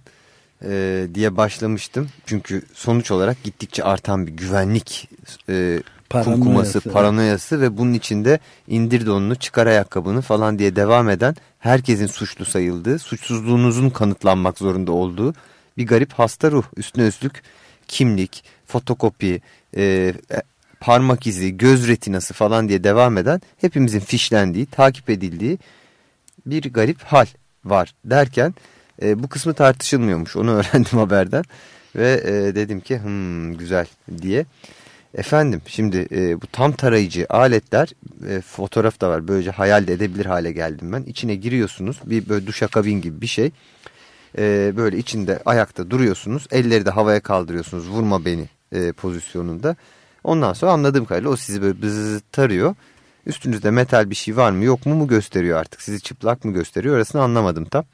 e, diye başlamıştım. Çünkü sonuç olarak gittikçe artan bir güvenlik e, Paranoyası. kumkuması, paranoyası ve bunun içinde indir donunu, çıkar ayakkabını falan diye devam eden herkesin suçlu sayıldığı, suçsuzluğunuzun kanıtlanmak zorunda olduğu bir garip hasta ruh. Üstüne üstlük kimlik, fotokopi, e, parmak izi, göz retinası falan diye devam eden hepimizin fişlendiği, takip edildiği bir garip hal var derken e, bu kısmı tartışılmıyormuş. Onu öğrendim haberden ve e, dedim ki hmm, güzel diye. Efendim şimdi e, bu tam tarayıcı aletler e, fotoğraf da var. Böylece hayal de edebilir hale geldim ben. İçine giriyorsunuz bir böyle duşakabin gibi bir şey. E, böyle içinde ayakta duruyorsunuz. Elleri de havaya kaldırıyorsunuz vurma beni e, pozisyonunda. Ondan sonra anladığım kadarıyla o sizi böyle bızı tarıyor. Üstünüzde metal bir şey var mı yok mu mu gösteriyor artık. Sizi çıplak mı gösteriyor orasını anlamadım tam.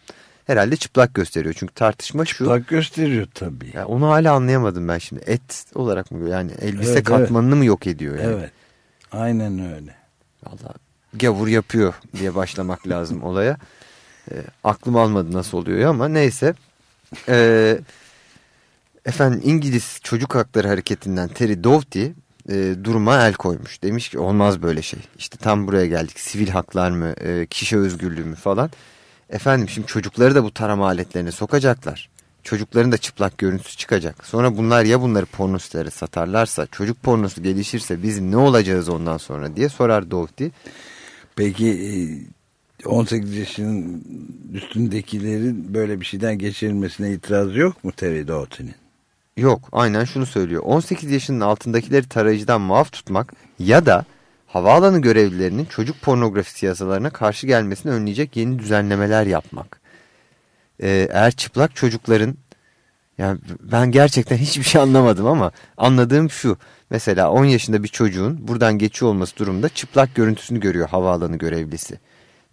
Herhalde çıplak gösteriyor. Çünkü tartışma şu. Çıplak gösteriyor tabii. Ya onu hala anlayamadım ben şimdi. Et olarak mı yani elbise Evet, katmanını mı yok ediyor yani? Evet. Aynen öyle. Valla gavur yapıyor diye başlamak lazım olaya. E, aklım almadı nasıl oluyor ama neyse. E, efendim İngiliz Çocuk Hakları Hareketi'nden Terry Doughty e, duruma el koymuş. Demiş ki olmaz böyle şey. İşte tam buraya geldik. Sivil haklar mı, e, kişi özgürlüğü mü falan. Efendim şimdi çocukları da bu tarama aletlerine sokacaklar. Çocukların da çıplak görüntüsü çıkacak. Sonra bunlar ya bunları porno satarlarsa, çocuk pornosu gelişirse biz ne olacağız ondan sonra diye sorar Doughty. Peki e, 18 yaşının üstündekilerin böyle bir şeyden geçirilmesine itiraz yok mu Terry Doughty'nin? Yok aynen şunu söylüyor. 18 yaşının altındakileri tarayıcıdan muaf tutmak ya da havaalanı görevlilerinin çocuk pornografisi yasalarına karşı gelmesini önleyecek yeni düzenlemeler yapmak. Ee, eğer çıplak çocukların yani ben gerçekten hiçbir şey anlamadım ama anladığım şu. Mesela 10 yaşında bir çocuğun buradan geçiyor olması durumda çıplak görüntüsünü görüyor havaalanı görevlisi.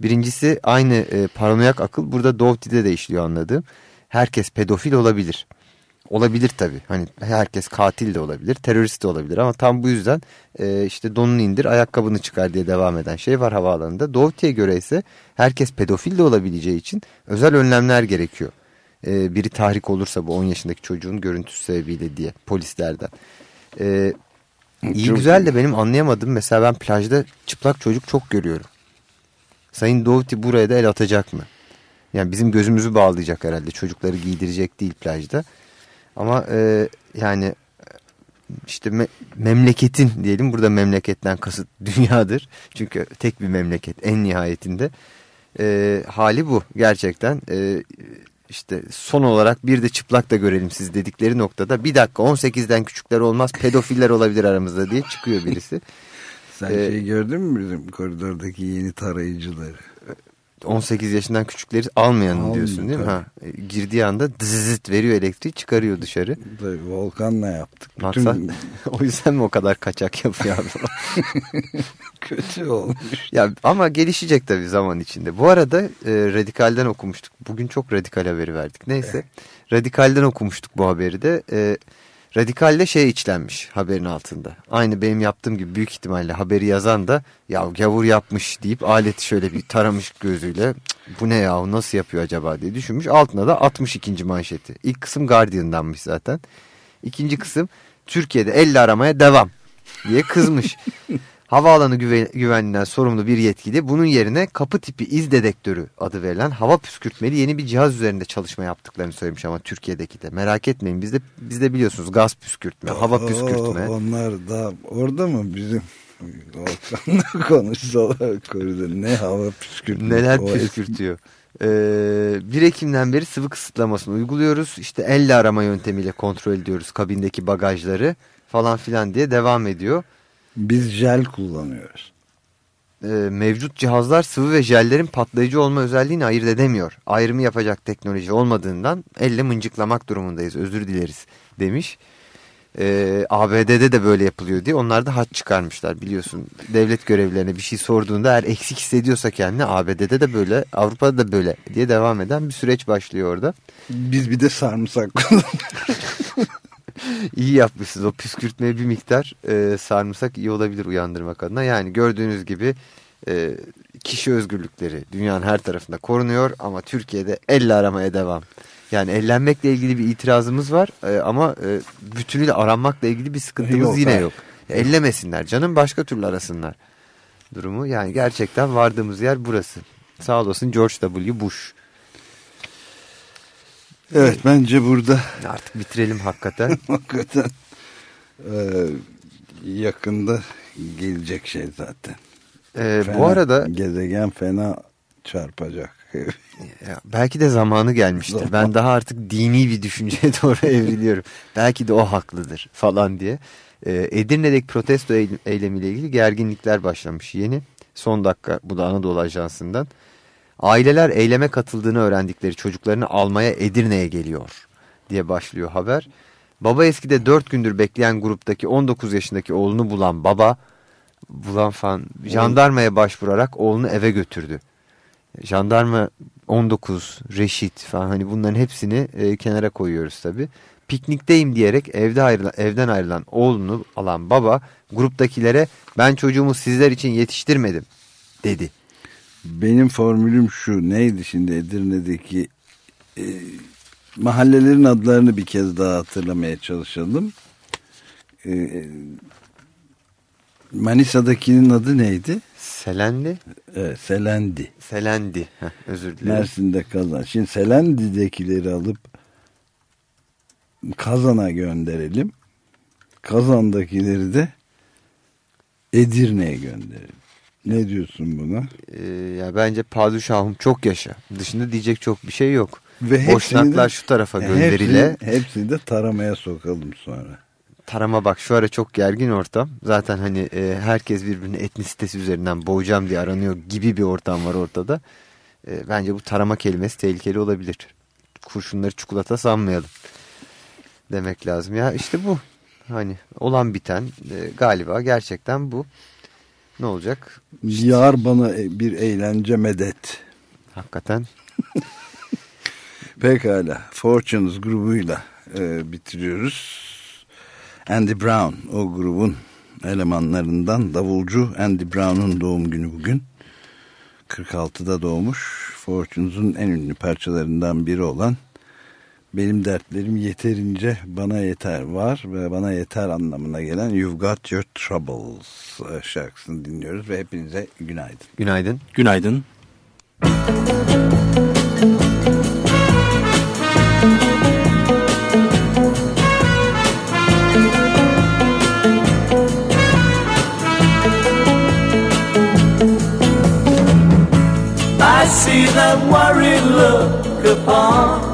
Birincisi aynı e, paranoyak akıl burada Doughty'de de işliyor anladığım. Herkes pedofil olabilir. Olabilir tabii. Hani herkes katil de olabilir, terörist de olabilir ama tam bu yüzden e, işte donunu indir, ayakkabını çıkar diye devam eden şey var havaalanında. Doğuti'ye göre ise herkes pedofil de olabileceği için özel önlemler gerekiyor. E, biri tahrik olursa bu 10 yaşındaki çocuğun görüntüsü sebebiyle diye polislerden. E, iyi Çok güzel de benim anlayamadığım mesela ben plajda çıplak çocuk çok görüyorum. Sayın Doğuti buraya da el atacak mı? Yani bizim gözümüzü bağlayacak herhalde. Çocukları giydirecek değil plajda. Ama e, yani işte me- memleketin diyelim burada memleketten kasıt dünyadır. Çünkü tek bir memleket en nihayetinde. E, hali bu gerçekten. E, işte son olarak bir de çıplak da görelim siz dedikleri noktada bir dakika 18'den küçükler olmaz pedofiller olabilir aramızda diye çıkıyor birisi. Sen Ee, şey gördün mü bizim koridordaki yeni tarayıcıları? 18 yaşından küçükleri almayan Almıyor, diyorsun değil mi? Ha, girdiği anda dızızıt veriyor elektriği çıkarıyor dışarı. Tabii Volkan'la yaptık. Bütün o yüzden mi o kadar kaçak yapıyor abi? kötü olmuş. ya ama gelişecek tabii zaman içinde. Bu arada e, Radikal'den okumuştuk. Bugün çok radikal haberi verdik. Neyse. Radikal'den okumuştuk bu haberi de. E, Radikal'de şey içlenmiş haberin altında. Aynı benim yaptığım gibi büyük ihtimalle haberi yazan da ya gavur yapmış deyip aleti şöyle bir taramış gözüyle "Cık, bu ne ya nasıl yapıyor acaba diye düşünmüş. Altına da 62. manşeti. İlk kısım Guardian'danmış zaten. İkinci kısım Türkiye'de elle aramaya devam diye kızmış. Havaalanı güve- güvenliğinden sorumlu bir yetkili bunun yerine kapı tipi iz dedektörü adı verilen hava püskürtmeli yeni bir cihaz üzerinde çalışma yaptıklarını söylemiş ama Türkiye'deki de. Merak etmeyin bizde bizde biliyorsunuz gaz püskürtme, hava püskürtme. Oo, onlar da orada mı bizim Volkan'la konuşsalar koridor ne hava püskürtme. Neler O püskürtüyor. Ee, 1 Ekim'den beri sıvı kısıtlamasını uyguluyoruz. İşte elle arama yöntemiyle kontrol ediyoruz kabindeki bagajları falan filan diye devam ediyor. Biz jel kullanıyoruz. e, mevcut cihazlar sıvı ve jellerin patlayıcı olma özelliğini ayırt edemiyor. Ayrımı yapacak teknoloji olmadığından elle mıncıklamak durumundayız özür dileriz demiş. E, ABD'de de böyle yapılıyor diye onlar da hat çıkarmışlar biliyorsun. Devlet görevlilerine bir şey sorduğunda eğer eksik hissediyorsa kendini ABD'de de böyle Avrupa'da da böyle diye devam eden bir süreç başlıyor orada. Biz bir de sarımsak kullanıyoruz. İyi yapmışsınız o püskürtmeye bir miktar e, sarımsak iyi olabilir uyandırmak adına. Yani gördüğünüz gibi e, kişi özgürlükleri dünyanın her tarafında korunuyor ama Türkiye'de elle aramaya devam. Yani ellenmekle ilgili bir itirazımız var e, ama e, bütünüyle aranmakla ilgili bir sıkıntımız Yok, yine hayır. yok. Ellemesinler canım başka türlü arasınlar durumu. Yani gerçekten vardığımız yer burası. Sağ olasın George W. Bush. Evet bence burada Artık bitirelim hakikaten. hakikaten e, yakında gelecek şey zaten. E, Fena- bu arada gezegen fena çarpacak. Belki de zamanı gelmiştir. Zaman. Ben daha artık dini bir düşünceye doğru evriliyorum. belki de o haklıdır falan diye. Ee, Edirne'deki protesto eyle- eylemiyle ilgili gerginlikler başlamış yeni. Son dakika bu da Anadolu Ajansı'ndan. Aileler eyleme katıldığını öğrendikleri çocuklarını almaya Edirne'ye geliyor diye başlıyor haber. Baba eskide 4 gündür bekleyen gruptaki 19 yaşındaki oğlunu bulan baba bulan falan jandarmaya başvurarak oğlunu eve götürdü. Jandarma 19, Reşit falan hani bunların hepsini e, kenara koyuyoruz tabi. Piknikteyim diyerek evde ayrılan, evden ayrılan oğlunu alan baba gruptakilere ben çocuğumu sizler için yetiştirmedim dedi. Benim formülüm şu neydi şimdi Edirne'deki e, mahallelerin adlarını bir kez daha hatırlamaya çalışalım. E, Manisa'dakinin adı neydi? Selendi, Evet, Selendi. Selendi. Heh, özür dilerim. Mersin'de Kazan. Şimdi Selendi'dekileri alıp Kazan'a gönderelim. Kazan'dakileri de Edirne'ye gönderelim. Ne diyorsun buna? Ee, ya bence padişahım çok yaşa. Dışında diyecek çok bir şey yok. Ve Boşnaklar de- şu tarafa gönderile. Hepsini, hepsini de taramaya sokalım sonra. tarama bak şu ara çok gergin ortam. Zaten hani e, herkes birbirinin etnisitesi üzerinden boğacağım diye aranıyor gibi bir ortam var ortada. E, bence bu tarama kelimesi tehlikeli olabilir. Kurşunları çikolata sanmayalım demek lazım. Ya işte bu hani olan biten e, galiba gerçekten bu. Ne olacak? Yar bana e- bir eğlence medet. Hakikaten Pekala. Fortunes grubuyla e, bitiriyoruz. Andy Brown o grubun elemanlarından davulcu Andy Brown'un doğum günü bugün. 46'da doğmuş. Fortunes'un en ünlü parçalarından biri olan benim dertlerim yeterince bana yeter var ve bana yeter anlamına gelen You've Got Your Troubles e, şarkısını dinliyoruz ve hepinize günaydın. Günaydın. Günaydın. I see that worried look upon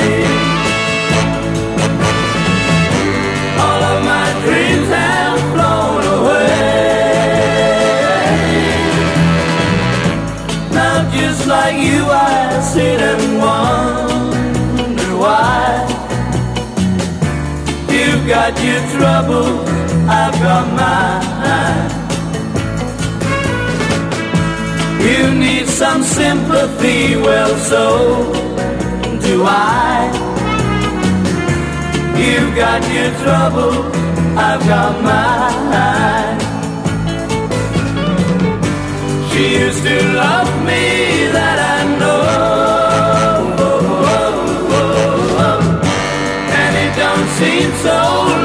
Got your troubles, I've got mine. You need some sympathy, well, so do I. You've got your trouble, I've got mine. She used to love me, so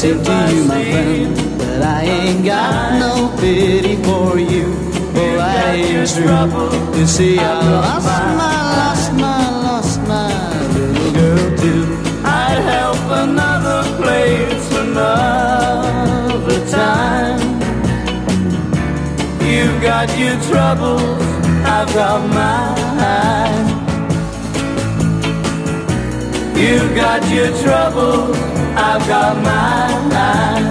say to you, my friend, that I ain't got no pity for you, oh, I ain't true. You see, I lost my, lost my, lost my little girl too. I'd help another place another time. You've got your troubles, I've got mine. You've got your troubles, I've got my mine.